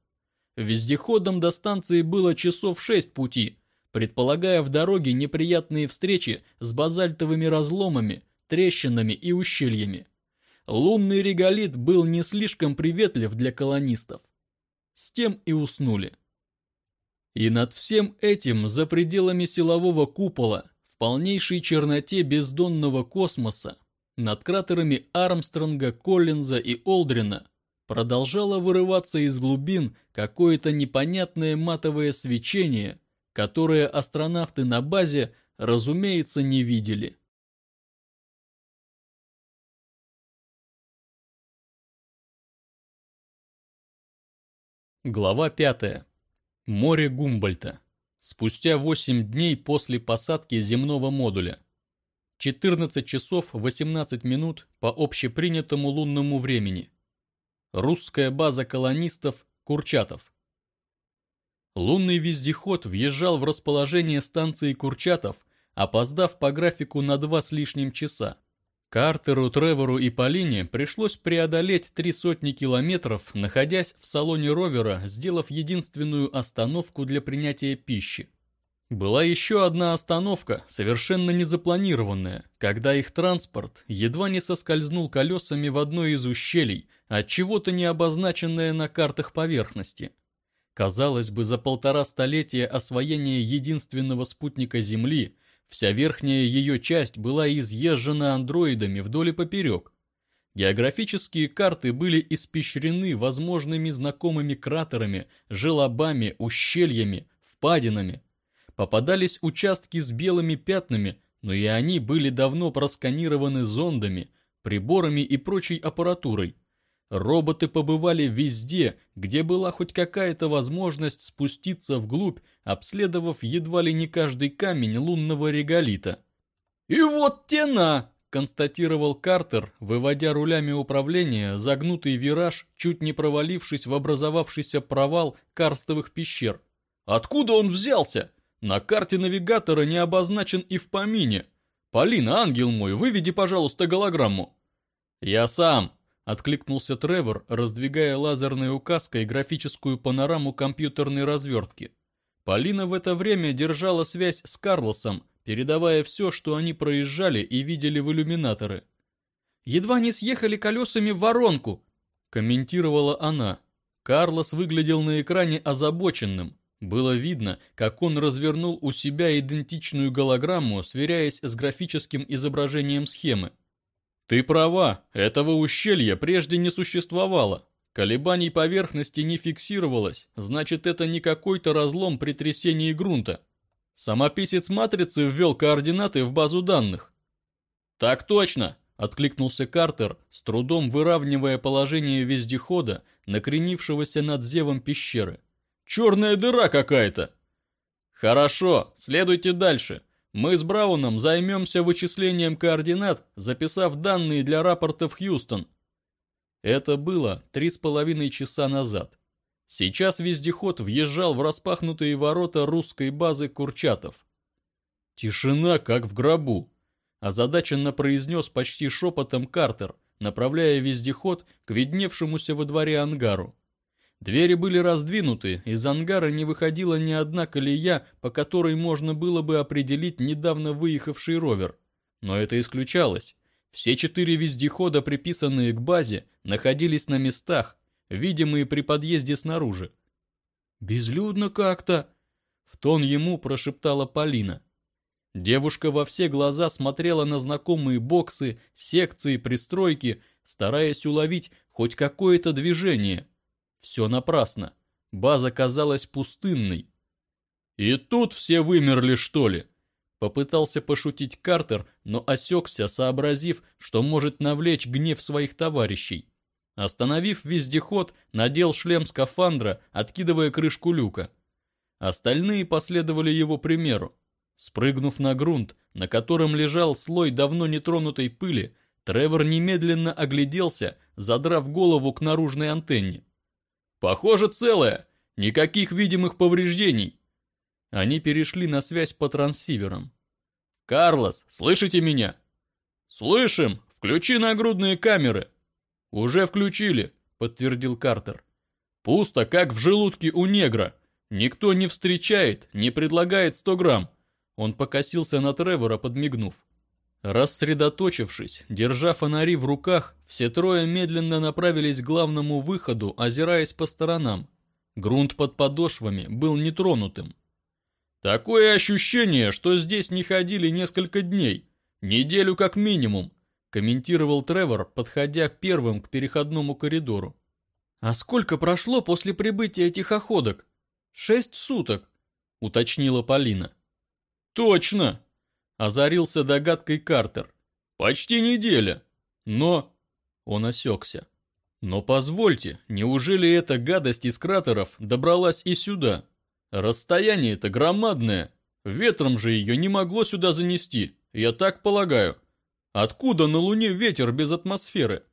S3: Вездеходом до станции было часов 6 пути, предполагая в дороге неприятные встречи с базальтовыми разломами, трещинами и ущельями лунный реголит был не слишком приветлив для колонистов. С тем и уснули. И над всем этим, за пределами силового купола, В полнейшей черноте бездонного космоса, над кратерами Армстронга, Коллинза и Олдрина, продолжало вырываться из глубин какое-то непонятное матовое свечение, которое астронавты на базе, разумеется, не видели. Глава 5. Море Гумбольта. Спустя 8 дней после посадки земного модуля. 14 часов 18 минут по общепринятому лунному времени. Русская база колонистов Курчатов. Лунный вездеход въезжал в расположение станции Курчатов, опоздав по графику на два с лишним часа. Картеру, Тревору и Полине пришлось преодолеть три сотни километров, находясь в салоне ровера, сделав единственную остановку для принятия пищи. Была еще одна остановка, совершенно незапланированная, когда их транспорт едва не соскользнул колесами в одно из ущелий, от чего-то не обозначенное на картах поверхности. Казалось бы, за полтора столетия освоения единственного спутника Земли Вся верхняя ее часть была изъезжена андроидами вдоль и поперек. Географические карты были испещрены возможными знакомыми кратерами, желобами, ущельями, впадинами. Попадались участки с белыми пятнами, но и они были давно просканированы зондами, приборами и прочей аппаратурой. Роботы побывали везде, где была хоть какая-то возможность спуститься вглубь, обследовав едва ли не каждый камень лунного реголита. «И вот тена!» – констатировал Картер, выводя рулями управления загнутый вираж, чуть не провалившись в образовавшийся провал карстовых пещер. «Откуда он взялся? На карте навигатора не обозначен и в помине. Полина, ангел мой, выведи, пожалуйста, голограмму». «Я сам», Откликнулся Тревор, раздвигая лазерной указкой графическую панораму компьютерной развертки. Полина в это время держала связь с Карлосом, передавая все, что они проезжали и видели в иллюминаторы. «Едва не съехали колесами в воронку», – комментировала она. Карлос выглядел на экране озабоченным. Было видно, как он развернул у себя идентичную голограмму, сверяясь с графическим изображением схемы. Ты права, этого ущелья прежде не существовало. Колебаний поверхности не фиксировалось, значит это не какой-то разлом при трясении грунта. Самописец матрицы ввел координаты в базу данных. Так точно, откликнулся Картер, с трудом выравнивая положение вездехода, накренившегося над зевом пещеры. Черная дыра какая-то. Хорошо, следуйте дальше. Мы с Брауном займемся вычислением координат, записав данные для рапорта в Хьюстон. Это было три с половиной часа назад. Сейчас вездеход въезжал в распахнутые ворота русской базы Курчатов. «Тишина, как в гробу», – озадаченно произнес почти шепотом Картер, направляя вездеход к видневшемуся во дворе ангару. Двери были раздвинуты, из ангара не выходила ни одна колея, по которой можно было бы определить недавно выехавший ровер. Но это исключалось. Все четыре вездехода, приписанные к базе, находились на местах, видимые при подъезде снаружи. «Безлюдно как-то», — в тон ему прошептала Полина. Девушка во все глаза смотрела на знакомые боксы, секции, пристройки, стараясь уловить хоть какое-то движение — все напрасно. База казалась пустынной. «И тут все вымерли, что ли?» Попытался пошутить Картер, но осекся, сообразив, что может навлечь гнев своих товарищей. Остановив вездеход, надел шлем скафандра, откидывая крышку люка. Остальные последовали его примеру. Спрыгнув на грунт, на котором лежал слой давно нетронутой пыли, Тревор немедленно огляделся, задрав голову к наружной антенне. Похоже, целая. Никаких видимых повреждений. Они перешли на связь по транссиверам. «Карлос, слышите меня?» «Слышим! Включи нагрудные камеры!» «Уже включили», — подтвердил Картер. «Пусто, как в желудке у негра. Никто не встречает, не предлагает сто грамм». Он покосился на Тревора, подмигнув. Рассредоточившись, держа фонари в руках, все трое медленно направились к главному выходу, озираясь по сторонам. Грунт под подошвами был нетронутым.
S1: Такое ощущение, что здесь не ходили несколько дней, неделю как минимум, комментировал Тревор, подходя первым к переходному коридору.
S3: А сколько прошло после прибытия тихоходок? Шесть суток, уточнила Полина.
S1: Точно, озарился догадкой Картер. Почти неделя. Но... Он осекся. Но позвольте, неужели эта гадость из кратеров добралась и сюда? Расстояние-то громадное. Ветром же ее не могло сюда занести, я так полагаю. Откуда на Луне ветер без атмосферы?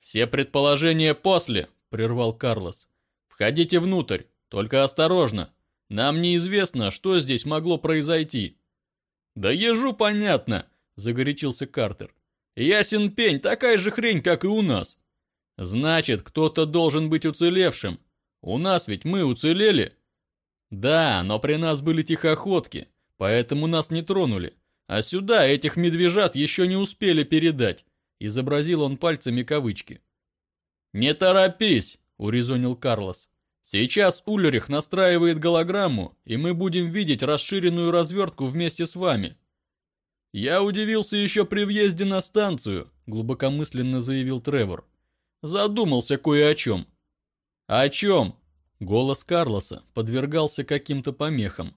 S1: Все предположения после, прервал Карлос. Входите внутрь, только осторожно. Нам неизвестно, что здесь могло произойти. Да ежу понятно, загорячился Картер. Ясен пень, такая же хрень, как и у нас. Значит, кто-то должен быть уцелевшим. У нас ведь мы уцелели. Да, но при нас были тихоходки, поэтому нас не тронули. А сюда этих медвежат еще не успели передать. Изобразил он пальцами кавычки. «Не торопись», — урезонил Карлос. «Сейчас Ульрих настраивает голограмму, и мы будем видеть расширенную развертку вместе с вами. «Я удивился еще при въезде на станцию», — глубокомысленно заявил Тревор. «Задумался кое о чем». «О чем?» — голос Карлоса подвергался каким-то помехам.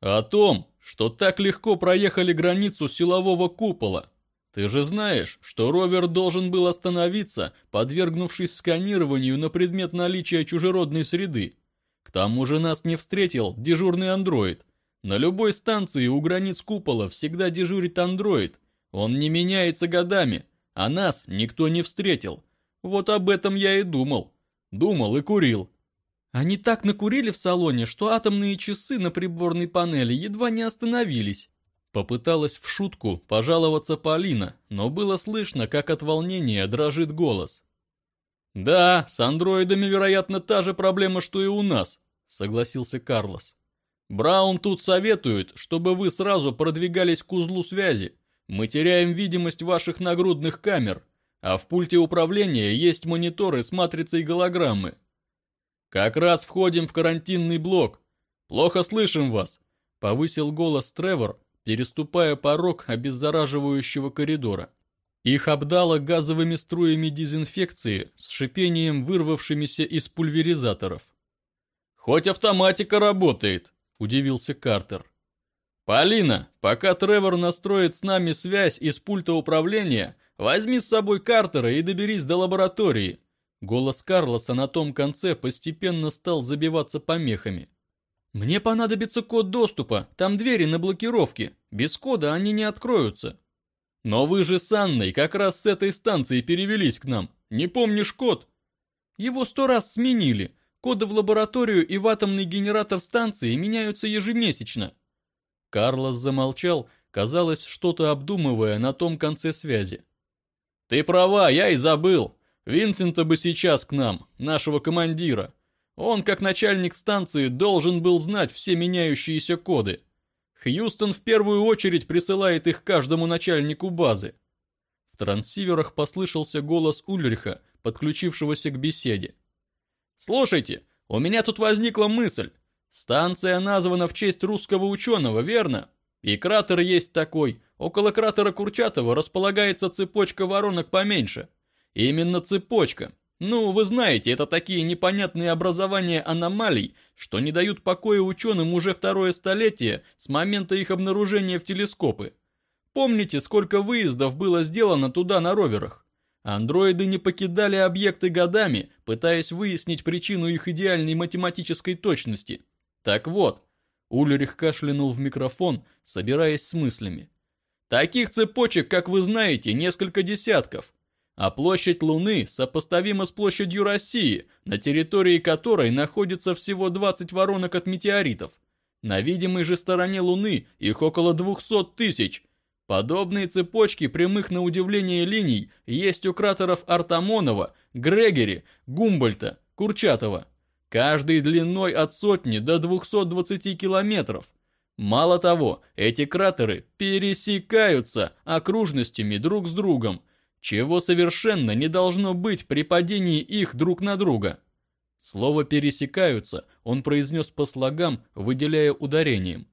S1: «О том, что так легко проехали границу силового купола. Ты же знаешь, что ровер должен был остановиться, подвергнувшись сканированию на предмет наличия чужеродной среды. К тому же нас не встретил дежурный андроид, на любой станции у границ купола всегда дежурит андроид. Он не меняется годами, а нас никто не встретил. Вот об этом я и думал. Думал и курил.
S3: Они так накурили в салоне, что атомные часы на приборной панели едва не остановились.
S1: Попыталась в шутку пожаловаться Полина, но было слышно, как от волнения дрожит голос. «Да, с андроидами, вероятно, та же проблема, что и у нас», — согласился Карлос. Браун тут советует, чтобы вы сразу продвигались к узлу связи. Мы теряем видимость ваших нагрудных камер, а в пульте управления есть мониторы с матрицей голограммы. Как раз входим в карантинный блок. Плохо слышим вас, повысил голос Тревор, переступая порог обеззараживающего коридора. Их обдало газовыми струями дезинфекции с шипением вырвавшимися из пульверизаторов. Хоть автоматика работает, – удивился Картер. «Полина, пока Тревор настроит с нами связь из пульта управления, возьми с собой Картера и доберись до лаборатории». Голос Карлоса на том конце постепенно стал забиваться помехами.
S3: «Мне понадобится код доступа, там двери на блокировке, без кода они не откроются».
S1: «Но вы же с Анной как раз с этой станции перевелись к нам, не помнишь код?»
S3: «Его сто раз сменили, Коды в лабораторию и в атомный генератор станции меняются ежемесячно.
S1: Карлос замолчал, казалось, что-то обдумывая на том конце связи. Ты права, я и забыл. Винсента бы сейчас к нам, нашего командира. Он, как начальник станции, должен был знать все меняющиеся коды. Хьюстон в первую очередь присылает их каждому начальнику базы. В трансиверах послышался голос Ульриха, подключившегося к беседе. Слушайте, у меня тут возникла мысль. Станция названа в честь русского ученого, верно? И кратер есть такой. Около кратера Курчатова располагается цепочка воронок поменьше. Именно цепочка. Ну, вы знаете, это такие непонятные образования аномалий, что не дают покоя ученым уже второе столетие с момента их обнаружения в телескопы. Помните, сколько выездов было сделано туда на роверах? Андроиды не покидали объекты годами, пытаясь выяснить причину их идеальной математической точности. Так вот, Ульрих кашлянул в микрофон, собираясь с мыслями. Таких цепочек, как вы знаете, несколько десятков. А площадь Луны сопоставима с площадью России, на территории которой находится всего 20 воронок от метеоритов. На видимой же стороне Луны их около 200 тысяч – Подобные цепочки прямых на удивление линий есть у кратеров Артамонова, Грегори, Гумбольта, Курчатова. Каждый длиной от сотни до 220 километров. Мало того, эти кратеры пересекаются окружностями друг с другом, чего совершенно не должно быть при падении их друг на друга. Слово «пересекаются» он произнес по слогам, выделяя ударением.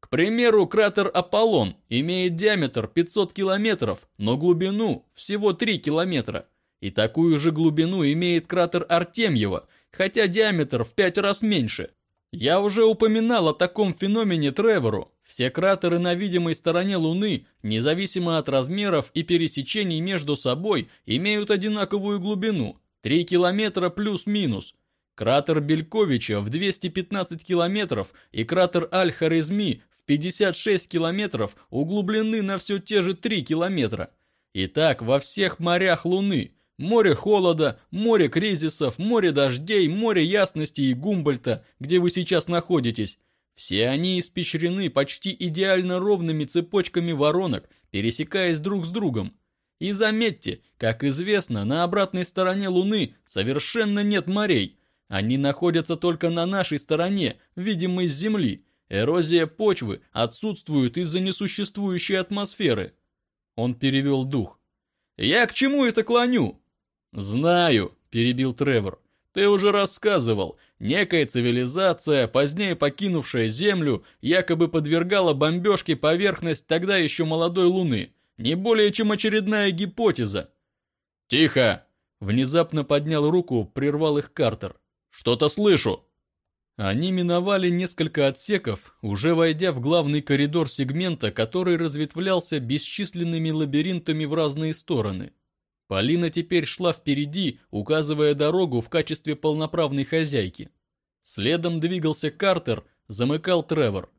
S1: К примеру, кратер Аполлон имеет диаметр 500 километров, но глубину всего 3 километра. И такую же глубину имеет кратер Артемьева, хотя диаметр в 5 раз меньше. Я уже упоминал о таком феномене Тревору. Все кратеры на видимой стороне Луны, независимо от размеров и пересечений между собой, имеют одинаковую глубину – 3 километра плюс-минус. Кратер Бельковича в 215 километров и кратер Аль-Харизми в 56 километров углублены на все те же 3 километра. Итак, во всех морях Луны – Море холода, море кризисов, море дождей, море ясности и Гумбольта, где вы сейчас находитесь. Все они испещрены почти идеально ровными цепочками воронок, пересекаясь друг с другом. И заметьте, как известно, на обратной стороне Луны совершенно нет морей. Они находятся только на нашей стороне, видимой с Земли. Эрозия почвы отсутствует из-за несуществующей атмосферы. Он перевел дух. «Я к чему это клоню?» «Знаю», — перебил Тревор. «Ты уже рассказывал. Некая цивилизация, позднее покинувшая Землю, якобы подвергала бомбежке поверхность тогда еще молодой Луны. Не более чем очередная гипотеза». «Тихо!» — внезапно поднял руку, прервал их Картер. «Что-то слышу!» Они миновали несколько отсеков, уже войдя в главный коридор сегмента, который разветвлялся бесчисленными лабиринтами в разные стороны. Полина теперь шла впереди, указывая дорогу в качестве полноправной хозяйки. Следом двигался Картер, замыкал Тревор.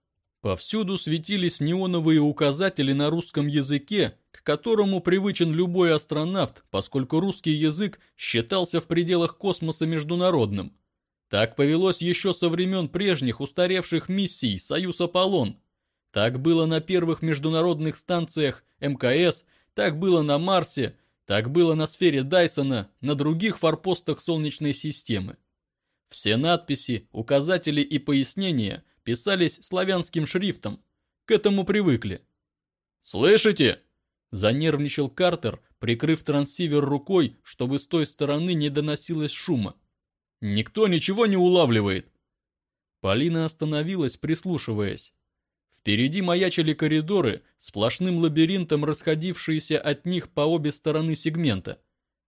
S1: Повсюду светились неоновые указатели на русском языке, к которому привычен любой астронавт, поскольку русский язык считался в пределах космоса международным. Так повелось еще со времен прежних устаревших миссий «Союз Аполлон». Так было на первых международных станциях МКС, так было на Марсе – так было на сфере Дайсона, на других форпостах Солнечной системы. Все надписи, указатели и пояснения писались славянским шрифтом. К этому привыкли. «Слышите?» – занервничал Картер, прикрыв трансивер рукой, чтобы с той стороны не доносилось шума. «Никто ничего не улавливает». Полина остановилась, прислушиваясь. Впереди маячили коридоры, сплошным лабиринтом расходившиеся от них по обе стороны сегмента.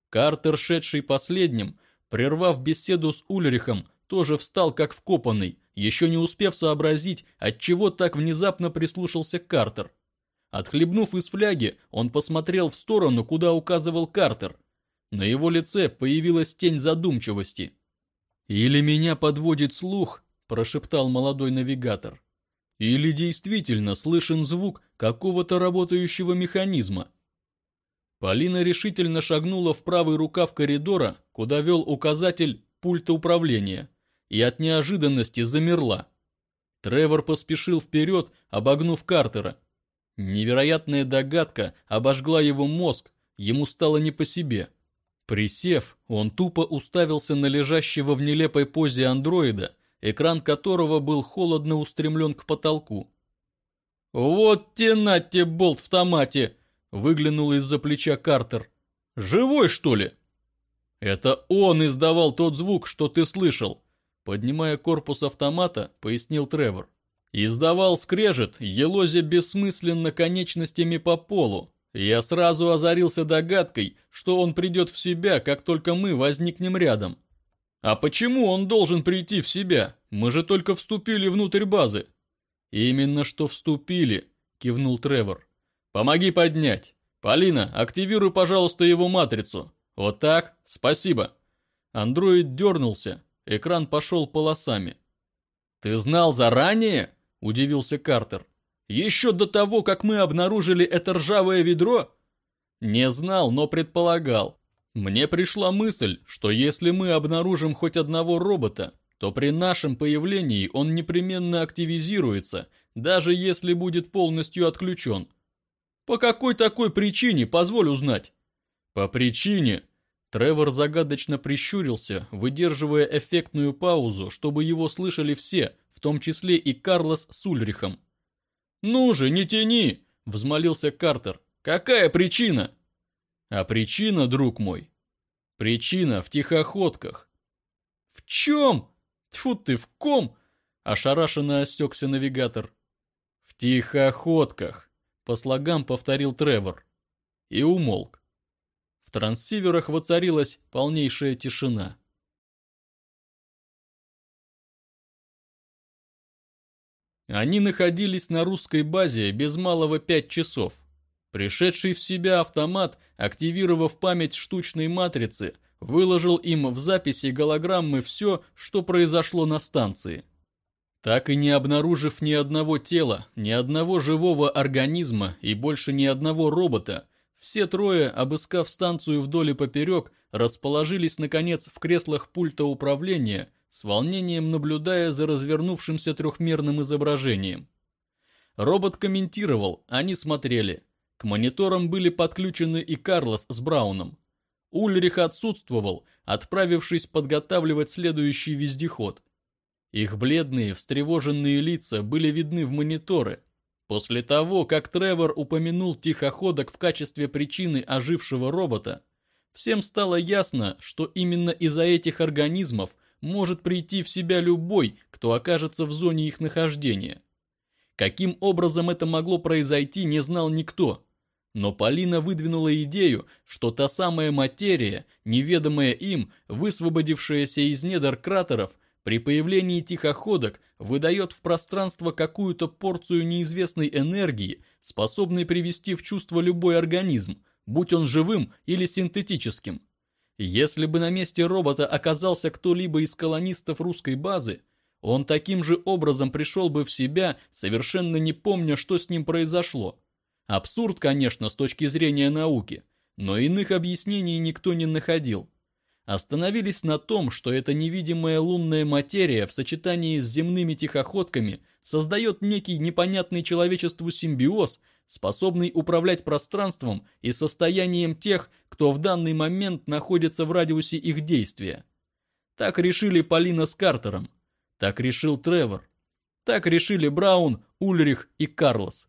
S1: Картер, шедший последним, прервав беседу с Ульрихом, тоже встал как вкопанный, еще не успев сообразить, от чего так внезапно прислушался Картер. Отхлебнув из фляги, он посмотрел в сторону, куда указывал Картер. На его лице появилась тень задумчивости. «Или меня подводит слух», – прошептал молодой навигатор. Или действительно слышен звук какого-то работающего механизма? Полина решительно шагнула в правый рукав коридора, куда вел указатель пульта управления, и от неожиданности замерла. Тревор поспешил вперед, обогнув Картера. Невероятная догадка обожгла его мозг, ему стало не по себе. Присев, он тупо уставился на лежащего в нелепой позе андроида экран которого был холодно устремлен к потолку. «Вот те нате болт в томате!» — выглянул из-за плеча Картер. «Живой, что ли?» «Это он издавал тот звук, что ты слышал», — поднимая корпус автомата, пояснил Тревор. «Издавал скрежет, елозя бессмысленно конечностями по полу. Я сразу озарился догадкой, что он придет в себя, как только мы возникнем рядом. «А почему он должен прийти в себя? Мы же только вступили внутрь базы». «Именно что вступили», — кивнул Тревор. «Помоги поднять. Полина, активируй, пожалуйста, его матрицу. Вот так? Спасибо». Андроид дернулся, экран пошел полосами. «Ты знал заранее?» – удивился Картер. «Еще до того, как мы обнаружили это ржавое ведро?» «Не знал, но предполагал. Мне пришла мысль, что если мы обнаружим хоть одного робота, то при нашем появлении он непременно активизируется, даже если будет полностью отключен. По какой такой причине, позволь узнать? По причине... Тревор загадочно прищурился, выдерживая эффектную паузу, чтобы его слышали все, в том числе и Карлос с Ульрихом. «Ну же, не тяни!» – взмолился Картер. «Какая причина?» А причина, друг мой, причина в тихоходках.
S3: В чем? Тьфу ты, в ком? Ошарашенно остекся навигатор.
S1: В тихоходках, по слогам повторил Тревор. И умолк. В транссиверах воцарилась полнейшая тишина. Они находились на русской базе без малого пять часов. Пришедший в себя автомат, активировав память штучной матрицы, выложил им в записи голограммы все, что произошло на станции. Так и не обнаружив ни одного тела, ни одного живого организма и больше ни одного робота, все трое, обыскав станцию вдоль и поперек, расположились, наконец, в креслах пульта управления – с волнением наблюдая за развернувшимся трехмерным изображением. Робот комментировал, они смотрели. К мониторам были подключены и Карлос с Брауном. Ульрих отсутствовал, отправившись подготавливать следующий вездеход. Их бледные, встревоженные лица были видны в мониторы. После того, как Тревор упомянул тихоходок в качестве причины ожившего робота, всем стало ясно, что именно из-за этих организмов может прийти в себя любой, кто окажется в зоне их нахождения. Каким образом это могло произойти, не знал никто. Но Полина выдвинула идею, что та самая материя, неведомая им, высвободившаяся из недр кратеров, при появлении тихоходок выдает в пространство какую-то порцию неизвестной энергии, способной привести в чувство любой организм, будь он живым или синтетическим. Если бы на месте робота оказался кто-либо из колонистов русской базы, он таким же образом пришел бы в себя, совершенно не помня, что с ним произошло. Абсурд, конечно, с точки зрения науки, но иных объяснений никто не находил. Остановились на том, что эта невидимая лунная материя в сочетании с земными тихоходками создает некий непонятный человечеству симбиоз, способный управлять пространством и состоянием тех, кто в данный момент находится в радиусе их действия. Так решили Полина с Картером. Так решил Тревор. Так решили Браун, Ульрих и Карлос.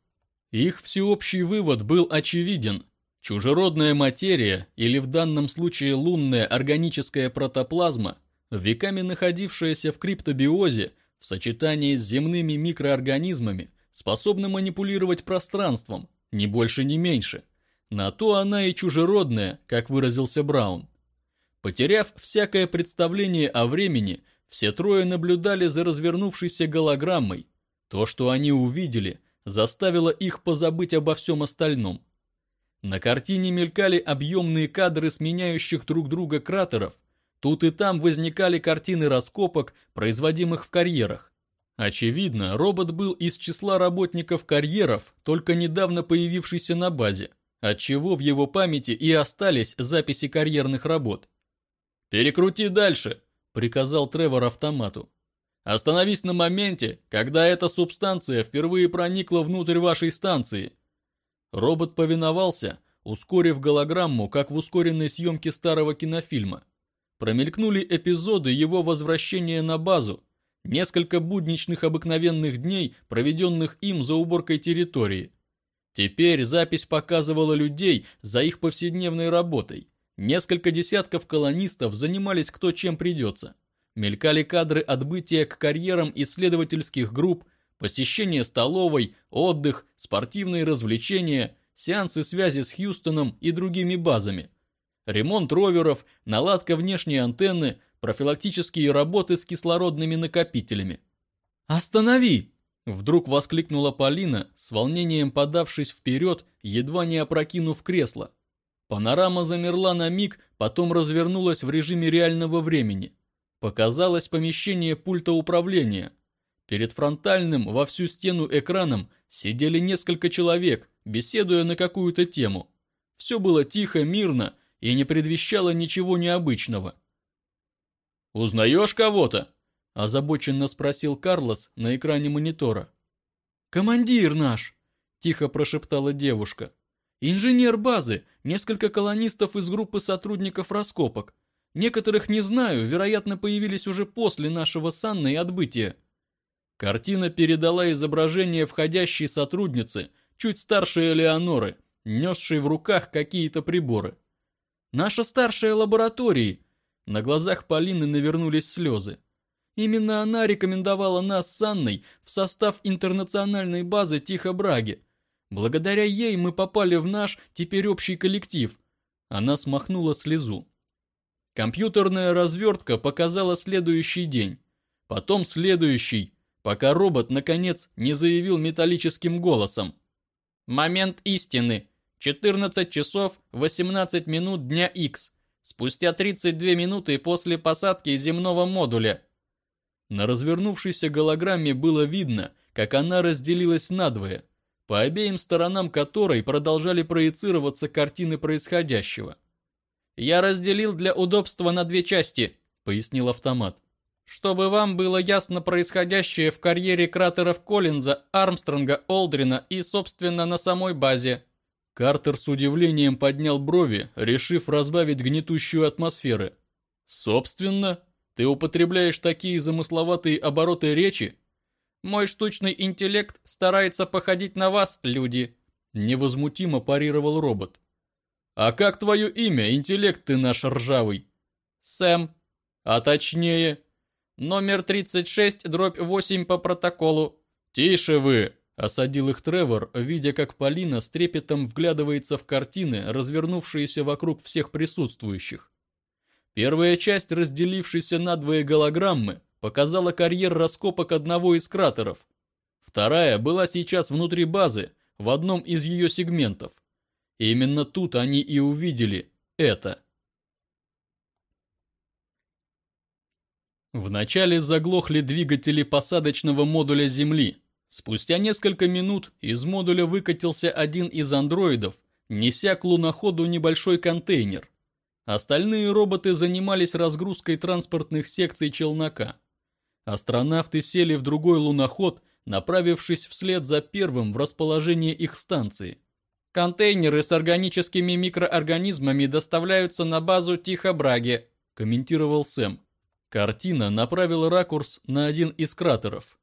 S1: Их всеобщий вывод был очевиден. Чужеродная материя, или в данном случае лунная органическая протоплазма, веками находившаяся в криптобиозе, в сочетании с земными микроорганизмами – способна манипулировать пространством, ни больше, ни меньше. На то она и чужеродная, как выразился Браун. Потеряв всякое представление о времени, все трое наблюдали за развернувшейся голограммой. То, что они увидели, заставило их позабыть обо всем остальном. На картине мелькали объемные кадры сменяющих друг друга кратеров. Тут и там возникали картины раскопок, производимых в карьерах. Очевидно, робот был из числа работников карьеров, только недавно появившийся на базе, отчего в его памяти и остались записи карьерных работ. «Перекрути дальше», — приказал Тревор автомату. «Остановись на моменте, когда эта субстанция впервые проникла внутрь вашей станции». Робот повиновался, ускорив голограмму, как в ускоренной съемке старого кинофильма. Промелькнули эпизоды его возвращения на базу, Несколько будничных обыкновенных дней, проведенных им за уборкой территории. Теперь запись показывала людей за их повседневной работой. Несколько десятков колонистов занимались кто чем придется. Мелькали кадры отбытия к карьерам исследовательских групп, посещение столовой, отдых, спортивные развлечения, сеансы связи с Хьюстоном и другими базами. Ремонт роверов, наладка внешней антенны, профилактические работы с кислородными накопителями. «Останови!» Вдруг воскликнула Полина, с волнением подавшись вперед, едва не опрокинув кресло. Панорама замерла на миг, потом развернулась в режиме реального времени. Показалось помещение пульта управления. Перед фронтальным во всю стену экраном сидели несколько человек, беседуя на какую-то тему. Все было тихо, мирно и не предвещало ничего необычного. «Узнаешь кого-то?» – озабоченно спросил Карлос на экране монитора.
S3: «Командир наш!» – тихо прошептала девушка. «Инженер базы, несколько колонистов из группы сотрудников раскопок. Некоторых не знаю, вероятно, появились уже после нашего с Анной отбытия».
S1: Картина передала изображение входящей сотрудницы, чуть старше Элеоноры, несшей в руках какие-то приборы.
S3: «Наша старшая лаборатория», На глазах Полины навернулись слезы. Именно она рекомендовала нас с Анной в состав интернациональной базы Тихо-Браги. Благодаря ей мы попали в наш теперь общий коллектив. Она смахнула слезу. Компьютерная развертка показала следующий день. Потом следующий, пока робот, наконец, не заявил металлическим голосом. Момент истины. 14 часов 18 минут дня X. Спустя 32 минуты после посадки земного модуля. На развернувшейся голограмме было видно, как она разделилась надвое, по обеим сторонам которой продолжали проецироваться картины происходящего. «Я разделил для удобства на две части», — пояснил автомат. «Чтобы вам было ясно происходящее в карьере кратеров Коллинза, Армстронга, Олдрина и, собственно, на самой базе». Картер с удивлением поднял брови, решив разбавить гнетущую атмосферу. «Собственно?» Ты употребляешь такие замысловатые обороты речи? Мой штучный интеллект старается походить на вас, люди. Невозмутимо парировал робот. А как твое имя, интеллект ты наш ржавый? Сэм. А точнее? Номер 36, дробь 8 по протоколу. Тише вы, осадил их Тревор, видя, как Полина с трепетом вглядывается в картины, развернувшиеся вокруг всех присутствующих. Первая часть, разделившейся на двое голограммы, показала карьер раскопок одного из кратеров. Вторая была сейчас внутри базы, в одном из ее сегментов. Именно тут они и увидели это. Вначале заглохли двигатели посадочного модуля Земли. Спустя несколько минут из модуля выкатился один из андроидов, неся к луноходу небольшой контейнер. Остальные роботы занимались разгрузкой транспортных секций челнока. Астронавты сели в другой луноход, направившись вслед за первым в расположение их станции. «Контейнеры с органическими микроорганизмами доставляются на базу Тихо-Браги», комментировал Сэм. Картина направила ракурс на один из кратеров.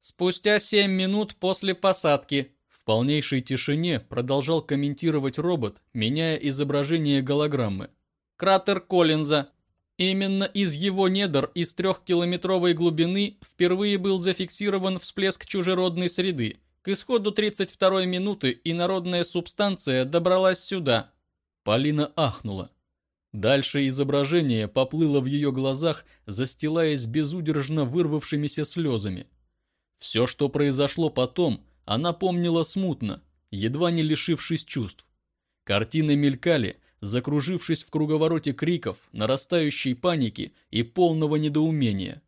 S3: «Спустя семь минут после посадки», в полнейшей тишине продолжал комментировать робот, меняя изображение голограммы кратер Коллинза. Именно из его недр из трехкилометровой глубины впервые был зафиксирован всплеск чужеродной среды. К исходу 32-й минуты инородная субстанция добралась сюда. Полина ахнула. Дальше изображение поплыло в ее глазах, застилаясь безудержно вырвавшимися слезами. Все, что произошло потом, она помнила смутно, едва не лишившись чувств. Картины мелькали, закружившись в круговороте криков, нарастающей паники и полного недоумения.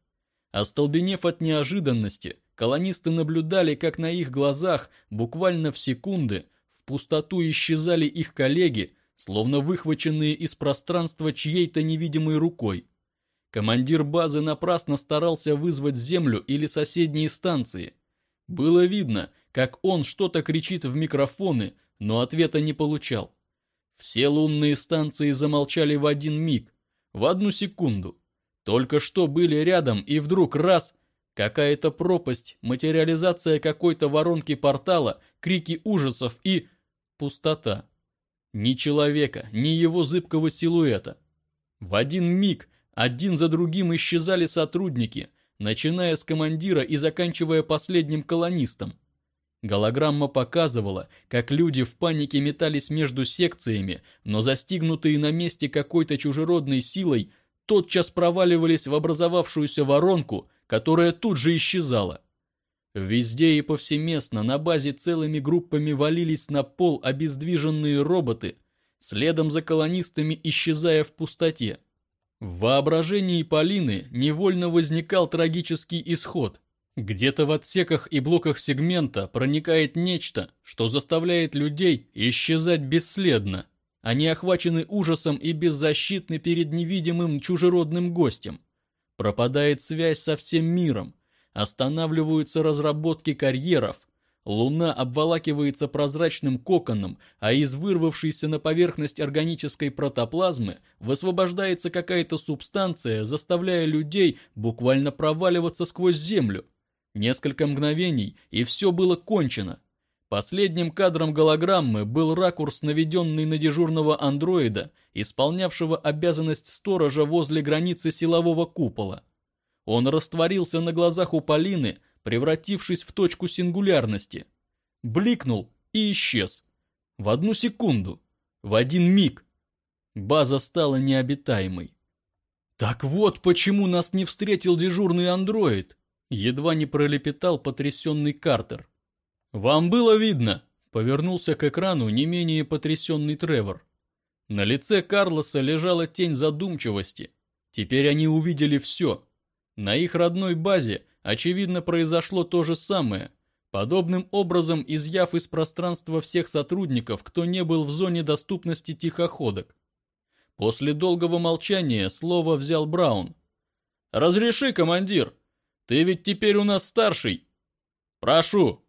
S3: Остолбенев от неожиданности, колонисты наблюдали, как на их глазах буквально в секунды в пустоту исчезали их коллеги, словно выхваченные из пространства чьей-то невидимой рукой. Командир базы напрасно старался вызвать землю или соседние станции. Было видно, как он что-то кричит в микрофоны, но ответа не получал. Все лунные станции замолчали в один миг, в одну секунду. Только что были рядом, и вдруг раз — какая-то пропасть, материализация какой-то воронки портала, крики ужасов и... пустота. Ни человека, ни его зыбкого силуэта. В один миг один за другим исчезали сотрудники, начиная с командира и заканчивая последним колонистом. Голограмма показывала, как люди в панике метались между секциями, но застигнутые на месте какой-то чужеродной силой, тотчас проваливались в образовавшуюся воронку, которая тут же исчезала. Везде и повсеместно на базе целыми группами валились на пол обездвиженные роботы, следом за колонистами исчезая в пустоте. В воображении Полины невольно возникал трагический исход – где-то в отсеках и блоках сегмента проникает нечто, что заставляет людей исчезать бесследно. Они охвачены ужасом и беззащитны перед невидимым чужеродным гостем. Пропадает связь со всем миром, останавливаются разработки карьеров, Луна обволакивается прозрачным коконом, а из вырвавшейся на поверхность органической протоплазмы высвобождается какая-то субстанция, заставляя людей буквально проваливаться сквозь Землю. Несколько мгновений, и все было кончено.
S1: Последним кадром голограммы был ракурс, наведенный на дежурного андроида, исполнявшего обязанность сторожа возле границы силового купола. Он растворился на глазах у Полины, превратившись в точку сингулярности. Бликнул и исчез. В одну секунду. В один миг. База стала необитаемой. «Так вот, почему нас не встретил дежурный андроид!» Едва не пролепетал потрясенный Картер. «Вам было видно?» — повернулся к экрану не менее потрясенный Тревор. На лице Карлоса лежала тень задумчивости. Теперь они увидели все. На их родной базе, очевидно, произошло то же самое. Подобным образом изъяв из пространства всех сотрудников, кто не был в зоне доступности тихоходок. После долгого молчания слово взял Браун. «Разреши, командир! Ты ведь теперь у нас старший!» «Прошу!»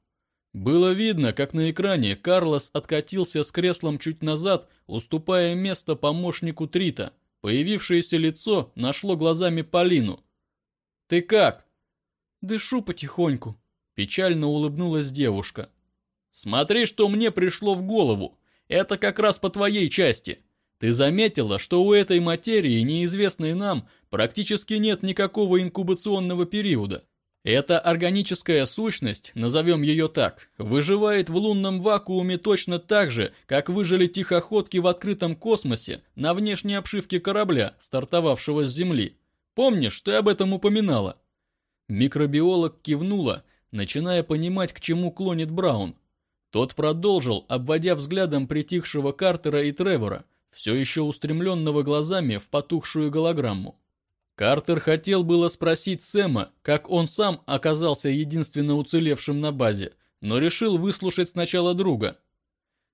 S1: Было видно, как на экране Карлос откатился с креслом чуть назад, уступая место помощнику Трита. Появившееся лицо нашло глазами Полину. «Ты как?»
S3: «Дышу потихоньку», — печально улыбнулась девушка.
S1: «Смотри, что мне пришло в голову. Это как раз по твоей части. Ты заметила, что у этой материи, неизвестной нам, практически нет никакого инкубационного периода. Эта органическая сущность, назовем ее так, выживает в лунном вакууме точно так же, как выжили тихоходки в открытом космосе на внешней обшивке корабля, стартовавшего с Земли. Помнишь, ты об этом упоминала? Микробиолог кивнула, начиная понимать, к чему клонит Браун. Тот продолжил, обводя взглядом притихшего Картера и Тревора, все еще устремленного глазами в потухшую голограмму. Картер хотел было спросить Сэма, как он сам оказался единственно уцелевшим на базе, но решил выслушать сначала друга.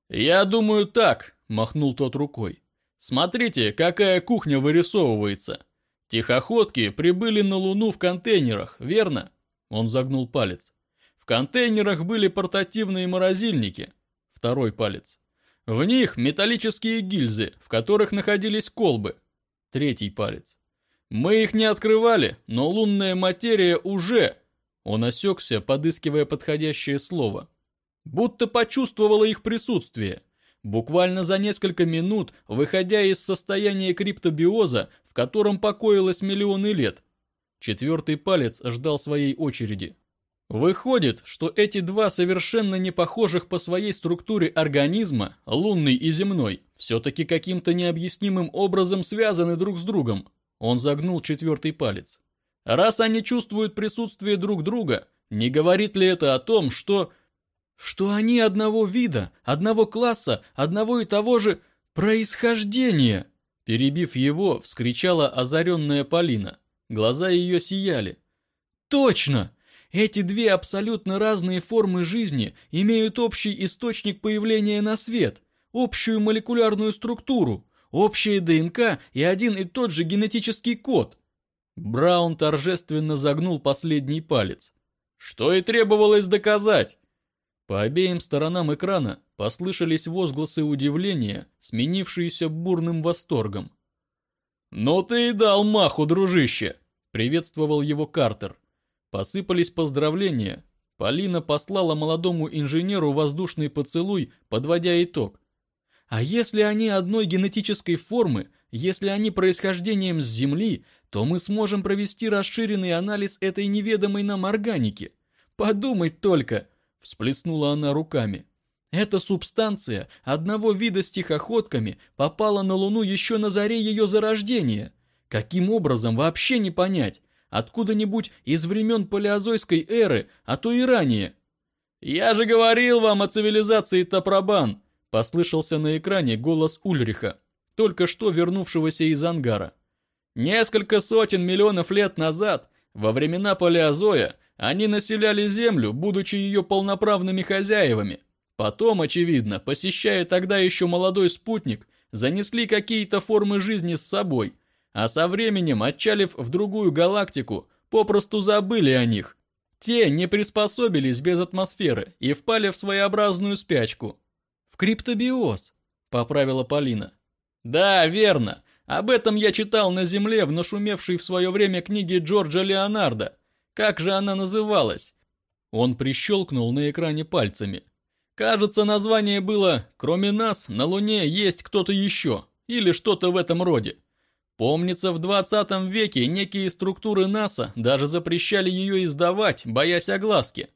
S1: «Я думаю так», — махнул тот рукой. «Смотрите, какая кухня вырисовывается. Тихоходки прибыли на Луну в контейнерах, верно?» Он загнул палец. «В контейнерах были портативные морозильники». Второй палец. «В них металлические гильзы, в которых находились колбы». Третий палец. Мы их не открывали, но лунная материя уже... Он осекся, подыскивая подходящее слово. Будто почувствовала их присутствие. Буквально за несколько минут, выходя из состояния криптобиоза, в котором покоилось миллионы лет. Четвертый палец ждал своей очереди. Выходит, что эти два совершенно не похожих по своей структуре организма, лунный и земной, все-таки каким-то необъяснимым образом связаны друг с другом. Он загнул четвертый палец. Раз они чувствуют присутствие друг друга, не говорит ли это о том, что... Что они одного вида, одного класса, одного и того же происхождения? Перебив его, вскричала озаренная Полина. Глаза ее сияли. Точно! Эти две абсолютно разные формы жизни имеют общий источник появления на свет, общую молекулярную структуру, Общая ДНК и один и тот же генетический код. Браун торжественно загнул последний палец. Что и требовалось доказать. По обеим сторонам экрана послышались возгласы удивления, сменившиеся бурным восторгом. «Ну ты и дал маху, дружище!» — приветствовал его Картер. Посыпались поздравления. Полина послала молодому инженеру воздушный поцелуй, подводя итог. А если они одной генетической формы, если они происхождением с Земли, то мы сможем провести расширенный анализ этой неведомой нам органики. Подумать только, всплеснула она руками. Эта субстанция одного вида с тихоходками попала на Луну еще на заре ее зарождения. Каким образом, вообще не понять. Откуда-нибудь из времен палеозойской эры, а то и ранее. «Я же говорил вам о цивилизации Тапрабан!» Послышался на экране голос Ульриха, только что вернувшегося из ангара. Несколько сотен миллионов лет назад, во времена Палеозоя, они населяли Землю, будучи ее полноправными хозяевами. Потом, очевидно, посещая тогда еще молодой спутник, занесли какие-то формы жизни с собой, а со временем, отчалив в другую галактику, попросту забыли о них. Те не приспособились без атмосферы и впали в своеобразную спячку, «В криптобиоз», — поправила Полина. «Да, верно. Об этом я читал на Земле в нашумевшей в свое время книге Джорджа Леонардо. Как же она называлась?» Он прищелкнул на экране пальцами.
S3: Кажется, название было «Кроме нас, на Луне есть кто-то еще» или что-то в этом роде. Помнится, в 20 веке некие структуры НАСА даже запрещали ее издавать, боясь огласки.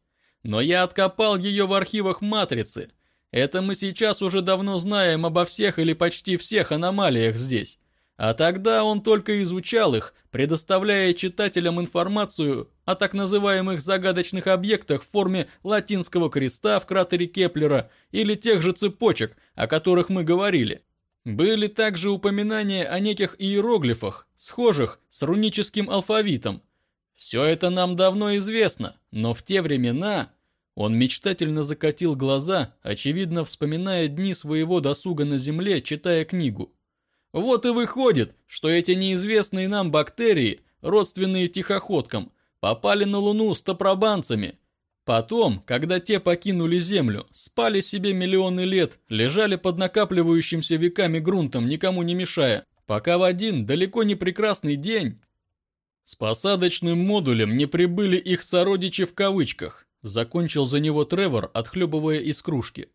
S3: Но я откопал ее в архивах «Матрицы». Это мы сейчас уже давно знаем обо всех или почти всех аномалиях здесь. А тогда он только изучал их, предоставляя читателям информацию о так называемых загадочных объектах в форме латинского креста в кратере Кеплера или тех же цепочек, о которых мы говорили. Были также упоминания о неких иероглифах, схожих с руническим алфавитом. Все это нам давно известно, но в те времена... Он мечтательно закатил глаза, очевидно вспоминая дни своего досуга на Земле, читая книгу. Вот и выходит, что эти неизвестные нам бактерии, родственные тихоходкам, попали на Луну с топробанцами, Потом, когда те покинули Землю, спали себе миллионы лет, лежали под накапливающимся веками грунтом, никому не мешая, пока в один далеко не прекрасный день с посадочным модулем не прибыли их сородичи в кавычках, закончил за него Тревор, отхлебывая из кружки.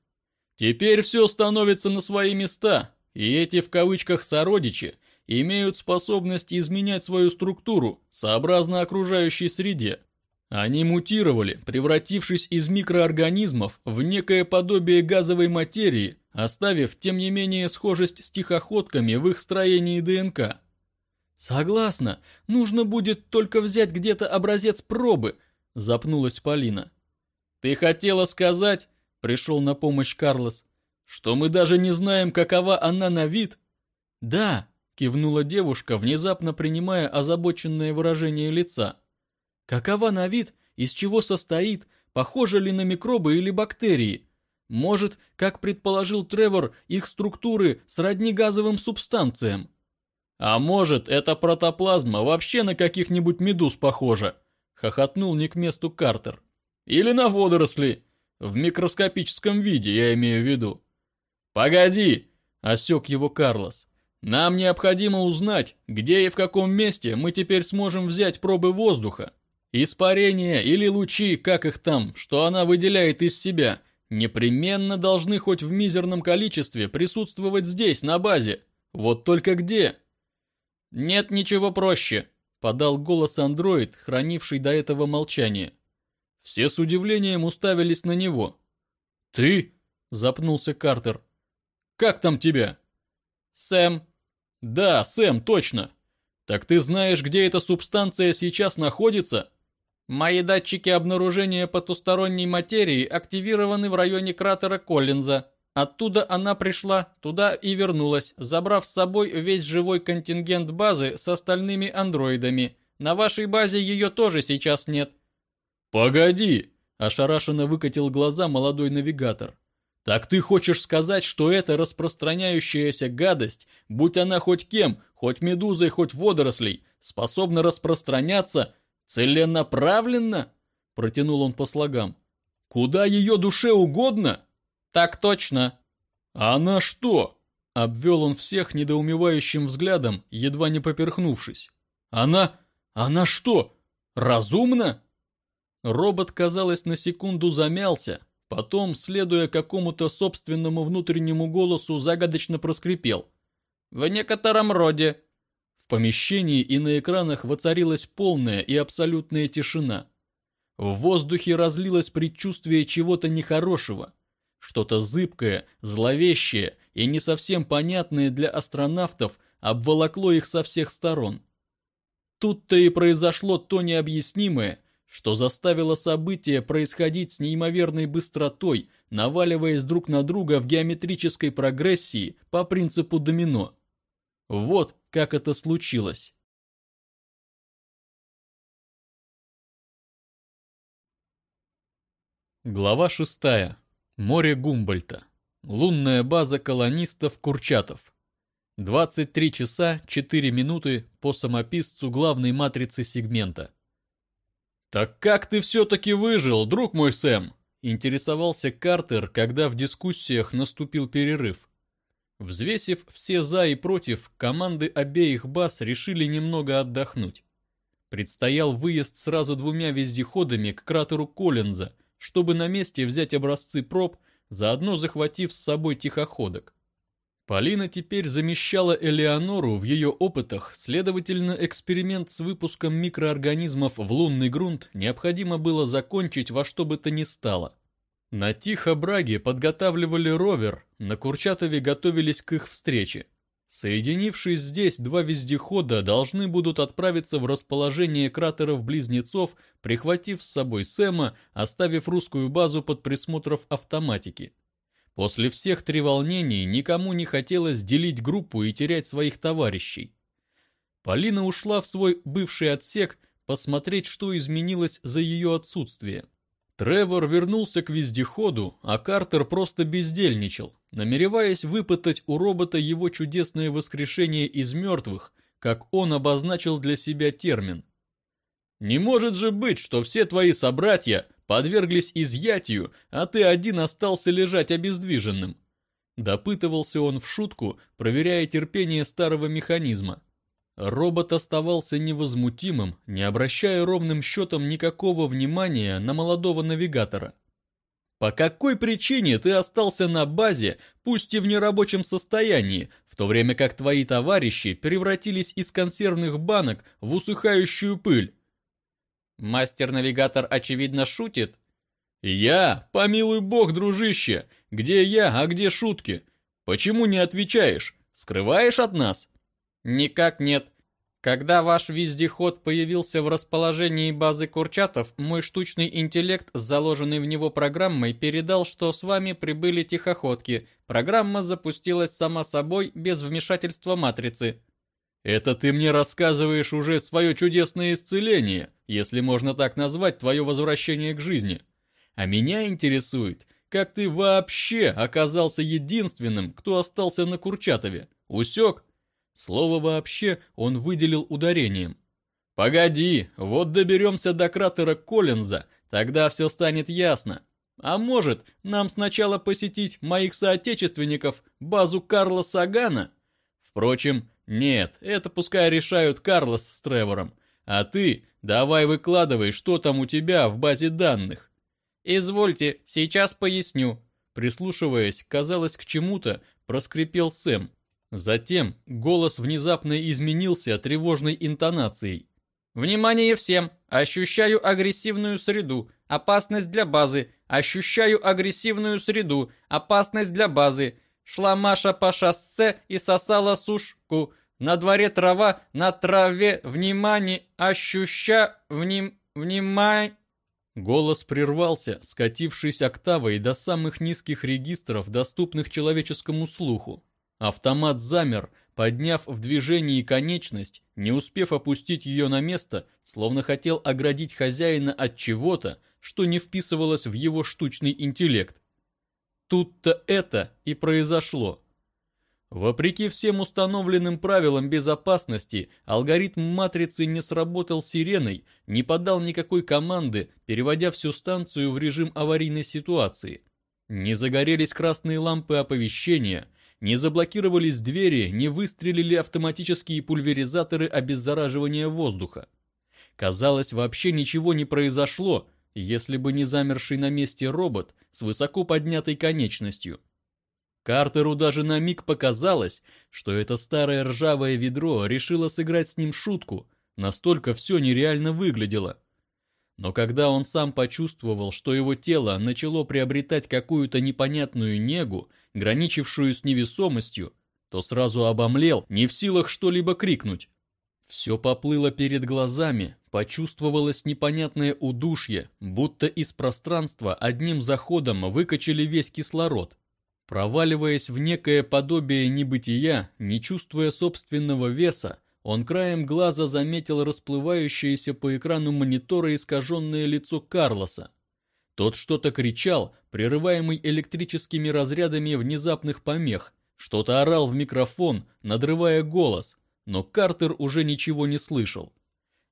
S3: Теперь все становится на свои места, и эти в кавычках сородичи имеют способность изменять свою структуру сообразно окружающей среде. Они мутировали, превратившись из микроорганизмов в некое подобие газовой материи, оставив, тем не менее, схожесть с тихоходками в их строении ДНК. «Согласна, нужно будет только взять где-то образец пробы», – запнулась Полина. «Ты хотела сказать», – пришел на помощь Карлос, – «что мы даже не знаем, какова она на вид?» «Да», – кивнула девушка, внезапно принимая озабоченное выражение лица – Какова на вид, из чего состоит, похожа ли на микробы или бактерии? Может, как предположил Тревор, их структуры сродни газовым субстанциям? А может, эта протоплазма вообще на каких-нибудь медуз похожа? Хохотнул не к месту Картер. Или на водоросли. В микроскопическом виде, я имею в виду. Погоди, осек его Карлос. Нам необходимо узнать, где и в каком месте мы теперь сможем взять пробы воздуха, Испарения или лучи, как их там, что она выделяет из себя, непременно должны хоть в мизерном количестве присутствовать здесь, на базе. Вот только где? Нет ничего проще, подал голос андроид, хранивший до этого молчание. Все с удивлением уставились на него. «Ты?» – запнулся Картер. «Как там тебя?» «Сэм». «Да, Сэм, точно. Так ты знаешь, где эта субстанция сейчас находится?» Мои датчики обнаружения потусторонней материи активированы в районе кратера Коллинза. Оттуда она пришла, туда и вернулась, забрав с собой весь живой контингент базы с остальными андроидами. На вашей базе ее тоже сейчас нет. Погоди, ошарашенно выкатил глаза молодой навигатор. Так ты хочешь сказать, что эта распространяющаяся гадость, будь она хоть кем, хоть медузой, хоть водорослей, способна распространяться «Целенаправленно?» – протянул он по слогам. «Куда ее душе угодно?» «Так точно». «А она что?» – обвел он всех недоумевающим взглядом, едва не поперхнувшись. «Она... она что, разумна?» Робот, казалось, на секунду замялся, потом, следуя какому-то собственному внутреннему голосу, загадочно проскрипел. «В некотором роде. В помещении и на экранах воцарилась полная и абсолютная тишина. В воздухе разлилось предчувствие чего-то нехорошего. Что-то зыбкое, зловещее и не совсем понятное для астронавтов обволокло их со всех сторон. Тут-то и произошло то необъяснимое, что заставило события происходить с неимоверной быстротой, наваливаясь друг на друга в геометрической прогрессии по принципу домино. Вот как это случилось. Глава 6. Море Гумбольта. Лунная база колонистов Курчатов. 23 часа 4 минуты по самописцу главной матрицы сегмента. «Так как ты все-таки выжил, друг мой Сэм?» Интересовался Картер, когда в дискуссиях наступил перерыв. Взвесив все «за» и «против», команды обеих баз решили немного отдохнуть. Предстоял выезд сразу двумя вездеходами к кратеру Коллинза, чтобы на месте взять образцы проб,
S1: заодно захватив с собой тихоходок. Полина теперь замещала Элеонору в ее опытах, следовательно, эксперимент с выпуском микроорганизмов в лунный грунт необходимо было закончить во что бы то ни стало. На Тихо-Браге подготавливали ровер, на Курчатове готовились к их встрече. Соединившись здесь, два вездехода должны будут отправиться в расположение кратеров-близнецов, прихватив с собой Сэма, оставив русскую базу под присмотром автоматики. После всех треволнений никому не хотелось делить группу и терять своих товарищей. Полина ушла в свой бывший отсек посмотреть, что изменилось за ее отсутствие. Тревор вернулся к вездеходу, а Картер просто бездельничал, намереваясь выпытать у робота его чудесное воскрешение из мертвых, как он обозначил для себя термин. «Не может же быть, что все твои собратья подверглись изъятию, а ты один остался лежать обездвиженным. Допытывался он в шутку, проверяя терпение старого механизма. Робот оставался невозмутимым, не обращая ровным счетом никакого внимания на молодого навигатора. «По какой причине ты остался на базе, пусть и в нерабочем состоянии, в то время как твои товарищи превратились из консервных банок в усыхающую пыль?»
S2: Мастер-навигатор, очевидно, шутит.
S1: «Я? Помилуй бог, дружище! Где я, а где шутки? Почему не отвечаешь? Скрываешь от нас?»
S2: «Никак нет. Когда ваш вездеход появился в расположении базы Курчатов, мой штучный интеллект с заложенной в него программой передал, что с вами прибыли тихоходки. Программа запустилась сама собой, без вмешательства матрицы».
S1: «Это ты мне рассказываешь уже свое чудесное исцеление, если можно так назвать твое возвращение к жизни. А меня интересует, как ты вообще оказался единственным, кто остался на Курчатове. Усек?» Слово «вообще» он выделил ударением. «Погоди, вот доберемся до кратера Коллинза, тогда все станет ясно. А может, нам сначала посетить моих соотечественников, базу Карла Сагана? Впрочем, нет, это пускай решают Карлос с Тревором. А ты давай выкладывай, что там у тебя в базе данных.
S2: Извольте, сейчас поясню.
S1: Прислушиваясь, казалось к чему-то, проскрипел Сэм. Затем голос внезапно изменился тревожной интонацией.
S2: «Внимание всем! Ощущаю агрессивную среду. Опасность для базы. Ощущаю агрессивную среду. Опасность для базы. Шла Маша по шоссе и сосала сушку. На дворе трава, на траве, внимание, ощуща, вним, внимай.
S1: Голос прервался, скатившись октавой до самых низких регистров, доступных человеческому слуху. Автомат замер, подняв в движении конечность, не успев опустить ее на место, словно хотел оградить хозяина от чего-то, что не вписывалось в его штучный интеллект. Тут-то это и произошло. Вопреки всем установленным правилам безопасности, алгоритм матрицы не сработал сиреной, не подал никакой команды, переводя всю станцию в режим аварийной ситуации. Не загорелись красные лампы оповещения, не заблокировались двери, не выстрелили автоматические пульверизаторы обеззараживания воздуха. Казалось, вообще ничего не произошло, если бы не замерший на месте робот с высоко поднятой конечностью. Картеру даже на миг показалось, что это старое ржавое ведро решило сыграть с ним шутку, настолько все нереально выглядело. Но когда он сам почувствовал, что его тело начало приобретать какую-то непонятную негу, граничившую с невесомостью, то сразу обомлел, не в силах что-либо крикнуть. Все поплыло перед глазами, почувствовалось непонятное удушье, будто из пространства одним заходом выкачали весь кислород. Проваливаясь в некое подобие небытия, не чувствуя собственного веса, он краем глаза заметил расплывающееся по экрану монитора искаженное лицо Карлоса. Тот что-то кричал, прерываемый электрическими разрядами внезапных помех, что-то орал в микрофон, надрывая голос – но Картер уже ничего не слышал.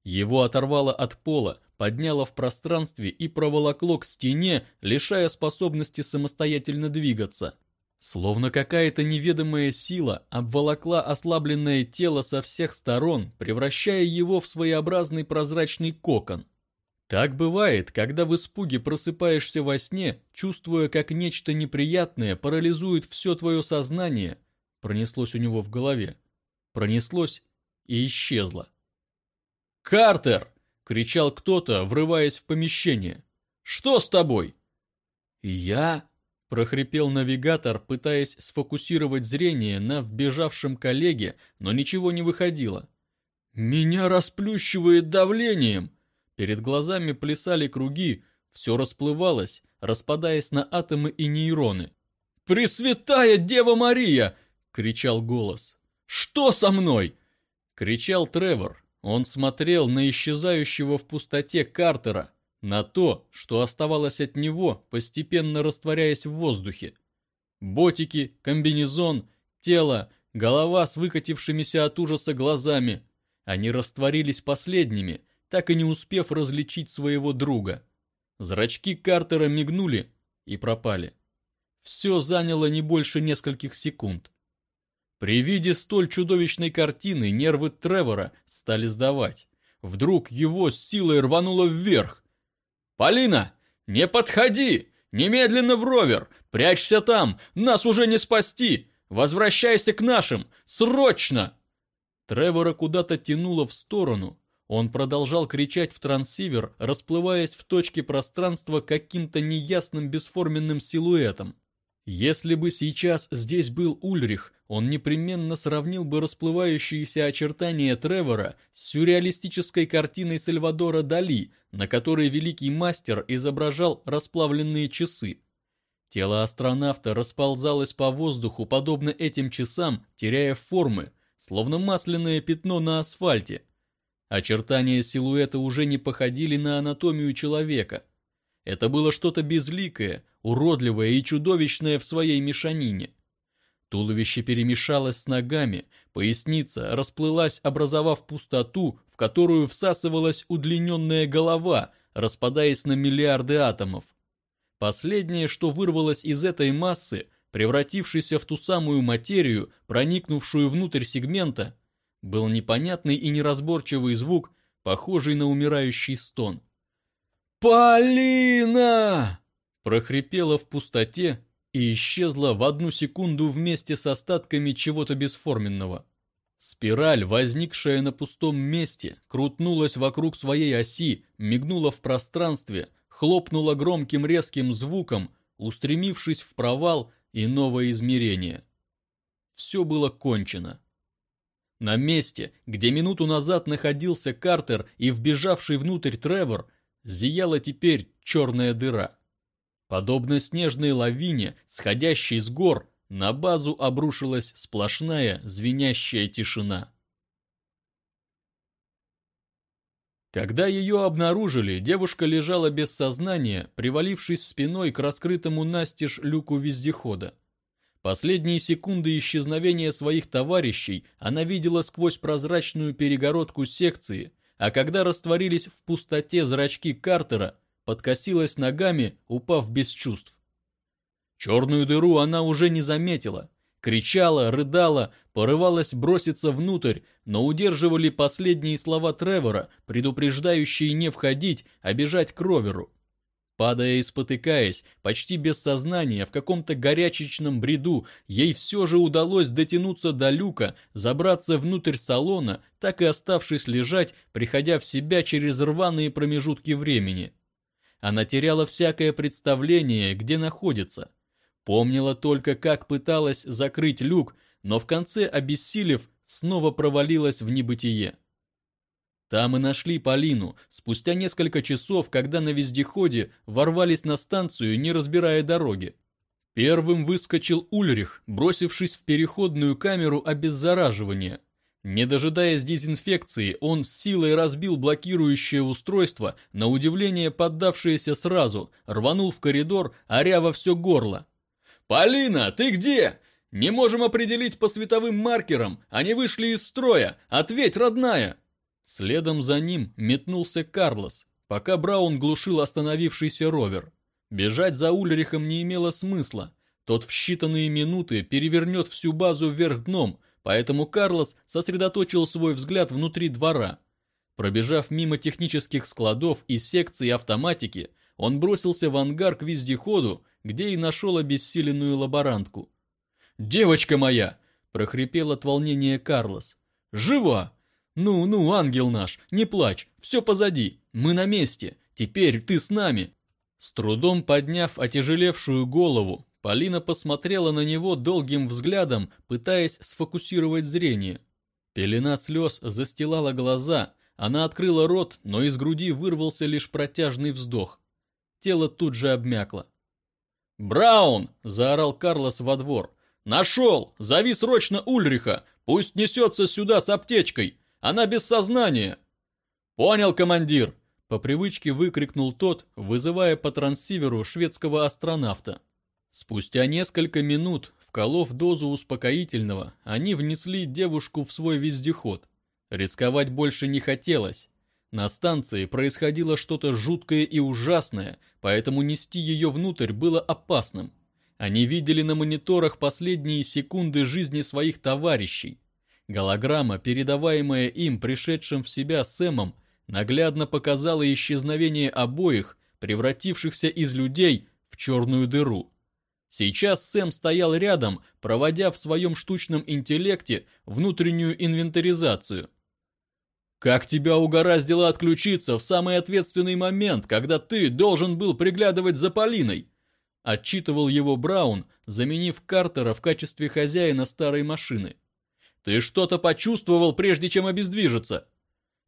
S1: Его оторвало от пола, подняло в пространстве и проволокло к стене, лишая способности самостоятельно двигаться. Словно какая-то неведомая сила обволокла ослабленное тело со всех сторон, превращая его в своеобразный прозрачный кокон.
S3: Так бывает, когда в испуге просыпаешься во сне, чувствуя, как нечто неприятное парализует все твое сознание, пронеслось у него в голове. Пронеслось и исчезло. «Картер!» — кричал кто-то, врываясь в помещение. «Что с тобой?» «Я?» — прохрипел навигатор, пытаясь сфокусировать зрение на вбежавшем коллеге, но ничего не выходило. «Меня расплющивает давлением!» Перед глазами плясали круги, все расплывалось, распадаясь на атомы и нейроны. «Пресвятая Дева Мария!» — кричал голос. «Что со мной?» — кричал Тревор. Он смотрел на исчезающего в пустоте Картера, на то, что оставалось от него, постепенно растворяясь в воздухе. Ботики, комбинезон, тело, голова с выкатившимися от ужаса глазами. Они растворились последними — так и не успев различить своего друга. Зрачки Картера мигнули и пропали. Все заняло не больше нескольких секунд. При виде столь чудовищной картины нервы Тревора стали сдавать. Вдруг его с силой рвануло вверх. «Полина, не подходи! Немедленно в ровер! Прячься там! Нас уже не спасти! Возвращайся к нашим! Срочно!» Тревора куда-то тянуло в сторону, он продолжал кричать в трансивер, расплываясь в точке пространства каким-то неясным бесформенным силуэтом. Если бы сейчас здесь был Ульрих, он непременно сравнил бы расплывающиеся очертания Тревора с сюрреалистической картиной Сальвадора Дали, на которой великий мастер изображал расплавленные часы. Тело астронавта расползалось по воздуху, подобно этим часам, теряя формы, словно масляное пятно на асфальте – Очертания силуэта уже не походили на анатомию человека. Это было что-то безликое, уродливое и чудовищное в своей мешанине. Туловище перемешалось с ногами, поясница расплылась, образовав пустоту, в которую всасывалась удлиненная голова, распадаясь на миллиарды атомов. Последнее, что вырвалось из этой массы, превратившейся в ту самую материю, проникнувшую внутрь сегмента, был непонятный и неразборчивый звук, похожий на умирающий стон. «Полина!» прохрипела в пустоте и исчезла в одну секунду вместе с остатками чего-то бесформенного. Спираль, возникшая на пустом месте, крутнулась вокруг своей оси, мигнула в пространстве, хлопнула громким резким звуком, устремившись в провал и новое измерение. Все было кончено. На месте, где минуту назад находился Картер и вбежавший внутрь Тревор, зияла теперь черная дыра. Подобно снежной лавине, сходящей с гор, на базу обрушилась сплошная звенящая тишина. Когда ее обнаружили, девушка лежала без сознания, привалившись спиной к раскрытому настежь люку вездехода. Последние секунды исчезновения своих товарищей она видела сквозь прозрачную перегородку секции, а когда растворились в пустоте зрачки Картера, подкосилась ногами, упав без чувств. Черную дыру она уже не заметила. Кричала, рыдала, порывалась броситься внутрь, но удерживали последние слова Тревора, предупреждающие не входить, а бежать к роверу. Падая и спотыкаясь, почти без сознания, в каком-то горячечном бреду, ей все же удалось дотянуться до люка, забраться внутрь салона, так и оставшись лежать, приходя в себя через рваные промежутки времени. Она теряла всякое представление, где находится. Помнила только, как пыталась закрыть люк, но в конце, обессилев, снова провалилась в небытие. Там и нашли Полину, спустя несколько часов, когда на вездеходе ворвались на станцию, не разбирая дороги. Первым выскочил Ульрих, бросившись в переходную камеру обеззараживания. Не дожидаясь дезинфекции, он с силой разбил блокирующее устройство, на удивление поддавшееся сразу, рванул в коридор, оря во все горло. «Полина, ты где? Не можем определить по световым маркерам, они вышли из строя, ответь, родная!» Следом за ним метнулся Карлос, пока Браун глушил остановившийся ровер. Бежать за Ульрихом не имело смысла. Тот в считанные минуты перевернет всю базу вверх дном, поэтому Карлос сосредоточил свой взгляд внутри двора.
S1: Пробежав мимо технических складов и секций автоматики, он бросился в ангар к вездеходу, где и нашел обессиленную лаборантку. «Девочка моя!» – прохрипел от волнения Карлос. «Жива! Ну, ну, ангел наш, не плачь, все позади, мы на месте, теперь ты с нами!» С трудом подняв отяжелевшую голову, Полина посмотрела на него долгим взглядом, пытаясь сфокусировать зрение. Пелена слез застилала глаза, она открыла рот, но из груди вырвался лишь протяжный вздох. Тело тут же обмякло. «Браун!» – заорал Карлос во двор. «Нашел! Зови срочно Ульриха! Пусть несется сюда с аптечкой! Она без сознания!» «Понял, командир!» – по привычке выкрикнул тот, вызывая по транссиверу шведского астронавта. Спустя несколько минут, вколов дозу успокоительного, они внесли девушку в свой вездеход. Рисковать больше не хотелось. На станции происходило что-то жуткое и ужасное, поэтому нести ее внутрь было опасным. Они видели на мониторах последние секунды жизни своих товарищей. Голограмма, передаваемая им, пришедшим в себя Сэмом, наглядно показала исчезновение обоих, превратившихся из людей в черную дыру. Сейчас Сэм стоял рядом, проводя в своем штучном интеллекте внутреннюю инвентаризацию. «Как тебя угораздило отключиться в самый ответственный момент, когда ты должен был приглядывать за Полиной?» Отчитывал его Браун, заменив Картера в качестве хозяина старой машины. «Ты что-то почувствовал, прежде чем обездвижиться?»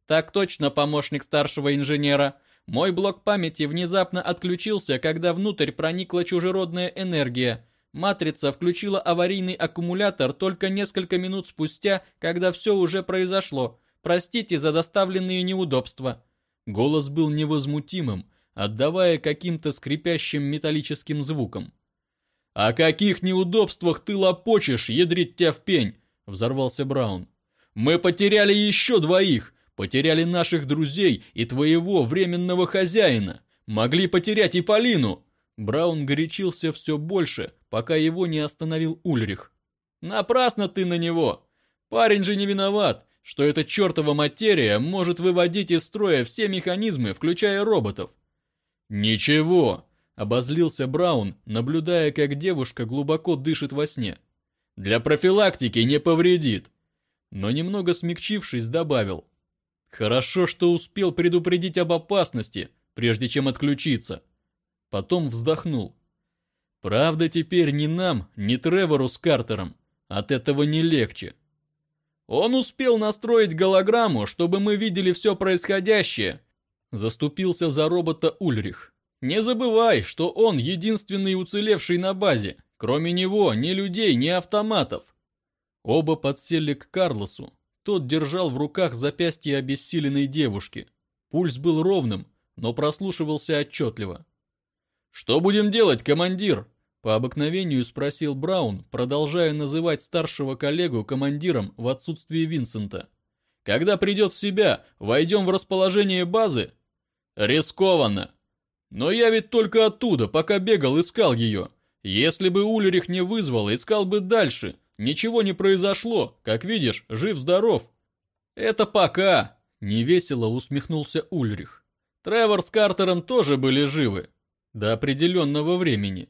S2: «Так точно, помощник старшего инженера. Мой блок памяти внезапно отключился, когда внутрь проникла чужеродная энергия. Матрица включила аварийный аккумулятор только несколько минут спустя, когда все уже произошло. Простите за доставленные неудобства».
S1: Голос был невозмутимым, отдавая каким-то скрипящим металлическим звуком. «О каких неудобствах ты лопочешь, ядрить тебя в пень?» – взорвался Браун. «Мы потеряли еще двоих. Потеряли наших друзей и твоего временного хозяина. Могли потерять и Полину. Браун горячился все больше, пока его не остановил Ульрих. Напрасно ты на него. Парень же не виноват, что эта чертова материя может выводить из строя все механизмы, включая роботов. Ничего, обозлился Браун, наблюдая, как девушка глубоко дышит во сне. Для профилактики не повредит. Но немного смягчившись, добавил. Хорошо, что успел предупредить об опасности, прежде чем отключиться. Потом вздохнул. Правда, теперь ни нам, ни Тревору с Картером. От этого не легче. Он успел настроить голограмму, чтобы мы видели все происходящее. Заступился за робота Ульрих. Не забывай, что он единственный уцелевший на базе. Кроме него ни людей, ни автоматов. Оба подсели к Карлосу, тот держал в руках запястье обессиленной девушки. Пульс был ровным, но прослушивался отчетливо. «Что будем делать, командир?» По обыкновению спросил Браун, продолжая называть старшего коллегу командиром в отсутствии Винсента. «Когда придет в себя, войдем в расположение базы?» «Рискованно. Но я ведь только оттуда, пока бегал, искал ее. Если бы Ульрих не вызвал, искал бы дальше, Ничего не произошло, как видишь, жив-здоров. Это пока, невесело усмехнулся Ульрих. Тревор с Картером тоже были живы. До определенного времени.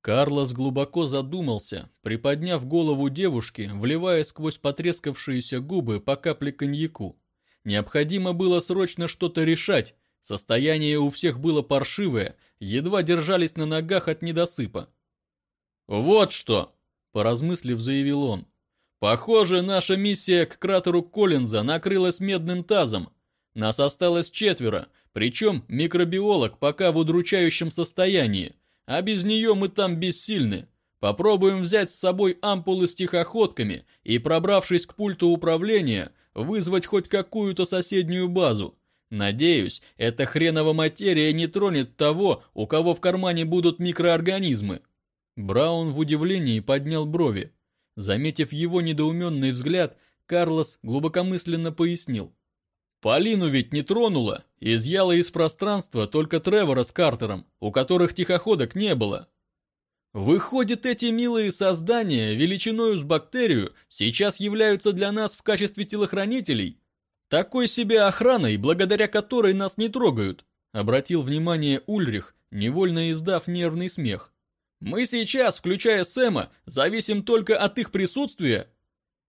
S1: Карлос глубоко задумался, приподняв голову девушки, вливая сквозь потрескавшиеся губы по капле коньяку. Необходимо было срочно что-то решать. Состояние у всех было паршивое, едва держались на ногах от недосыпа. «Вот что!» Поразмыслив, заявил он. «Похоже, наша миссия к кратеру Коллинза накрылась медным тазом. Нас осталось четверо, причем микробиолог пока в удручающем состоянии, а без нее мы там бессильны. Попробуем взять с собой ампулы с тихоходками и, пробравшись к пульту управления, вызвать хоть какую-то соседнюю базу. Надеюсь, эта хренова материя не тронет того, у кого в кармане будут микроорганизмы. Браун в удивлении поднял брови. Заметив его недоуменный взгляд, Карлос глубокомысленно пояснил. «Полину ведь не тронула, изъяла из пространства только Тревора с Картером, у которых тихоходок не было. Выходит, эти милые создания, величиною с бактерию, сейчас являются для нас в качестве телохранителей?» Такой себе охраной, благодаря которой нас не трогают, обратил внимание Ульрих, невольно издав нервный смех. Мы сейчас, включая Сэма, зависим только от их присутствия.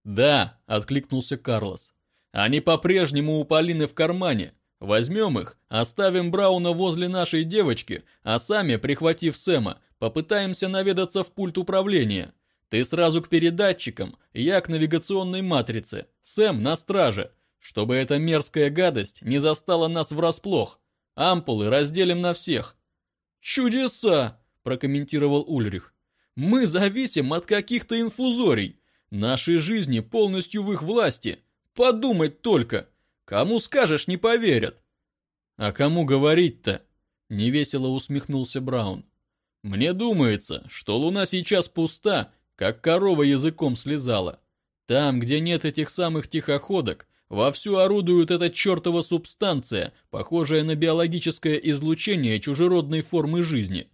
S1: Да, откликнулся Карлос. Они по-прежнему у Полины в кармане. Возьмем их, оставим Брауна возле нашей девочки, а сами, прихватив Сэма, попытаемся наведаться в пульт управления. Ты сразу к передатчикам, я к навигационной матрице, Сэм на страже, чтобы эта мерзкая гадость не застала нас врасплох. Ампулы разделим на всех. Чудеса, прокомментировал Ульрих. Мы зависим от каких-то инфузорий. Наши жизни полностью в их власти. Подумать только. Кому скажешь, не поверят. А кому говорить-то? Невесело усмехнулся Браун. Мне думается, что луна сейчас пуста, как корова языком слезала. Там, где нет этих самых тихоходок, Вовсю орудует эта чертова субстанция, похожая на биологическое излучение чужеродной формы жизни.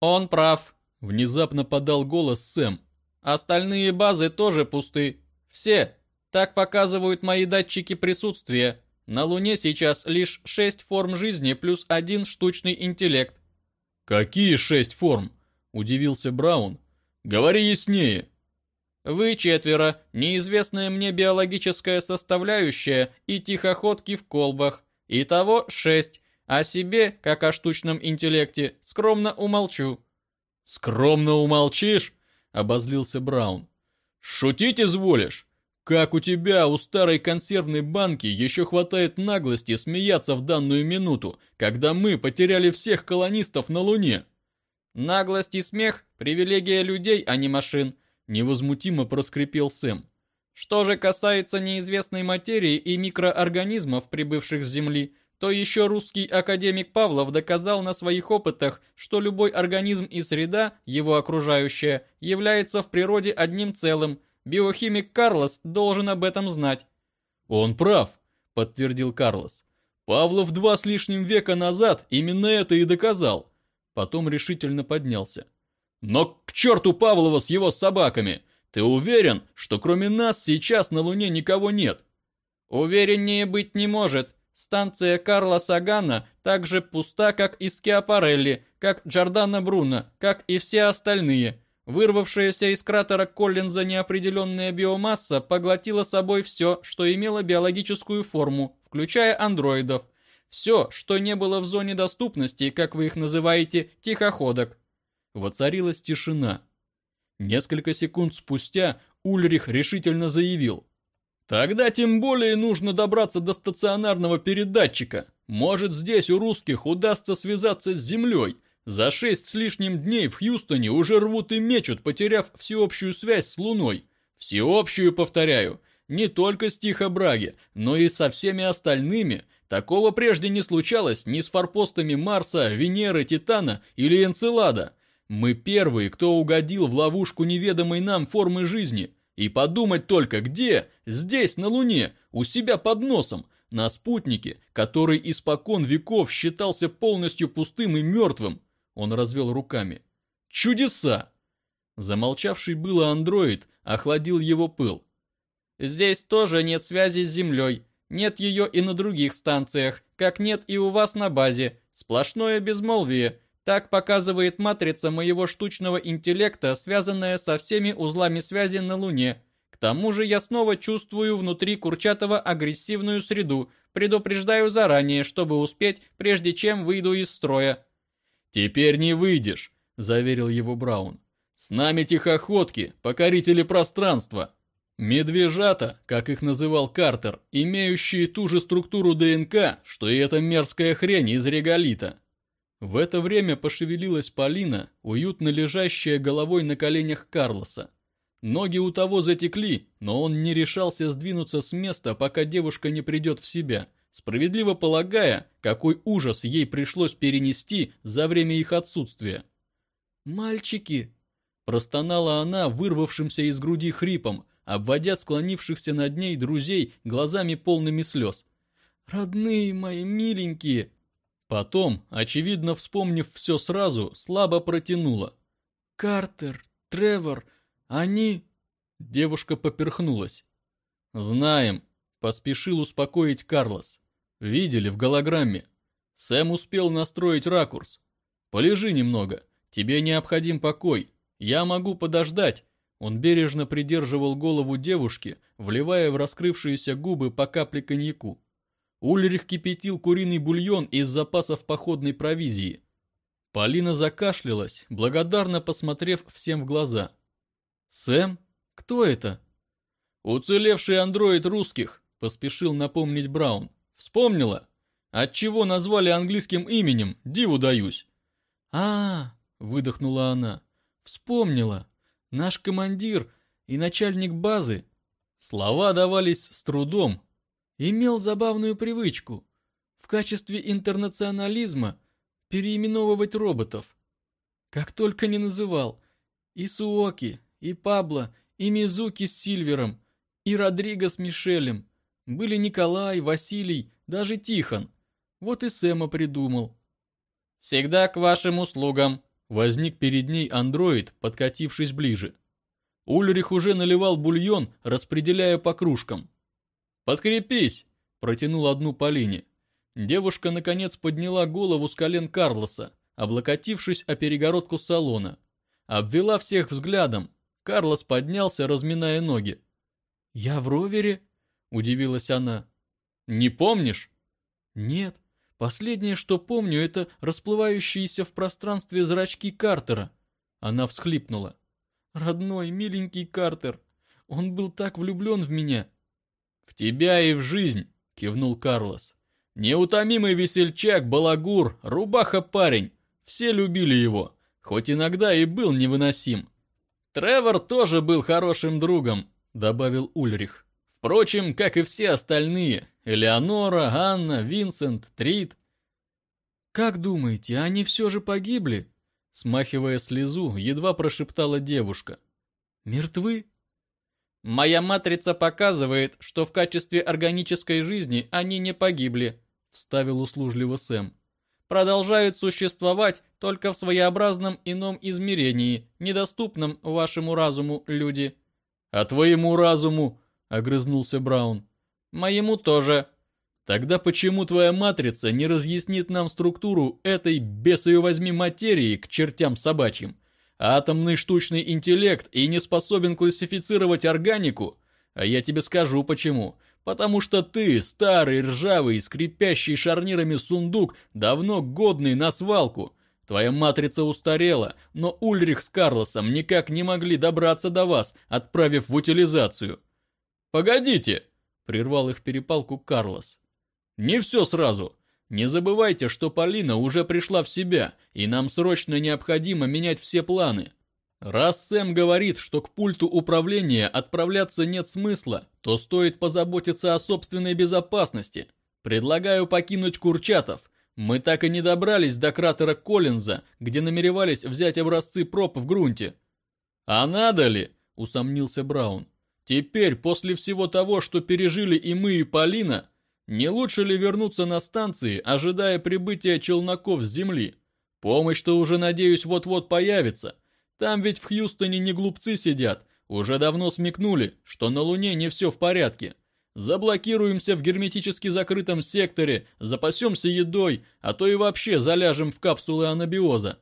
S2: Он прав,
S1: внезапно подал голос Сэм.
S2: Остальные базы тоже пусты. Все. Так показывают мои датчики присутствия. На Луне сейчас лишь шесть форм жизни плюс один штучный интеллект.
S1: Какие шесть форм? Удивился Браун. Говори яснее.
S2: Вы четверо, неизвестная мне биологическая составляющая и тихоходки в колбах. Итого шесть. О себе, как о штучном интеллекте, скромно умолчу».
S1: «Скромно умолчишь?» — обозлился Браун. «Шутить изволишь? Как у тебя, у старой консервной банки, еще хватает наглости смеяться в данную минуту, когда мы потеряли всех колонистов на Луне?»
S2: «Наглость и смех — привилегия людей, а не машин»,
S1: Невозмутимо проскрипел Сэм.
S2: Что же касается неизвестной материи и микроорганизмов, прибывших с Земли, то еще русский академик Павлов доказал на своих опытах, что любой организм и среда, его окружающая, является в природе одним целым. Биохимик Карлос должен об этом знать.
S1: Он прав, подтвердил Карлос. Павлов два с лишним века назад именно это и доказал. Потом решительно поднялся. Но к черту Павлова с его собаками! Ты уверен, что кроме нас сейчас на Луне никого нет?
S2: Увереннее быть не может. Станция Карла Сагана так же пуста, как и Скиапарелли, как Джордана Бруно, как и все остальные. Вырвавшаяся из кратера Коллинза неопределенная биомасса поглотила собой все, что имело биологическую форму, включая андроидов. Все, что не было в зоне доступности, как вы их называете, тихоходок.
S1: Воцарилась тишина. Несколько секунд спустя Ульрих решительно заявил. «Тогда тем более нужно добраться до стационарного передатчика. Может, здесь у русских удастся связаться с Землей. За шесть с лишним дней в Хьюстоне уже рвут и мечут, потеряв всеобщую связь с Луной. Всеобщую, повторяю, не только с Тихо-Браги, но и со всеми остальными. Такого прежде не случалось ни с форпостами Марса, Венеры, Титана или Энцелада. Мы первые, кто угодил в ловушку неведомой нам формы жизни. И подумать только, где? Здесь, на Луне, у себя под носом, на спутнике, который испокон веков считался полностью пустым и мертвым. Он развел руками. Чудеса! Замолчавший было андроид охладил его пыл.
S2: Здесь тоже нет связи с Землей. Нет ее и на других станциях, как нет и у вас на базе. Сплошное безмолвие. Так показывает матрица моего штучного интеллекта, связанная со всеми узлами связи на Луне. К тому же я снова чувствую внутри Курчатова агрессивную среду, предупреждаю заранее, чтобы успеть, прежде чем выйду из строя.
S1: «Теперь не выйдешь», — заверил его Браун. «С нами тихоходки, покорители пространства». Медвежата, как их называл Картер, имеющие ту же структуру ДНК, что и эта мерзкая хрень из реголита. В это время пошевелилась Полина, уютно лежащая головой на коленях Карлоса. Ноги у того затекли, но он не решался сдвинуться с места, пока девушка не придет в себя, справедливо полагая, какой ужас ей пришлось перенести за время их отсутствия.
S3: «Мальчики!»
S1: – простонала она вырвавшимся из груди хрипом, обводя склонившихся над ней друзей глазами полными слез.
S3: «Родные мои, миленькие!»
S1: Потом, очевидно вспомнив все сразу, слабо протянула.
S3: «Картер, Тревор, они...»
S1: Девушка поперхнулась. «Знаем», Поспешил успокоить Карлос. Видели в голограмме. Сэм успел настроить ракурс. Полежи немного. Тебе необходим покой. Я могу подождать. Он бережно придерживал голову девушки, вливая в раскрывшиеся губы по капле коньяку. Ульрих кипятил куриный бульон из запасов походной провизии. Полина закашлялась, благодарно посмотрев всем в глаза. «Сэм? Кто это?» «Уцелевший андроид русских», — поспешил напомнить Браун. «Вспомнила? Отчего назвали английским именем, диву даюсь».
S3: «А, -а — выдохнула она, — вспомнила. Наш командир и начальник базы».
S1: Слова давались с трудом.
S3: Имел забавную привычку. В качестве интернационализма переименовывать роботов. Как только не называл. И Суоки, и Пабло, и Мизуки с Сильвером, и Родриго с Мишелем. Были Николай, Василий, даже Тихон. Вот и Сэма придумал.
S2: «Всегда к вашим услугам», —
S1: возник перед ней андроид, подкатившись ближе. Ульрих уже наливал бульон, распределяя по кружкам. «Подкрепись!» — протянул одну Полине. Девушка, наконец, подняла голову с колен Карлоса, облокотившись о перегородку салона. Обвела всех взглядом. Карлос поднялся, разминая ноги.
S3: «Я в ровере?» – удивилась она.
S1: «Не помнишь?»
S3: «Нет. Последнее, что помню, это расплывающиеся в пространстве зрачки Картера». Она всхлипнула. «Родной, миленький Картер. Он был так влюблен в меня».
S1: «В тебя и в жизнь», – кивнул Карлос. Неутомимый весельчак, балагур, рубаха-парень. Все любили его, хоть иногда и был невыносим. Тревор тоже был хорошим другом, добавил Ульрих. Впрочем, как и все остальные. Элеонора, Анна, Винсент, Трид.
S3: «Как думаете, они все же погибли?»
S1: Смахивая слезу, едва прошептала девушка.
S3: «Мертвы?»
S2: «Моя матрица показывает, что в качестве органической жизни они не погибли», — вставил услужливо Сэм. «Продолжают существовать только в своеобразном ином измерении, недоступном вашему разуму, люди».
S1: «А твоему разуму?» — огрызнулся Браун.
S2: «Моему тоже».
S1: «Тогда почему твоя матрица не разъяснит нам структуру этой, бес ее возьми, материи к чертям собачьим? Атомный штучный интеллект и не способен классифицировать органику? А я тебе скажу почему. Потому что ты, старый, ржавый, скрипящий шарнирами сундук, давно годный на свалку. Твоя матрица устарела, но Ульрих с Карлосом никак не могли добраться до вас, отправив в утилизацию. «Погодите!» – прервал их перепалку Карлос. «Не все сразу. Не забывайте, что Полина уже пришла в себя, и нам срочно необходимо менять все планы. Раз Сэм говорит, что к пульту управления отправляться нет смысла, то стоит позаботиться о собственной безопасности. Предлагаю покинуть Курчатов. Мы так и не добрались до кратера Коллинза, где намеревались взять образцы проб в грунте. А надо ли? Усомнился Браун. Теперь, после всего того, что пережили и мы, и Полина, не лучше ли вернуться на станции, ожидая прибытия челноков с Земли? Помощь-то уже, надеюсь, вот-вот появится – там ведь в Хьюстоне не глупцы сидят. Уже давно смекнули, что на Луне не все в порядке. Заблокируемся в герметически закрытом секторе, запасемся едой, а то и вообще заляжем в капсулы анабиоза.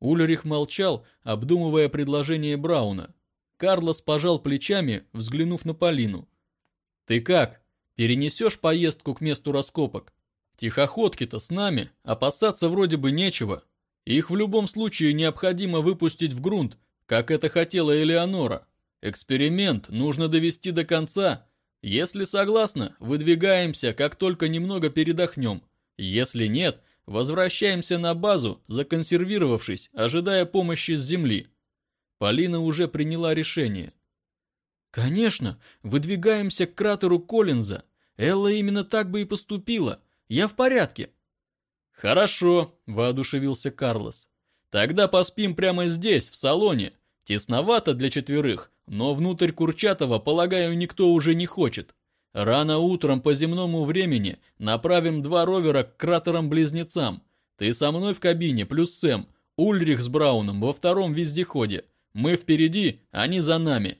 S1: Ульрих молчал, обдумывая предложение Брауна. Карлос пожал плечами, взглянув на Полину. «Ты как? Перенесешь поездку к месту раскопок? Тихоходки-то с нами, опасаться вроде бы нечего, их в любом случае необходимо выпустить в грунт, как это хотела Элеонора. Эксперимент нужно довести до конца. Если согласна, выдвигаемся, как только немного передохнем. Если нет, возвращаемся на базу, законсервировавшись, ожидая помощи с земли. Полина уже приняла решение. «Конечно, выдвигаемся к кратеру Коллинза. Элла именно так бы и поступила. Я в порядке. «Хорошо», – воодушевился Карлос. «Тогда поспим прямо здесь, в салоне. Тесновато для четверых, но внутрь Курчатова, полагаю, никто уже не хочет. Рано утром по земному времени направим два ровера к кратерам-близнецам. Ты со мной в кабине, плюс Сэм, Ульрих с Брауном во втором вездеходе. Мы впереди, они за нами».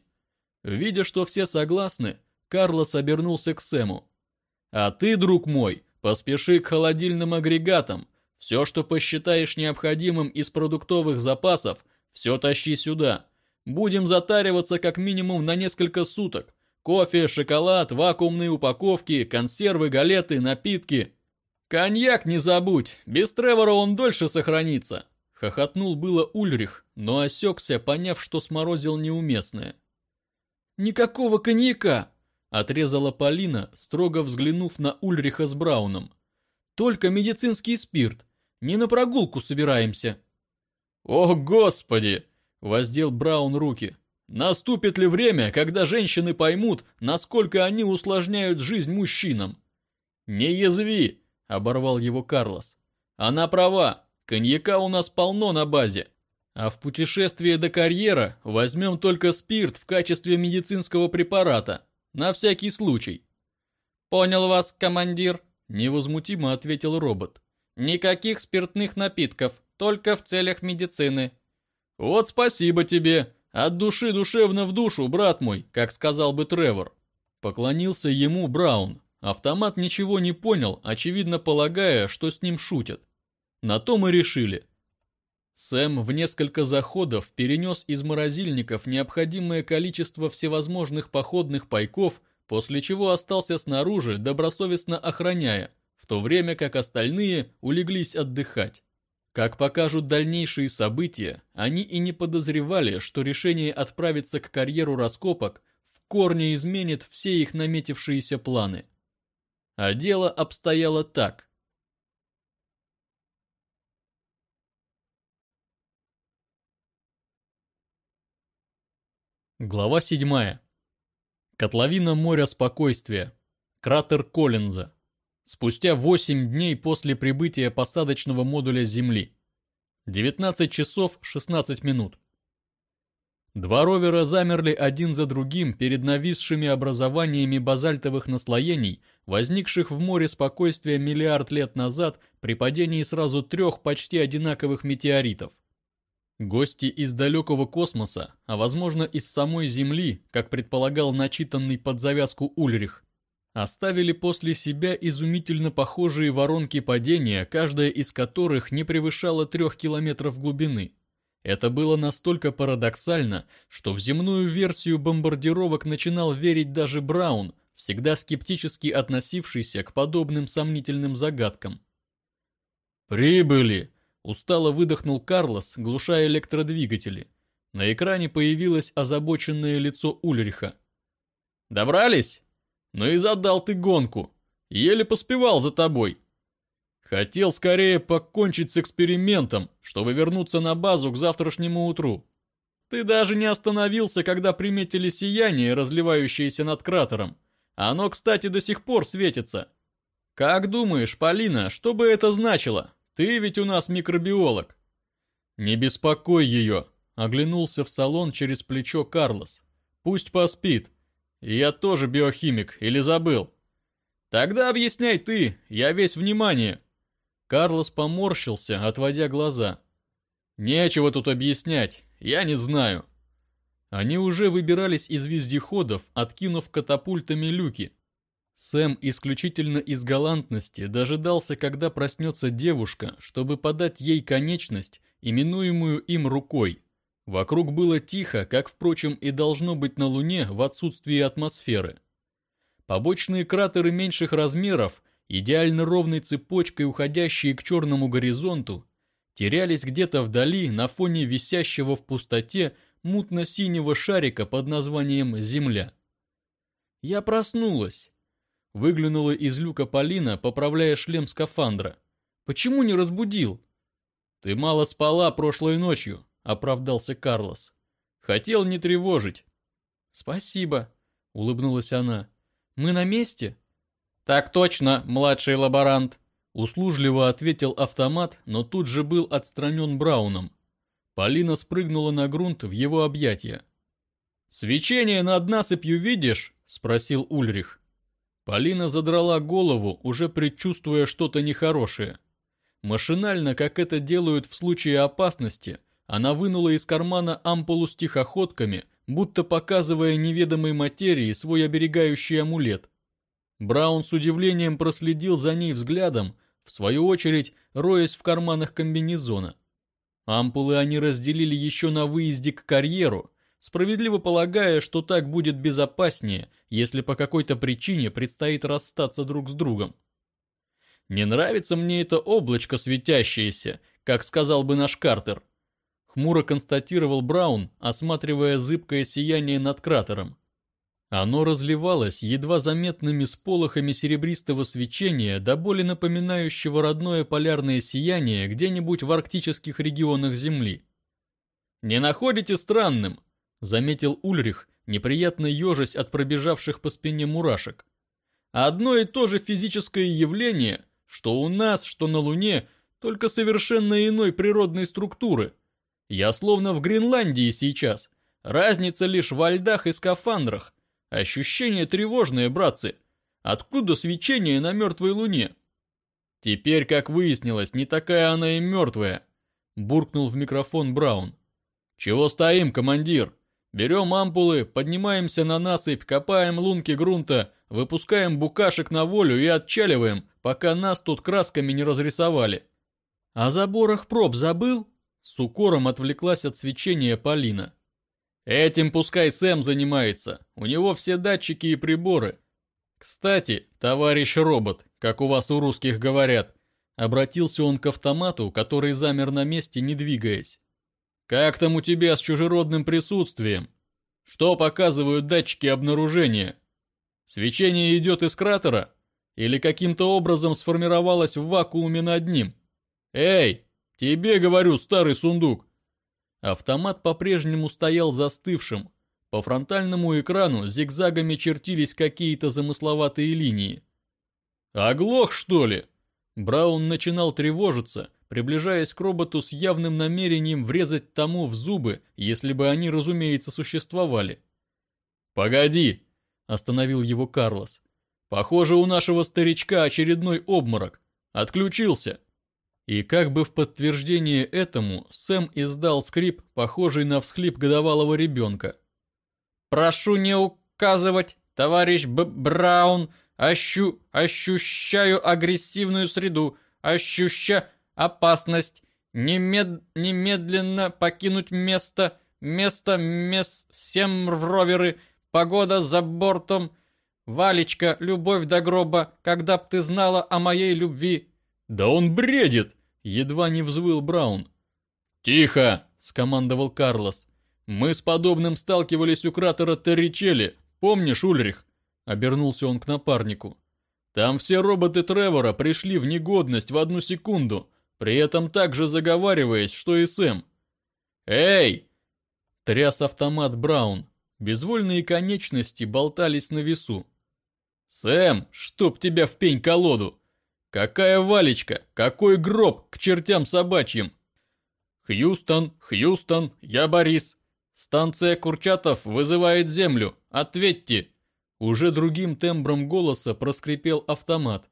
S1: Видя, что все согласны,
S3: Карлос обернулся к Сэму. «А ты, друг мой, поспеши к холодильным агрегатам. Все, что посчитаешь необходимым из продуктовых запасов, все тащи сюда. Будем затариваться как минимум на несколько суток. Кофе, шоколад, вакуумные упаковки, консервы, галеты, напитки. Коньяк не забудь, без Тревора он дольше сохранится. Хохотнул было Ульрих, но осекся, поняв, что сморозил неуместное. «Никакого коньяка!» – отрезала Полина, строго взглянув на Ульриха с Брауном. «Только медицинский спирт. Не на прогулку собираемся». «О, Господи!» – воздел Браун руки. Наступит ли время, когда женщины поймут, насколько они усложняют жизнь мужчинам? Не язви, оборвал его Карлос. Она права, коньяка у нас полно на базе. А в путешествие до карьера возьмем только спирт в качестве медицинского препарата, на всякий случай. Понял вас, командир, невозмутимо ответил робот. Никаких спиртных напитков, только в целях медицины. Вот спасибо тебе, от души душевно в душу, брат мой, как сказал бы Тревор. Поклонился ему Браун. Автомат ничего не понял, очевидно полагая, что с ним шутят. На то мы решили. Сэм в несколько заходов перенес из морозильников необходимое количество всевозможных походных пайков, после чего остался снаружи, добросовестно охраняя, в то время как остальные улеглись отдыхать. Как покажут дальнейшие события, они и не подозревали, что решение отправиться к карьеру раскопок в корне изменит все их наметившиеся планы. А дело обстояло так. Глава 7. Котловина моря спокойствия. Кратер Коллинза спустя 8 дней после прибытия посадочного модуля Земли. 19 часов 16 минут. Два ровера замерли один за другим перед нависшими образованиями базальтовых наслоений, возникших в море спокойствия миллиард лет назад при падении сразу трех почти одинаковых метеоритов. Гости из далекого космоса, а возможно из самой Земли, как предполагал начитанный под завязку Ульрих, оставили после себя изумительно похожие воронки падения, каждая из которых не превышала трех километров глубины. Это было настолько парадоксально, что в земную версию бомбардировок начинал верить даже Браун, всегда скептически относившийся к подобным сомнительным загадкам. «Прибыли!» – устало выдохнул Карлос, глушая электродвигатели. На экране появилось озабоченное лицо Ульриха. «Добрались?» Ну и задал ты гонку. Еле поспевал за тобой. Хотел скорее покончить с экспериментом, чтобы вернуться на базу к завтрашнему утру. Ты даже не остановился, когда приметили сияние, разливающееся над кратером. Оно, кстати, до сих пор светится. Как думаешь, Полина, что бы это значило? Ты ведь у нас микробиолог. Не беспокой ее, оглянулся в салон через плечо Карлос. Пусть поспит. «Я тоже биохимик, или забыл?» «Тогда объясняй ты, я весь внимание». Карлос поморщился, отводя глаза. «Нечего тут объяснять, я не знаю». Они уже выбирались из вездеходов, откинув катапультами люки. Сэм исключительно из галантности дожидался, когда проснется девушка, чтобы подать ей конечность, именуемую им рукой. Вокруг было тихо, как, впрочем, и должно быть на Луне в отсутствии атмосферы. Побочные кратеры меньших размеров, идеально ровной цепочкой уходящие к черному горизонту, терялись где-то вдали на фоне висящего в пустоте мутно-синего шарика под названием Земля. «Я проснулась!» Выглянула из люка Полина, поправляя шлем скафандра. «Почему не разбудил?» «Ты мало спала прошлой ночью», оправдался Карлос. Хотел не тревожить. Спасибо, улыбнулась она. Мы на месте? Так точно, младший лаборант, услужливо ответил автомат, но тут же был отстранен Брауном. Полина спрыгнула на грунт в его объятия. «Свечение над насыпью видишь?» – спросил Ульрих. Полина задрала голову, уже предчувствуя что-то нехорошее. Машинально, как это делают в случае опасности, она вынула из кармана ампулу с тихоходками, будто показывая неведомой материи свой оберегающий амулет. Браун с удивлением проследил за ней взглядом, в свою очередь роясь в карманах комбинезона. Ампулы они разделили еще на выезде к карьеру, справедливо полагая, что так будет безопаснее, если по какой-то причине предстоит расстаться друг с другом. «Не нравится мне это облачко светящееся», как сказал бы наш Картер. Хмуро констатировал Браун, осматривая зыбкое сияние над кратером. Оно разливалось едва заметными сполохами серебристого свечения, до боли напоминающего родное полярное сияние где-нибудь в арктических регионах Земли. «Не находите странным?» — заметил Ульрих, неприятно ежась от пробежавших по спине мурашек. «Одно и то же физическое явление, что у нас, что на Луне, только совершенно иной природной структуры. Я словно в Гренландии сейчас. Разница лишь во льдах и скафандрах, Ощущение тревожное, братцы. Откуда свечение на мертвой луне? Теперь, как выяснилось, не такая она и мертвая. Буркнул в микрофон Браун. Чего стоим, командир? Берем ампулы, поднимаемся на насыпь, копаем лунки грунта, выпускаем букашек на волю и отчаливаем, пока нас тут красками не разрисовали. О заборах проб забыл? С укором отвлеклась от свечения Полина. Этим пускай Сэм занимается, у него все датчики и приборы. Кстати, товарищ робот, как у вас у русских говорят, обратился он к автомату, который замер на месте, не двигаясь. Как там у тебя с чужеродным присутствием? Что показывают датчики обнаружения? Свечение идет из кратера? Или каким-то образом сформировалось в вакууме над ним? Эй, тебе говорю, старый сундук, Автомат по-прежнему стоял застывшим. По фронтальному экрану зигзагами чертились какие-то замысловатые линии. «Оглох, что ли?» Браун начинал тревожиться, приближаясь к роботу с явным намерением врезать тому в зубы, если бы они, разумеется, существовали. «Погоди!» – остановил его Карлос. «Похоже, у нашего старичка очередной обморок. Отключился!» И как бы в подтверждение этому Сэм издал скрип, похожий на всхлип годовалого ребенка. «Прошу не указывать, товарищ Б Браун, ощу ощущаю агрессивную среду, ощуща опасность, Немед немедленно покинуть место, место, мес, всем роверы, погода за бортом, Валечка, любовь до гроба, когда б ты знала о моей любви». «Да он бредит!» Едва не взвыл Браун. «Тихо!» – скомандовал Карлос. «Мы с подобным сталкивались у кратера Терричелли. Помнишь, Ульрих?» Обернулся он к напарнику. «Там все роботы Тревора пришли в негодность в одну секунду, при этом также заговариваясь, что и Сэм. «Эй!» Тряс автомат Браун. Безвольные конечности болтались на весу. «Сэм, чтоб тебя в пень-колоду! Какая Валечка? Какой гроб к чертям собачьим? Хьюстон, Хьюстон, я Борис. Станция Курчатов вызывает землю. Ответьте. Уже другим тембром голоса проскрипел автомат.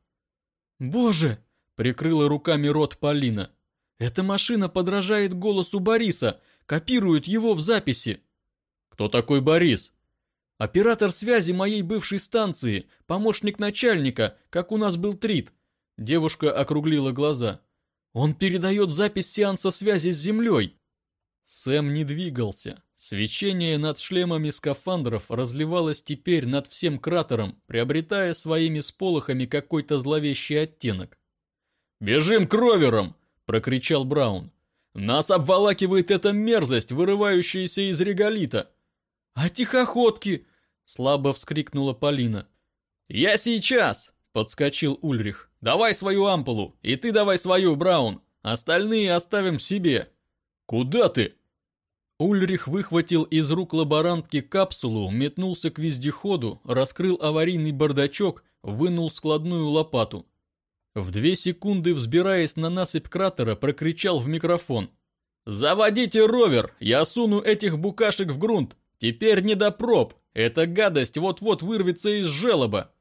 S3: Боже! Прикрыла руками рот Полина. Эта машина подражает голосу Бориса, копирует его в записи. Кто такой Борис? Оператор связи моей бывшей станции, помощник начальника, как у нас был Трит. Девушка округлила глаза. «Он передает запись сеанса связи с Землей!» Сэм не двигался. Свечение над шлемами скафандров разливалось теперь над всем кратером, приобретая своими сполохами какой-то зловещий оттенок. «Бежим к роверам!» – прокричал Браун. «Нас обволакивает эта мерзость, вырывающаяся из реголита!» «А тихоходки!» – слабо вскрикнула Полина. «Я сейчас!» – подскочил Ульрих. Давай свою ампулу, и ты давай свою, Браун. Остальные оставим себе. Куда ты? Ульрих выхватил из рук лаборантки капсулу, метнулся к вездеходу, раскрыл аварийный бардачок, вынул складную лопату. В две секунды, взбираясь на насыпь кратера, прокричал в микрофон. «Заводите ровер! Я суну этих букашек в грунт! Теперь не до проб! Эта гадость вот-вот вырвется из желоба!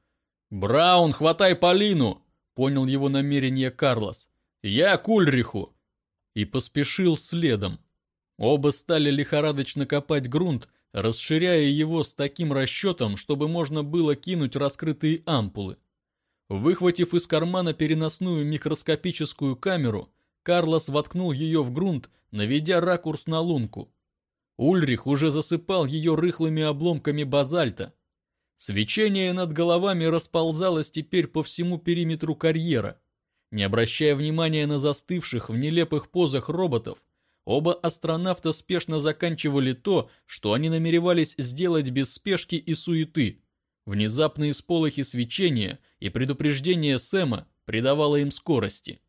S3: Браун, хватай Полину! Понял его намерение Карлос. «Я к Ульриху!» И поспешил следом. Оба стали лихорадочно копать грунт, расширяя его с таким расчетом, чтобы можно было кинуть раскрытые ампулы. Выхватив из кармана переносную микроскопическую камеру, Карлос воткнул ее в грунт, наведя ракурс на лунку. Ульрих уже засыпал ее рыхлыми обломками базальта. Свечение над головами расползалось теперь по всему периметру карьера. Не обращая внимания на застывших в нелепых позах роботов, оба астронавта спешно заканчивали то, что они намеревались сделать без спешки и суеты. Внезапные сполохи свечения и предупреждение Сэма придавало им скорости.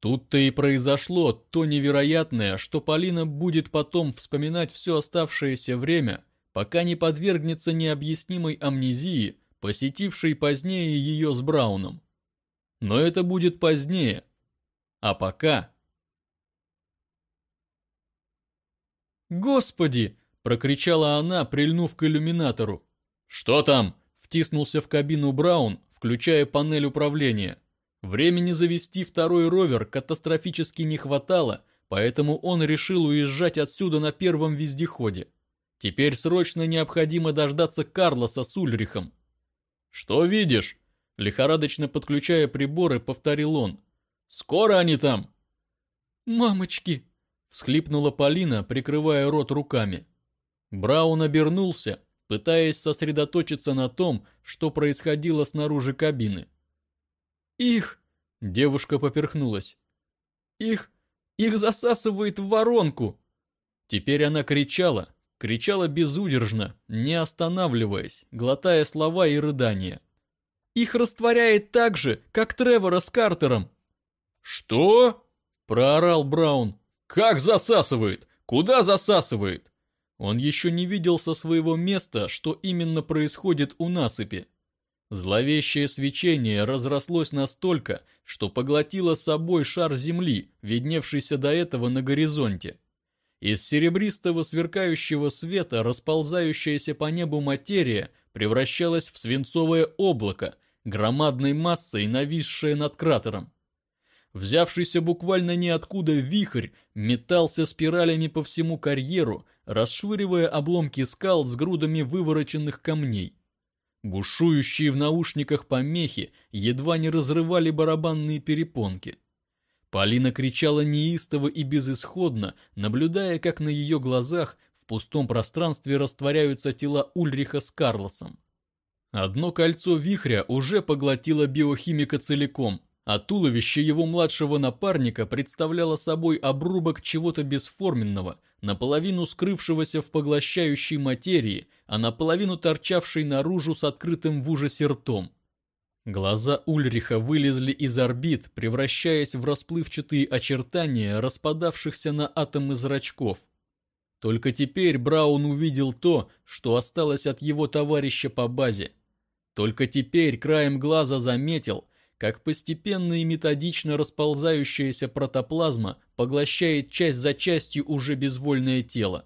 S3: Тут-то и произошло то невероятное, что Полина будет потом вспоминать все оставшееся время, пока не подвергнется необъяснимой амнезии, посетившей позднее ее с Брауном. Но это будет позднее. А пока... «Господи!» — прокричала она, прильнув к иллюминатору. «Что там?» — втиснулся в кабину Браун, включая панель управления. Времени завести второй ровер катастрофически не хватало, поэтому он решил уезжать отсюда на первом вездеходе. Теперь срочно необходимо дождаться Карлоса с Ульрихом. «Что видишь?» Лихорадочно подключая приборы, повторил он. «Скоро они там?» «Мамочки!» — всхлипнула Полина, прикрывая рот руками. Браун обернулся, пытаясь сосредоточиться на том, что происходило снаружи кабины. «Их!» — девушка поперхнулась. «Их! Их засасывает в воронку!» Теперь она кричала, кричала безудержно, не останавливаясь, глотая слова и рыдания. Их растворяет так же, как Тревора с Картером. «Что?» – проорал Браун. «Как засасывает? Куда засасывает?» Он еще не видел со своего места, что именно происходит у насыпи. Зловещее свечение разрослось настолько, что поглотило собой шар земли, видневшийся до этого на горизонте. Из серебристого сверкающего света расползающаяся по небу материя превращалась в свинцовое облако, громадной массой нависшее над кратером. Взявшийся буквально ниоткуда вихрь метался спиралями по всему карьеру, расшвыривая обломки скал с грудами вывороченных камней. Бушующие в наушниках помехи едва не разрывали барабанные перепонки. Полина кричала неистово и безысходно, наблюдая, как на ее глазах в пустом пространстве растворяются тела Ульриха с Карлосом. Одно кольцо вихря уже поглотило биохимика целиком, а туловище его младшего напарника представляло собой обрубок чего-то бесформенного, наполовину скрывшегося в поглощающей материи, а наполовину торчавшей наружу с открытым в ужасе ртом. Глаза Ульриха вылезли из орбит, превращаясь в расплывчатые очертания распадавшихся на атомы зрачков. Только теперь Браун увидел то, что осталось от его товарища по базе. Только теперь краем глаза заметил, как постепенно и методично расползающаяся протоплазма поглощает часть за частью уже безвольное тело.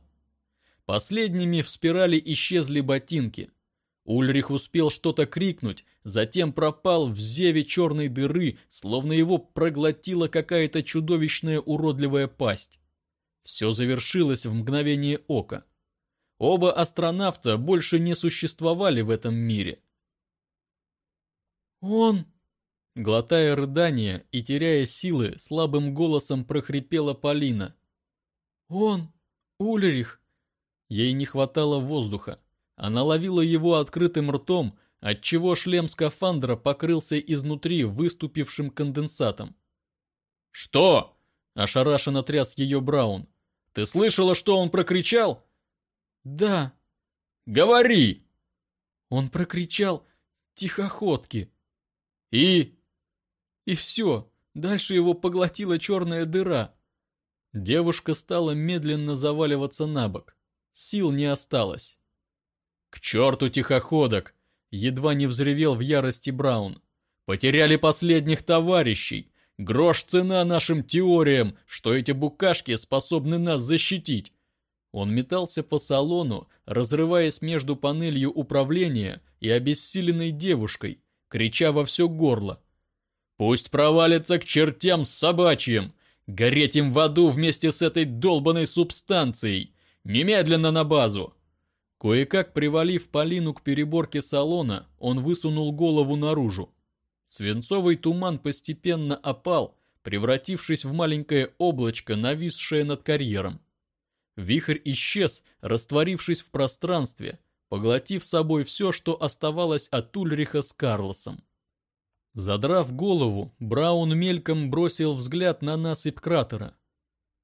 S3: Последними в спирали исчезли ботинки. Ульрих успел что-то крикнуть, затем пропал в зеве черной дыры, словно его проглотила какая-то чудовищная уродливая пасть. Все завершилось в мгновение ока. Оба астронавта больше не существовали в этом мире. «Он...» Глотая рыдания и теряя силы, слабым голосом прохрипела Полина. «Он... Ульрих...» Ей не хватало воздуха. Она ловила его открытым ртом, отчего шлем скафандра покрылся изнутри выступившим конденсатом. «Что?» – ошарашенно тряс ее Браун. «Ты слышала, что он прокричал?» «Да». «Говори!» Он прокричал «Тихоходки». «И?» «И все. Дальше его поглотила черная дыра». Девушка стала медленно заваливаться на бок. Сил не осталось. «К черту тихоходок!» Едва не взревел в ярости Браун. «Потеряли последних товарищей! Грош цена нашим теориям, что эти букашки способны нас защитить!» Он метался по салону, разрываясь между панелью управления и обессиленной девушкой, крича во все горло. «Пусть провалится к чертям собачьим! Гореть им в аду вместе с этой долбанной субстанцией! Немедленно на базу! Кое-как привалив Полину к переборке салона, он высунул голову наружу. Свинцовый туман постепенно опал, превратившись в маленькое облачко, нависшее над карьером. Вихрь исчез, растворившись в пространстве, поглотив собой все, что оставалось от Ульриха с Карлосом. Задрав голову, Браун мельком бросил взгляд на насыпь кратера.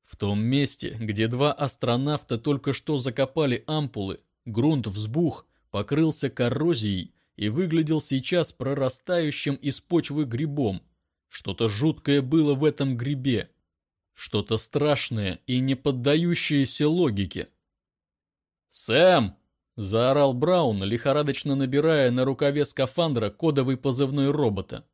S3: В том месте, где два астронавта только что закопали ампулы, грунт взбух, покрылся коррозией и выглядел сейчас прорастающим из почвы грибом. Что-то жуткое было в этом грибе. Что-то страшное и не поддающееся логике. «Сэм!» – заорал Браун, лихорадочно набирая на рукаве скафандра кодовый позывной робота.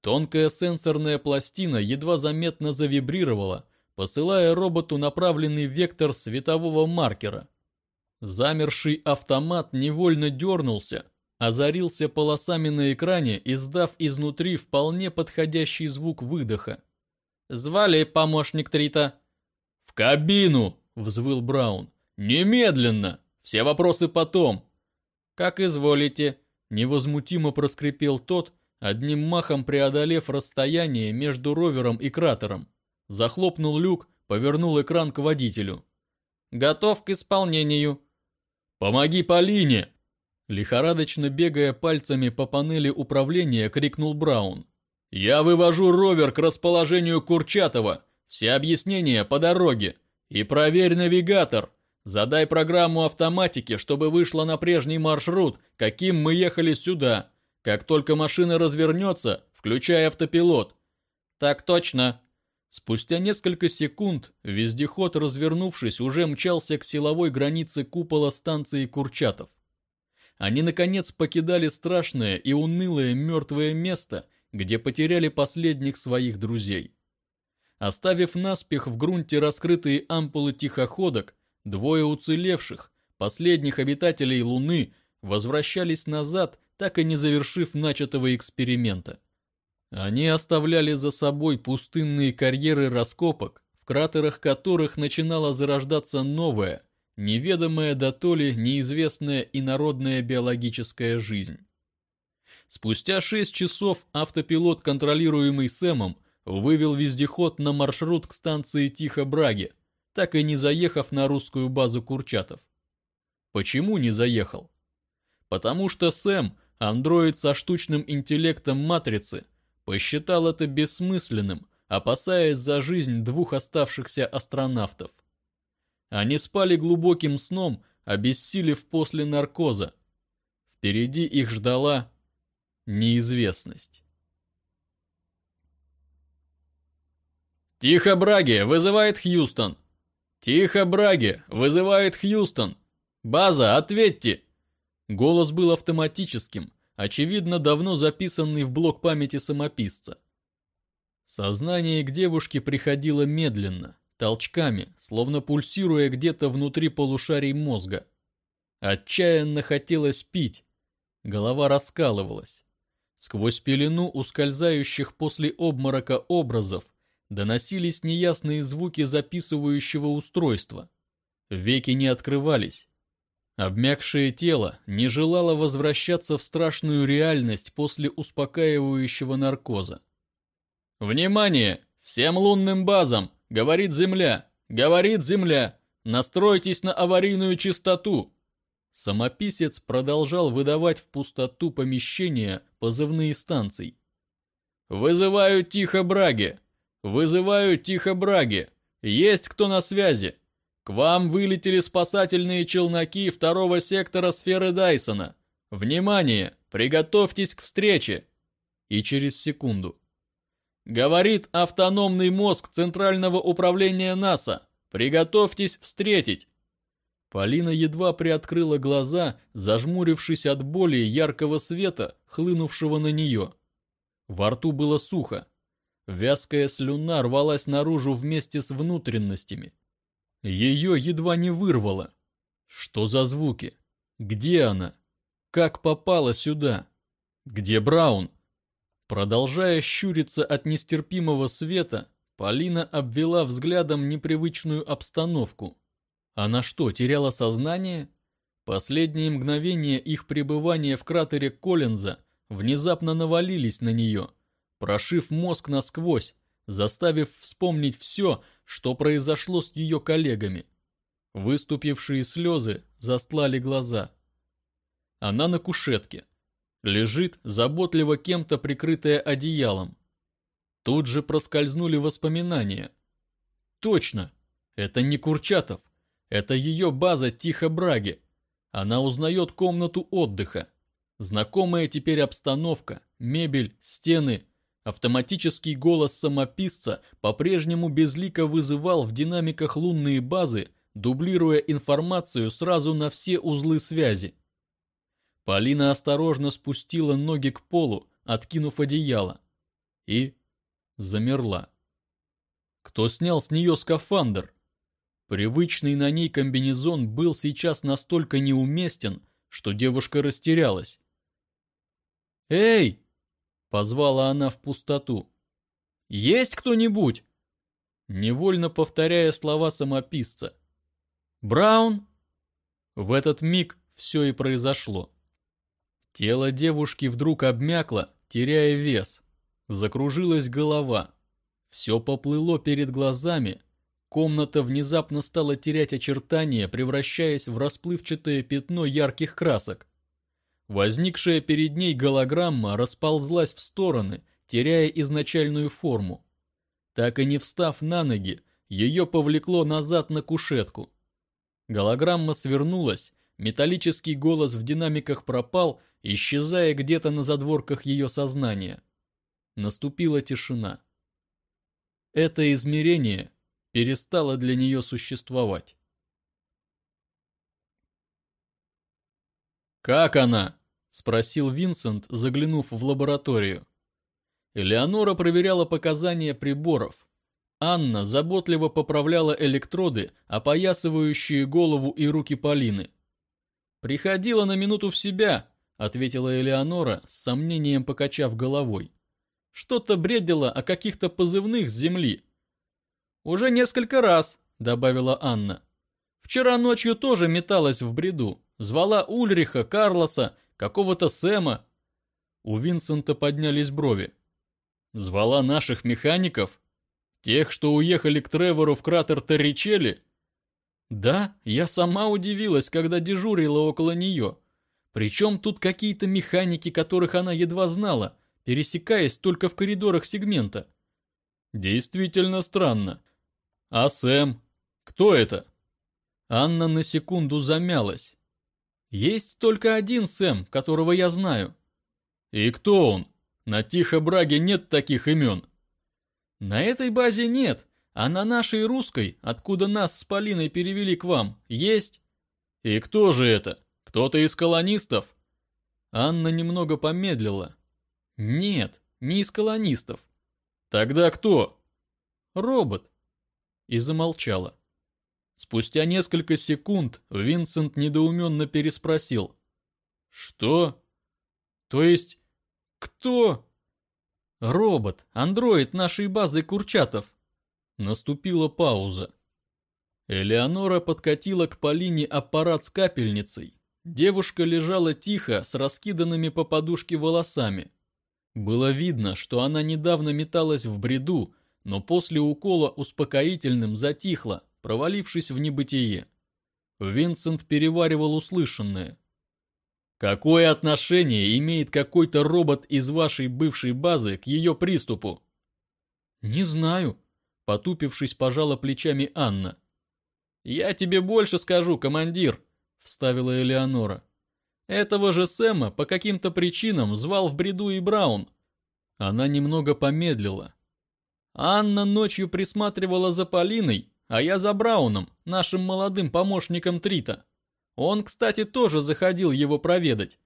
S3: Тонкая сенсорная пластина едва заметно завибрировала, посылая роботу направленный вектор светового маркера. Замерший автомат невольно дернулся, озарился полосами на экране, издав изнутри вполне подходящий звук выдоха. «Звали помощник Трита».
S1: «В кабину!» — взвыл Браун. «Немедленно! Все вопросы потом!»
S3: «Как изволите!» — невозмутимо проскрипел тот, одним махом преодолев расстояние между ровером и кратером. Захлопнул люк, повернул экран к водителю. «Готов к исполнению!»
S1: «Помоги Полине!»
S3: Лихорадочно бегая пальцами по панели управления, крикнул Браун.
S1: «Я вывожу ровер к расположению Курчатова. Все объяснения по дороге. И проверь навигатор. Задай программу автоматики, чтобы вышла на прежний маршрут, каким мы ехали сюда. Как только машина развернется, включай автопилот».
S3: «Так точно», Спустя несколько секунд вездеход, развернувшись, уже мчался к силовой границе купола станции Курчатов. Они, наконец, покидали страшное и унылое мертвое место, где потеряли последних своих друзей. Оставив наспех в грунте раскрытые ампулы тихоходок, двое уцелевших, последних обитателей Луны, возвращались назад, так и не завершив начатого эксперимента. Они оставляли за собой пустынные карьеры раскопок, в кратерах которых начинала зарождаться новая, неведомая до толи неизвестная инородная биологическая жизнь. Спустя шесть часов автопилот, контролируемый Сэмом, вывел вездеход на маршрут к станции Тихо-Браги, так и не заехав на русскую базу Курчатов. Почему не заехал? Потому что Сэм, андроид со штучным интеллектом матрицы, посчитал это бессмысленным, опасаясь за жизнь двух оставшихся астронавтов. Они спали глубоким сном, обессилев после наркоза. Впереди их ждала неизвестность.
S1: «Тихо, Браги! Вызывает Хьюстон!» «Тихо, Браги! Вызывает Хьюстон!» «База, ответьте!»
S3: Голос был автоматическим, очевидно, давно записанный в блок памяти самописца. Сознание к девушке приходило медленно, толчками, словно пульсируя где-то внутри полушарий мозга. Отчаянно хотелось пить. Голова раскалывалась. Сквозь пелену ускользающих после обморока образов доносились неясные звуки записывающего устройства. Веки не открывались. Обмякшее тело не желало возвращаться в страшную реальность после успокаивающего наркоза.
S1: «Внимание! Всем лунным базам! Говорит Земля! Говорит Земля! Настройтесь на аварийную частоту!»
S3: Самописец продолжал выдавать в пустоту помещения позывные станций.
S1: «Вызываю Тихо Браги! Вызываю Тихо Браги! Есть кто на связи? К вам вылетели спасательные челноки второго сектора сферы Дайсона. Внимание! Приготовьтесь к встрече!»
S3: И через секунду.
S1: «Говорит автономный мозг Центрального управления НАСА. Приготовьтесь встретить!»
S3: Полина едва приоткрыла глаза, зажмурившись от боли яркого света, хлынувшего на нее. Во рту было сухо. Вязкая слюна рвалась наружу вместе с внутренностями, ее едва не вырвало. Что за звуки? Где она? Как попала сюда? Где Браун? Продолжая щуриться от нестерпимого света, Полина обвела взглядом непривычную обстановку. Она что, теряла сознание? Последние мгновения их пребывания в кратере Коллинза внезапно навалились на нее, прошив мозг насквозь, заставив вспомнить все, что произошло с ее коллегами. Выступившие слезы застлали глаза. Она на кушетке. Лежит, заботливо кем-то прикрытая одеялом. Тут же проскользнули воспоминания. Точно, это не Курчатов. Это ее база Тихо-Браги. Она узнает комнату отдыха. Знакомая теперь обстановка, мебель, стены. Автоматический голос самописца по-прежнему безлико вызывал в динамиках лунные базы, дублируя информацию сразу на все узлы связи. Полина осторожно спустила ноги к полу, откинув одеяло. И замерла. Кто снял с нее скафандр? Привычный на ней комбинезон был сейчас настолько неуместен, что девушка растерялась. «Эй!» — позвала она в пустоту. «Есть кто-нибудь?» Невольно повторяя слова самописца. «Браун?» В этот миг все и произошло. Тело девушки вдруг обмякло, теряя вес. Закружилась голова. Все поплыло перед глазами. Комната внезапно стала терять очертания, превращаясь в расплывчатое пятно ярких красок. Возникшая перед ней голограмма расползлась в стороны, теряя изначальную форму. Так и не встав на ноги, ее повлекло назад на кушетку. Голограмма свернулась, металлический голос в динамиках пропал, исчезая где-то на задворках ее сознания. Наступила тишина. Это измерение перестало для нее существовать. «Как она?» – спросил Винсент, заглянув в лабораторию. Элеонора проверяла показания приборов. Анна заботливо поправляла электроды, опоясывающие голову и руки Полины. «Приходила на минуту в себя», — ответила Элеонора, с сомнением покачав головой. Что-то бредила о каких-то позывных с земли. «Уже несколько раз», — добавила Анна. «Вчера ночью тоже металась в бреду. Звала Ульриха, Карлоса, какого-то Сэма». У Винсента поднялись брови. «Звала наших механиков? Тех, что уехали к Тревору в кратер Торричелли?» «Да, я сама удивилась, когда дежурила около нее. Причем тут какие-то механики, которых она едва знала пересекаясь только в коридорах сегмента. Действительно странно. А Сэм? Кто это? Анна на секунду замялась. Есть только один Сэм, которого я знаю. И кто он? На Тихо-Браге нет таких имен. На этой базе нет, а на нашей русской, откуда нас с Полиной перевели к вам, есть. И кто же это? Кто-то из колонистов? Анна немного помедлила, нет, не из колонистов. Тогда кто? Робот. И замолчала. Спустя несколько секунд Винсент недоуменно переспросил. Что? То есть, кто? Робот, андроид нашей базы Курчатов. Наступила пауза. Элеонора подкатила к Полине аппарат с капельницей. Девушка лежала тихо, с раскиданными по подушке волосами. Было видно, что она недавно металась в бреду, но после укола успокоительным затихла, провалившись в небытие. Винсент переваривал услышанное. «Какое отношение имеет какой-то робот из вашей бывшей базы к ее приступу?» «Не знаю», — потупившись, пожала плечами Анна. «Я тебе больше скажу, командир», — вставила Элеонора. Этого же Сэма по каким-то причинам звал в бреду и Браун. Она немного помедлила. Анна ночью присматривала за Полиной, а я за Брауном, нашим молодым помощником Трита. Он, кстати, тоже заходил его проведать.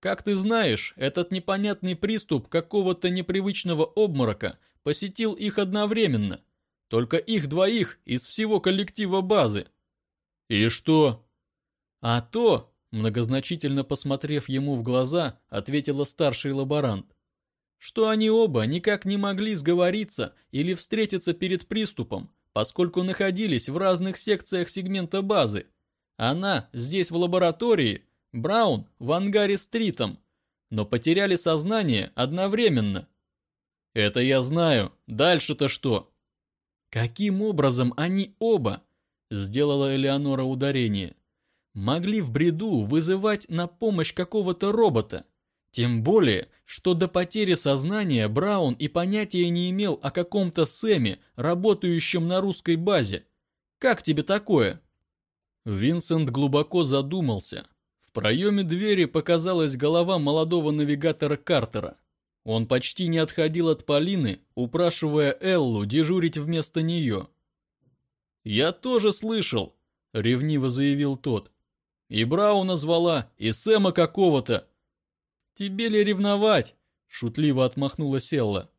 S3: Как ты знаешь, этот непонятный приступ какого-то непривычного обморока посетил их одновременно. Только их двоих из всего коллектива базы. И что? А то, Многозначительно посмотрев ему в глаза, ответила старший лаборант. Что они оба никак не могли сговориться или встретиться перед приступом, поскольку находились в разных секциях сегмента базы. Она здесь в лаборатории, Браун в ангаре с Тритом, но потеряли сознание одновременно.
S1: Это я знаю. Дальше-то что?
S3: Каким образом они оба, сделала Элеонора ударение, могли в бреду вызывать на помощь какого-то робота? Тем более, что до потери сознания Браун и понятия не имел о каком-то Сэме, работающем на русской базе. Как тебе такое?
S1: Винсент глубоко задумался. В проеме двери показалась голова молодого навигатора Картера. Он почти не отходил от Полины, упрашивая Эллу дежурить вместо нее. «Я тоже слышал», — ревниво заявил тот. «И Брауна звала, и Сэма какого-то».
S3: «Тебе ли ревновать?» — шутливо отмахнулась Элла.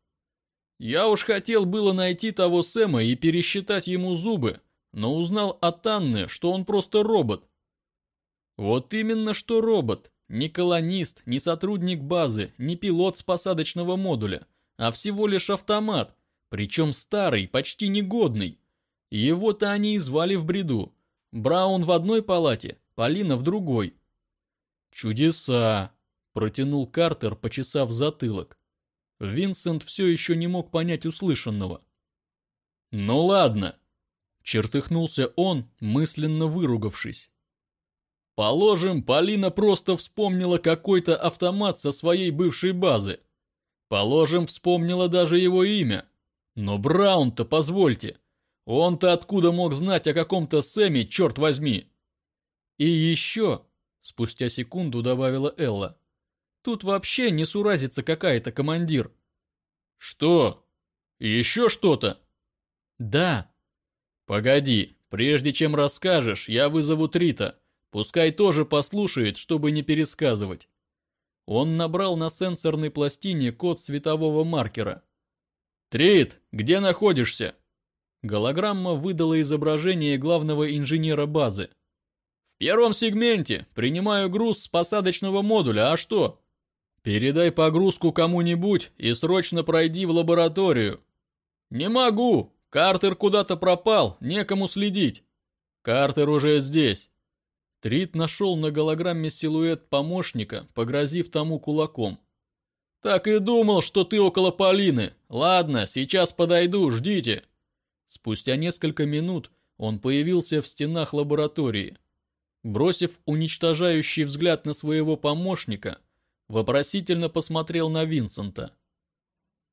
S1: «Я уж хотел было найти того Сэма и пересчитать ему зубы, но узнал от Анны, что он просто робот.
S3: Вот именно что робот. Не колонист, не сотрудник базы, не пилот с посадочного модуля, а всего лишь автомат, причем старый, почти негодный. Его-то они и звали в бреду. Браун в одной палате, Полина в другой.
S1: «Чудеса!» – протянул Картер, почесав затылок. Винсент все еще не мог понять услышанного. «Ну ладно, Чертыхнулся он, мысленно выругавшись. Положим, Полина просто вспомнила какой-то автомат со своей бывшей базы. Положим, вспомнила даже его имя. Но Браун-то, позвольте, он-то откуда мог знать о каком-то Сэме, черт возьми?
S3: И еще, спустя секунду добавила Элла, тут вообще не суразится какая-то командир.
S1: Что? Еще что-то?
S3: Да,
S1: «Погоди, прежде чем расскажешь, я вызову Трита. Пускай тоже послушает, чтобы не пересказывать». Он набрал на сенсорной пластине код светового маркера. «Трит, где находишься?» Голограмма выдала изображение главного инженера базы. «В первом сегменте. Принимаю груз с посадочного модуля. А что?» «Передай погрузку кому-нибудь и срочно пройди в лабораторию». «Не могу. Картер куда-то пропал, некому следить. Картер уже здесь. Трит нашел на голограмме силуэт помощника, погрозив тому кулаком. «Так и думал, что ты около Полины. Ладно, сейчас подойду, ждите». Спустя несколько минут он появился в стенах лаборатории. Бросив уничтожающий взгляд на своего помощника, вопросительно посмотрел на Винсента.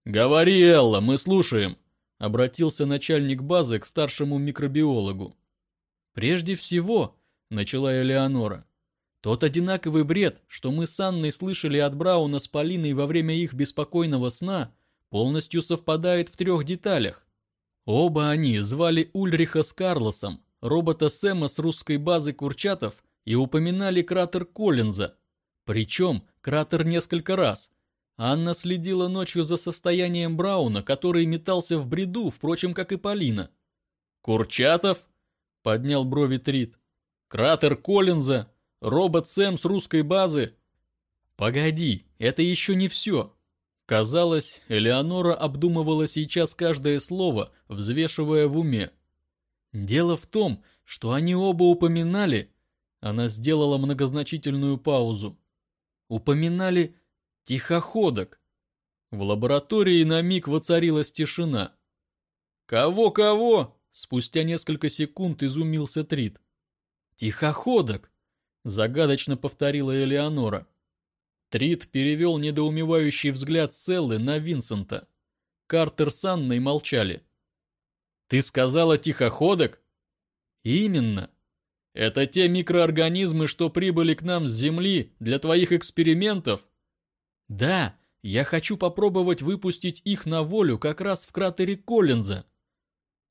S1: «Говори, Элла, мы слушаем», Обратился начальник базы к старшему микробиологу.
S3: «Прежде всего», — начала Элеонора, «тот одинаковый бред, что мы с Анной слышали от Брауна с Полиной во время их беспокойного сна, полностью совпадает в трех деталях. Оба они звали Ульриха с Карлосом, робота Сэма с русской базы Курчатов и упоминали кратер Коллинза. Причем кратер несколько раз, Анна следила ночью за состоянием Брауна, который метался в бреду, впрочем, как и Полина.
S1: «Курчатов?» — поднял брови Трит. «Кратер Коллинза? Робот Сэм с русской базы?»
S3: «Погоди, это еще не все!» Казалось, Элеонора обдумывала сейчас каждое слово, взвешивая в уме. «Дело в том, что они оба упоминали...» Она сделала многозначительную паузу. «Упоминали Тихоходок. В лаборатории на миг воцарилась тишина.
S1: «Кого-кого?» Спустя несколько секунд изумился Трит.
S3: «Тихоходок!» Загадочно повторила Элеонора.
S1: Трит перевел недоумевающий взгляд Селлы на Винсента. Картер с Анной молчали. «Ты сказала тихоходок?»
S3: «Именно.
S1: Это те микроорганизмы, что прибыли к нам с Земли для твоих экспериментов?»
S3: Да, я хочу попробовать выпустить их на волю как раз в кратере Коллинза.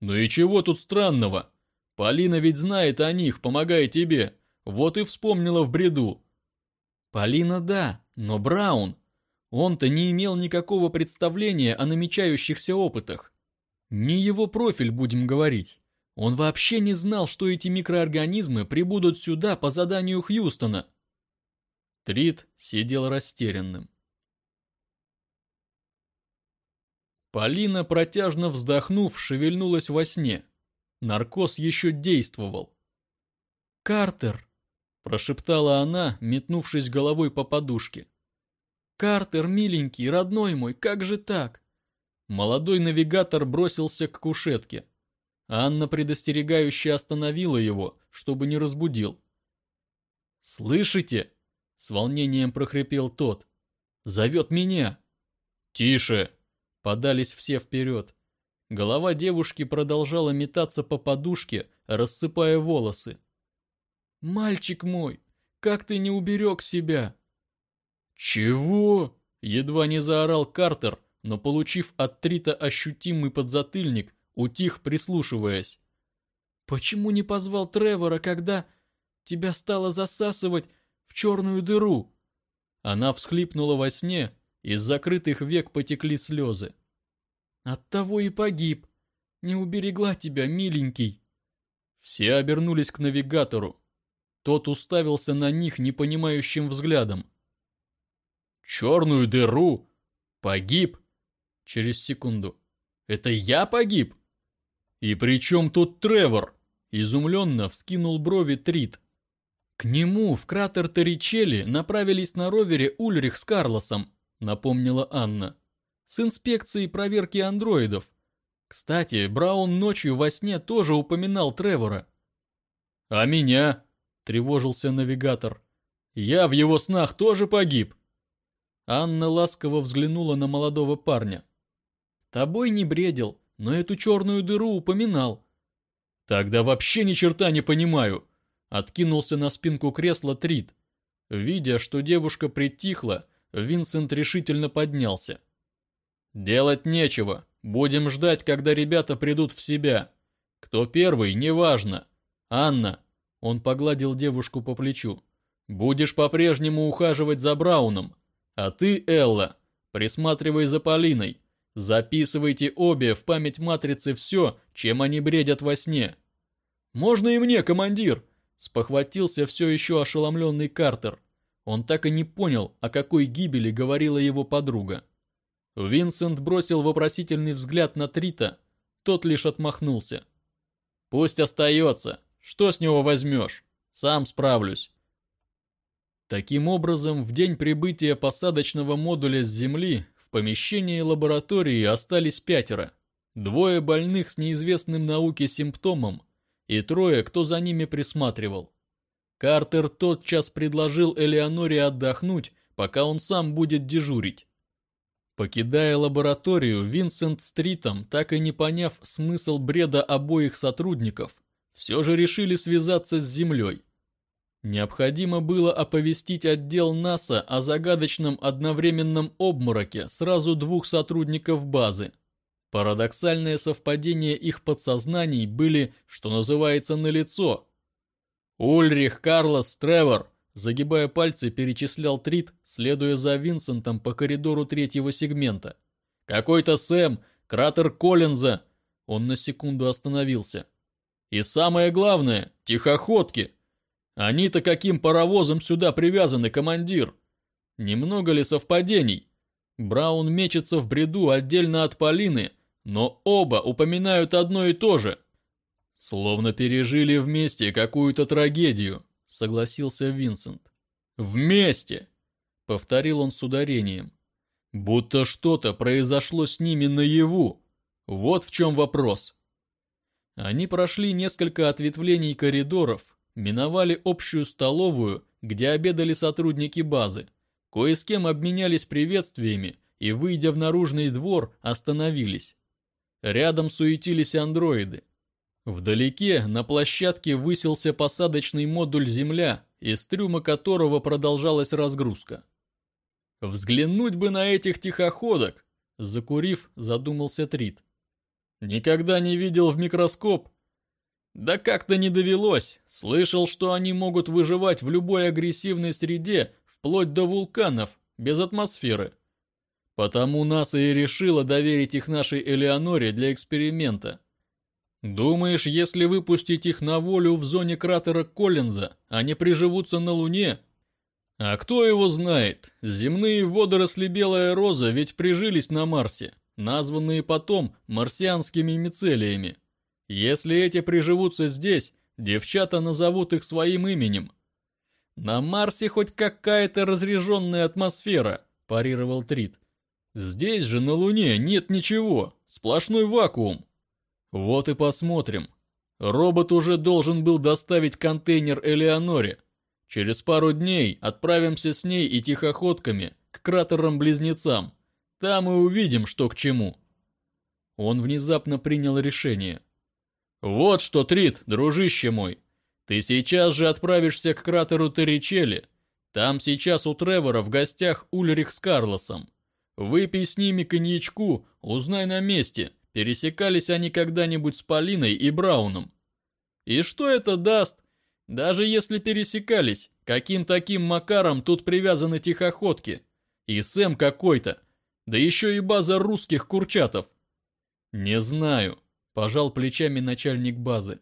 S1: Ну и чего тут странного? Полина ведь знает о них, помогая тебе. Вот и вспомнила в бреду.
S3: Полина да, но Браун... Он-то не имел никакого представления о намечающихся опытах. Не его профиль, будем говорить. Он вообще не знал, что эти микроорганизмы прибудут сюда по заданию Хьюстона.
S1: Трид сидел растерянным. Полина, протяжно вздохнув, шевельнулась во сне. Наркоз еще действовал.
S3: «Картер!» – прошептала она, метнувшись головой по подушке. «Картер, миленький, родной мой, как же так?» Молодой навигатор бросился к кушетке. Анна предостерегающе остановила его, чтобы не разбудил. «Слышите?» — с волнением прохрипел тот. «Зовет меня!» «Тише!» — подались все вперед. Голова девушки продолжала метаться по подушке, рассыпая волосы. «Мальчик мой, как ты не уберег себя?» «Чего?» — едва не заорал Картер, но, получив от Трита ощутимый подзатыльник, утих, прислушиваясь. «Почему не позвал Тревора, когда тебя стало засасывать в черную дыру?» Она всхлипнула во сне, из закрытых век потекли слезы. «Оттого и погиб. Не уберегла тебя, миленький». Все обернулись к навигатору. Тот уставился на них непонимающим взглядом. «Черную дыру? Погиб?» Через секунду. «Это я погиб?» «И при чем тут Тревор?» Изумленно вскинул брови Трит. К нему в кратер Торричелли направились на ровере Ульрих с Карлосом, напомнила Анна. С инспекцией проверки андроидов. Кстати, Браун ночью во сне тоже упоминал Тревора. «А меня?» – тревожился навигатор. «Я в его снах тоже погиб». Анна ласково взглянула на молодого парня. «Тобой не бредил, но эту черную дыру упоминал». «Тогда вообще ни черта не понимаю», — откинулся на спинку кресла Трид. Видя, что девушка притихла, Винсент решительно поднялся. «Делать нечего. Будем ждать, когда ребята придут в себя. Кто первый, неважно. Анна». Он погладил девушку по плечу. «Будешь по-прежнему ухаживать за Брауном. А ты, Элла, присматривай за Полиной. Записывайте обе в память матрицы все, чем они бредят во сне. «Можно и мне, командир!» Спохватился все еще ошеломленный Картер. Он так и не понял, о какой гибели говорила его подруга. Винсент бросил вопросительный взгляд на Трита. Тот лишь отмахнулся. «Пусть остается. Что с него возьмешь? Сам справлюсь». Таким образом, в день прибытия посадочного модуля с Земли помещении лаборатории остались пятеро. Двое больных с неизвестным науке симптомом и трое, кто за ними присматривал. Картер тотчас предложил Элеоноре отдохнуть, пока он сам будет дежурить. Покидая лабораторию, Винсент Стритом, так и не поняв смысл бреда обоих сотрудников, все же решили связаться с Землей. Необходимо было оповестить отдел НАСА о загадочном одновременном обмороке сразу двух сотрудников базы. Парадоксальные совпадения их подсознаний были, что называется, налицо. Ульрих, Карлос, Тревор, загибая пальцы, перечислял Трит, следуя за Винсентом по коридору третьего сегмента. Какой-то Сэм, кратер Коллинза. Он на секунду остановился. И самое главное, тихоходки. Они-то каким паровозом сюда привязаны, командир? Немного ли совпадений? Браун мечется в бреду отдельно от Полины, но оба упоминают одно и то же. Словно пережили вместе какую-то трагедию, согласился Винсент. Вместе, повторил он с ударением. Будто что-то произошло с ними наяву. Вот в чем вопрос. Они прошли несколько ответвлений коридоров, миновали общую столовую, где обедали сотрудники базы, кое с кем обменялись приветствиями и, выйдя в наружный двор, остановились. Рядом суетились андроиды. Вдалеке на площадке высился посадочный модуль «Земля», из трюма которого продолжалась разгрузка. «Взглянуть бы на этих тихоходок!» Закурив, задумался Трит. «Никогда не видел в микроскоп да как-то не довелось. Слышал, что они могут выживать в любой агрессивной среде, вплоть до вулканов, без атмосферы. Потому НАСА и решила доверить их нашей Элеоноре для эксперимента. Думаешь, если выпустить их на волю в зоне кратера Коллинза, они приживутся на Луне? А кто его знает? Земные водоросли Белая Роза ведь прижились на Марсе, названные потом марсианскими мицелиями. Если эти приживутся здесь,
S1: девчата назовут их своим именем. На Марсе хоть какая-то разреженная атмосфера, парировал Трит. Здесь же на Луне нет ничего, сплошной вакуум. Вот и посмотрим. Робот уже должен был доставить контейнер Элеоноре. Через пару дней отправимся с ней и тихоходками к кратерам-близнецам. Там и увидим, что к чему. Он внезапно принял решение. Вот что, Трит, дружище мой. Ты сейчас же отправишься к кратеру Терричелли. Там сейчас у Тревора в гостях Ульрих с Карлосом. Выпей с ними коньячку, узнай на месте, пересекались они когда-нибудь с Полиной и Брауном. И что это даст? Даже если пересекались, каким таким макаром тут привязаны тихоходки? И Сэм какой-то. Да еще и база русских курчатов. Не знаю, пожал плечами начальник базы.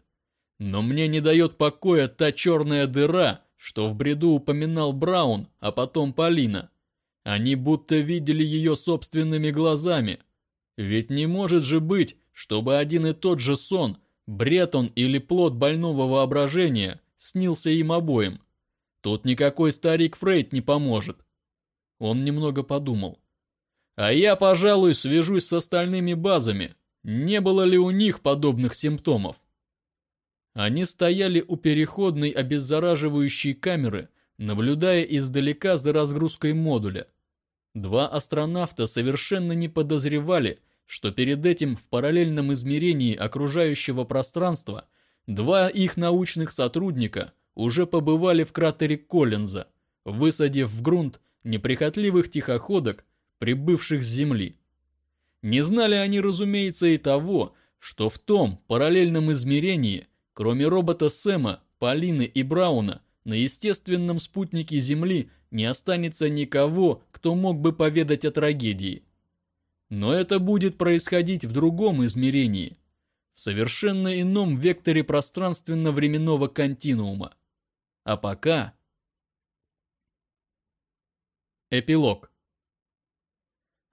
S1: Но мне не дает покоя та черная дыра, что в бреду упоминал Браун, а потом Полина. Они будто видели ее собственными глазами. Ведь не может же быть, чтобы один и тот же сон, бред он или плод больного воображения, снился им обоим. Тут никакой старик Фрейд не поможет. Он немного подумал. А я, пожалуй, свяжусь с остальными базами. Не было ли у них подобных симптомов? Они стояли у переходной обеззараживающей камеры, наблюдая издалека за разгрузкой модуля. Два астронавта совершенно не подозревали, что перед этим в параллельном измерении окружающего пространства два их научных сотрудника уже побывали в кратере Коллинза, высадив в грунт неприхотливых тихоходок, прибывших с Земли. Не знали они, разумеется, и того, что в том параллельном измерении – Кроме робота Сэма, Полины и Брауна, на естественном спутнике Земли не останется никого, кто мог бы поведать о трагедии. Но это будет происходить в другом измерении, в совершенно ином векторе пространственно-временного континуума. А пока... Эпилог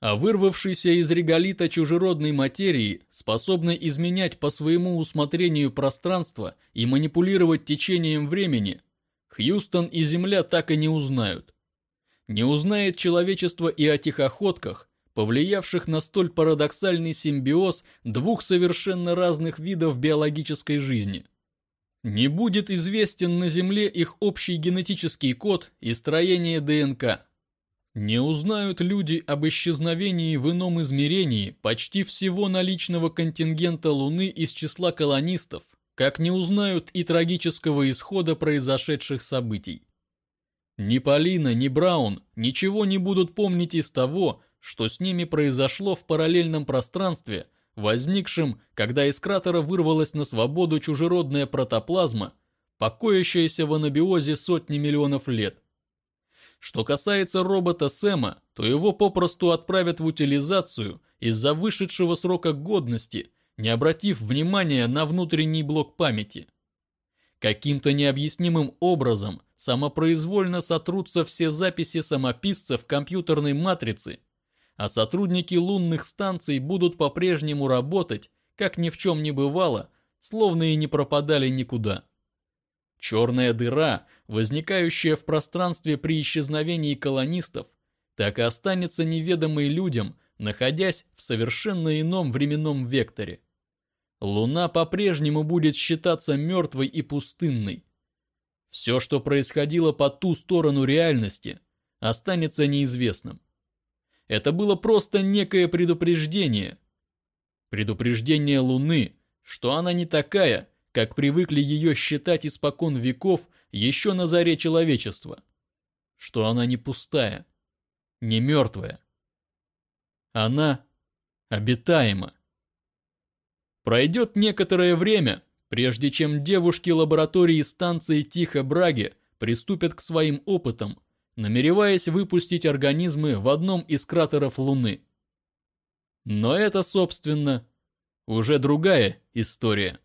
S1: а вырвавшийся из реголита чужеродной материи, способной изменять по своему усмотрению пространство и манипулировать течением времени, Хьюстон и Земля так и не узнают. Не узнает человечество и о тихоходках, повлиявших на столь парадоксальный симбиоз двух совершенно разных видов биологической жизни. Не будет известен на Земле их общий генетический код и строение ДНК. Не узнают люди об исчезновении в ином измерении почти всего наличного контингента Луны из числа колонистов, как не узнают и трагического исхода произошедших событий. Ни Полина, ни Браун ничего не будут помнить из того, что с ними произошло в параллельном пространстве, возникшем, когда из кратера вырвалась на свободу чужеродная протоплазма, покоящаяся в анабиозе сотни миллионов лет. Что касается робота Сэма, то его попросту отправят в утилизацию из-за вышедшего срока годности, не обратив внимания на внутренний блок памяти. Каким-то необъяснимым образом самопроизвольно сотрутся все записи самописцев компьютерной матрицы, а сотрудники лунных станций будут по-прежнему работать, как ни в чем не бывало, словно и не пропадали никуда. Черная дыра, возникающая в пространстве при исчезновении колонистов, так и останется неведомой людям, находясь в совершенно ином временном векторе. Луна по-прежнему будет считаться мертвой и пустынной. Все, что происходило по ту сторону реальности, останется неизвестным. Это было просто некое предупреждение. Предупреждение Луны, что она не такая, как привыкли ее считать испокон веков еще на заре человечества. Что она не пустая, не мертвая. Она обитаема. Пройдет некоторое время, прежде чем девушки лаборатории станции Тихо-Браги приступят к своим опытам, намереваясь выпустить организмы в одном из кратеров Луны. Но это, собственно, уже другая история.